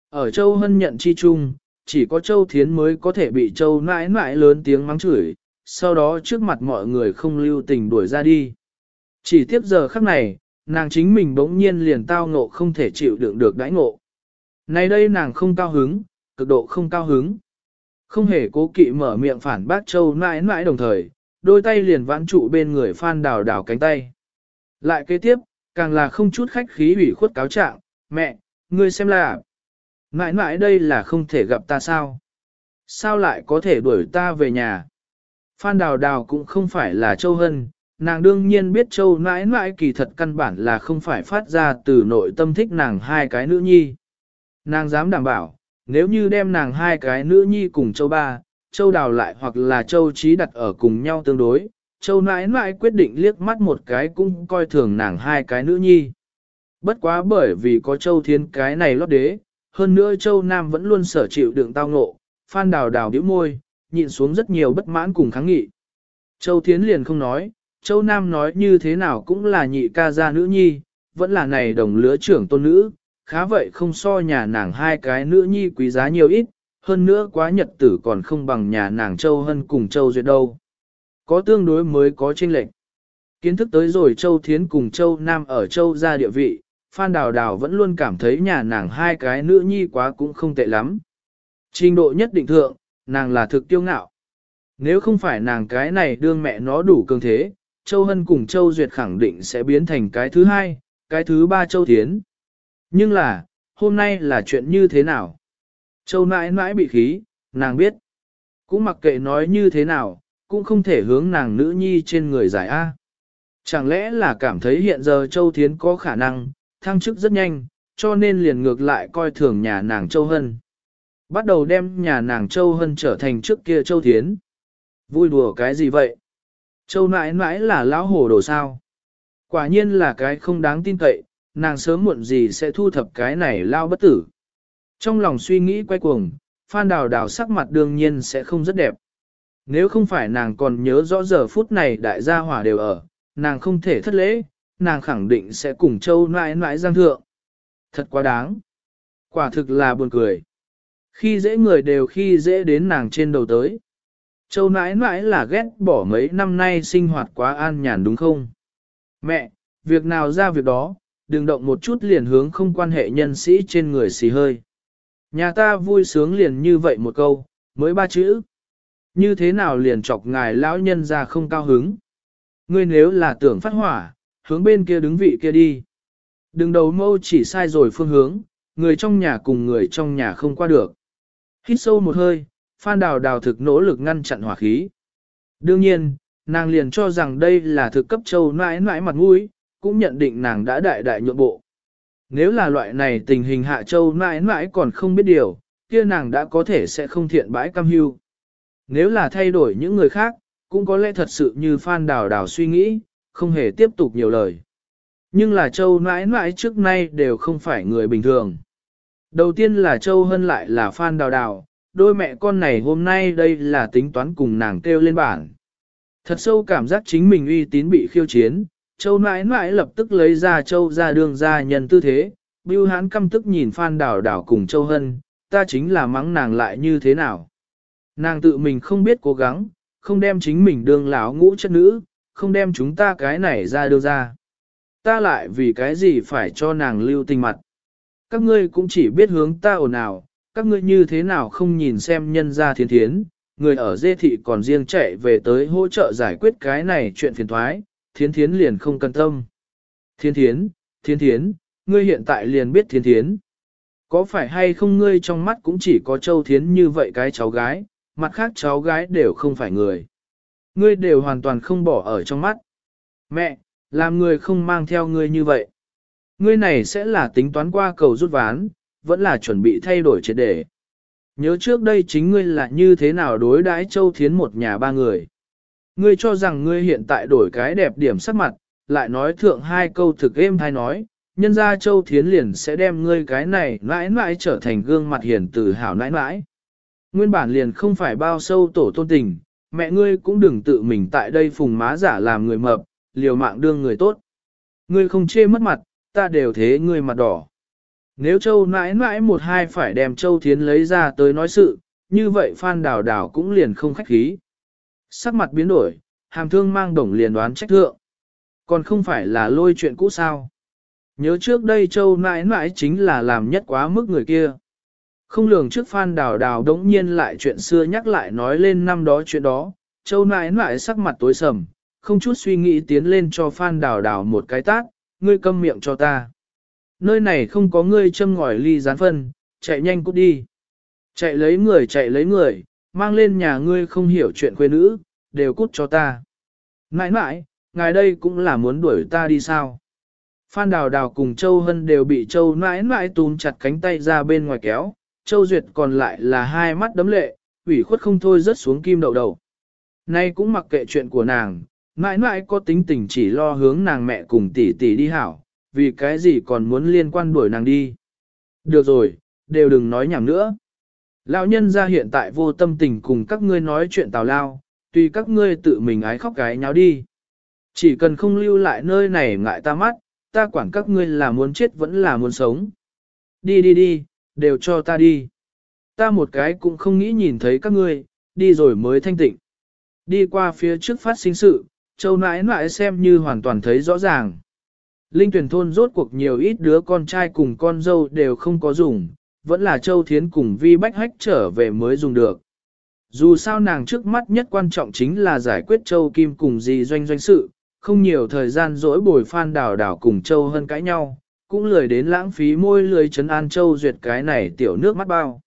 A: Ở Châu Hân nhận chi chung, chỉ có Châu Thiến mới có thể bị Châu nãi nãi lớn tiếng mắng chửi, sau đó trước mặt mọi người không lưu tình đuổi ra đi. Chỉ tiếp giờ khắc này, nàng chính mình bỗng nhiên liền tao ngộ không thể chịu đựng được đãi ngộ. Này đây nàng không cao hứng, cực độ không cao hứng. Không hề cố kỵ mở miệng phản bác Châu nãi nãi đồng thời, đôi tay liền vãn trụ bên người Phan Đào đào cánh tay. Lại kế tiếp, càng là không chút khách khí ủy khuất cáo trạng, mẹ, ngươi xem là, mãi mãi đây là không thể gặp ta sao? Sao lại có thể đuổi ta về nhà? Phan Đào Đào cũng không phải là Châu Hân, nàng đương nhiên biết Châu mãi mãi kỳ thật căn bản là không phải phát ra từ nội tâm thích nàng hai cái nữ nhi. Nàng dám đảm bảo, nếu như đem nàng hai cái nữ nhi cùng Châu Ba, Châu Đào lại hoặc là Châu Trí đặt ở cùng nhau tương đối, Châu nãi nãi quyết định liếc mắt một cái cũng coi thường nàng hai cái nữ nhi. Bất quá bởi vì có Châu Thiên cái này lót đế, hơn nữa Châu Nam vẫn luôn sở chịu đựng tao ngộ, Phan Đào đào điếu môi, nhịn xuống rất nhiều bất mãn cùng kháng nghị. Châu Thiến liền không nói, Châu Nam nói như thế nào cũng là nhị ca gia nữ nhi, vẫn là này đồng lứa trưởng tôn nữ, khá vậy không so nhà nàng hai cái nữ nhi quý giá nhiều ít, hơn nữa quá nhật tử còn không bằng nhà nàng Châu Hân cùng Châu Duyệt đâu. Có tương đối mới có chênh lệnh. Kiến thức tới rồi Châu Thiến cùng Châu Nam ở Châu ra địa vị, Phan Đào Đào vẫn luôn cảm thấy nhà nàng hai cái nữ nhi quá cũng không tệ lắm. Trình độ nhất định thượng, nàng là thực tiêu ngạo. Nếu không phải nàng cái này đương mẹ nó đủ cường thế, Châu Hân cùng Châu Duyệt khẳng định sẽ biến thành cái thứ hai, cái thứ ba Châu Thiến. Nhưng là, hôm nay là chuyện như thế nào? Châu nãi nãi bị khí, nàng biết. Cũng mặc kệ nói như thế nào, cũng không thể hướng nàng nữ nhi trên người giải A. Chẳng lẽ là cảm thấy hiện giờ Châu Thiến có khả năng, thăng chức rất nhanh, cho nên liền ngược lại coi thường nhà nàng Châu Hân. Bắt đầu đem nhà nàng Châu Hân trở thành trước kia Châu Thiến. Vui đùa cái gì vậy? Châu nãi nãi là lão hồ đồ sao? Quả nhiên là cái không đáng tin cậy, nàng sớm muộn gì sẽ thu thập cái này lao bất tử. Trong lòng suy nghĩ quay cuồng, Phan Đào Đào sắc mặt đương nhiên sẽ không rất đẹp. Nếu không phải nàng còn nhớ rõ giờ phút này đại gia hỏa đều ở, nàng không thể thất lễ, nàng khẳng định sẽ cùng châu nãi nãi giang thượng. Thật quá đáng. Quả thực là buồn cười. Khi dễ người đều khi dễ đến nàng trên đầu tới. Châu nãi nãi là ghét bỏ mấy năm nay sinh hoạt quá an nhàn đúng không? Mẹ, việc nào ra việc đó, đừng động một chút liền hướng không quan hệ nhân sĩ trên người xì hơi. Nhà ta vui sướng liền như vậy một câu, mới ba chữ. Như thế nào liền chọc ngài lão nhân ra không cao hứng. Ngươi nếu là tưởng phát hỏa, hướng bên kia đứng vị kia đi. Đừng đầu mâu chỉ sai rồi phương hướng, người trong nhà cùng người trong nhà không qua được. Hít sâu một hơi, Phan Đào Đào thực nỗ lực ngăn chặn hỏa khí. Đương nhiên, nàng liền cho rằng đây là thực cấp châu nãi nãi mặt mũi, cũng nhận định nàng đã đại đại nhượng bộ. Nếu là loại này tình hình hạ châu mãi mãi còn không biết điều, kia nàng đã có thể sẽ không thiện bãi cam hưu. Nếu là thay đổi những người khác, cũng có lẽ thật sự như Phan Đào Đào suy nghĩ, không hề tiếp tục nhiều lời. Nhưng là Châu mãi mãi trước nay đều không phải người bình thường. Đầu tiên là Châu Hân lại là Phan Đào Đào, đôi mẹ con này hôm nay đây là tính toán cùng nàng kêu lên bản. Thật sâu cảm giác chính mình uy tín bị khiêu chiến, Châu nãi nãi lập tức lấy ra Châu ra đường ra nhân tư thế, Bưu hán căm tức nhìn Phan đảo đảo cùng Châu Hân, ta chính là mắng nàng lại như thế nào. Nàng tự mình không biết cố gắng, không đem chính mình đương lão ngũ chất nữ, không đem chúng ta cái này ra đưa ra. Ta lại vì cái gì phải cho nàng lưu tình mặt. Các ngươi cũng chỉ biết hướng ta ồn ào, các ngươi như thế nào không nhìn xem nhân gia thiên thiến, người ở dê thị còn riêng chạy về tới hỗ trợ giải quyết cái này chuyện phiền thoái, thiến thiến liền không cân tâm. Thiên thiến, thiên thiến, ngươi hiện tại liền biết thiên thiến. Có phải hay không ngươi trong mắt cũng chỉ có châu thiến như vậy cái cháu gái, mặt khác cháu gái đều không phải người. Ngươi đều hoàn toàn không bỏ ở trong mắt. Mẹ, làm người không mang theo ngươi như vậy. Ngươi này sẽ là tính toán qua cầu rút ván, vẫn là chuẩn bị thay đổi triệt đề. Nhớ trước đây chính ngươi là như thế nào đối đãi châu thiến một nhà ba người. Ngươi cho rằng ngươi hiện tại đổi cái đẹp điểm sắc mặt, lại nói thượng hai câu thực êm hay nói, nhân ra châu thiến liền sẽ đem ngươi cái này mãi mãi trở thành gương mặt hiền từ hảo nãi nãi. Nguyên bản liền không phải bao sâu tổ tôn tình, mẹ ngươi cũng đừng tự mình tại đây phùng má giả làm người mập, liều mạng đương người tốt. Ngươi không chê mất mặt, ta đều thế ngươi mặt đỏ. Nếu châu nãi nãi một hai phải đem châu thiến lấy ra tới nói sự, như vậy phan đào đào cũng liền không khách khí. Sắc mặt biến đổi, hàm thương mang đồng liền đoán trách thượng. Còn không phải là lôi chuyện cũ sao. Nhớ trước đây châu mãi mãi chính là làm nhất quá mức người kia. Không lường trước Phan Đào Đào đống nhiên lại chuyện xưa nhắc lại nói lên năm đó chuyện đó, Châu mãi mãi sắc mặt tối sầm, không chút suy nghĩ tiến lên cho Phan Đào Đào một cái tát, ngươi câm miệng cho ta. Nơi này không có ngươi châm ngòi ly gián phân, chạy nhanh cút đi. Chạy lấy người chạy lấy người, mang lên nhà ngươi không hiểu chuyện quê nữ, đều cút cho ta. Nãi nãi, ngài đây cũng là muốn đuổi ta đi sao? Phan Đào Đào cùng Châu Hân đều bị Châu nãi nãi túm chặt cánh tay ra bên ngoài kéo, Châu Duyệt còn lại là hai mắt đấm lệ, ủy khuất không thôi rớt xuống kim đầu đầu. Nay cũng mặc kệ chuyện của nàng, nãi nãi có tính tình chỉ lo hướng nàng mẹ cùng tỷ tỷ đi hảo, vì cái gì còn muốn liên quan đuổi nàng đi. Được rồi, đều đừng nói nhảm nữa. Lão nhân ra hiện tại vô tâm tình cùng các ngươi nói chuyện tào lao, tùy các ngươi tự mình ái khóc cái nháo đi. Chỉ cần không lưu lại nơi này ngại ta mắt, ta quản các ngươi là muốn chết vẫn là muốn sống. Đi đi đi, đều cho ta đi. Ta một cái cũng không nghĩ nhìn thấy các ngươi, đi rồi mới thanh tịnh. Đi qua phía trước phát sinh sự, châu nãi nãi xem như hoàn toàn thấy rõ ràng. Linh tuyển thôn rốt cuộc nhiều ít đứa con trai cùng con dâu đều không có dùng, vẫn là châu thiến cùng vi bách hách trở về mới dùng được. Dù sao nàng trước mắt nhất quan trọng chính là giải quyết châu kim cùng Di doanh doanh sự, không nhiều thời gian dỗi bồi phan đảo đảo cùng châu hơn cãi nhau, cũng lười đến lãng phí môi lười chấn an châu duyệt cái này tiểu nước mắt bao.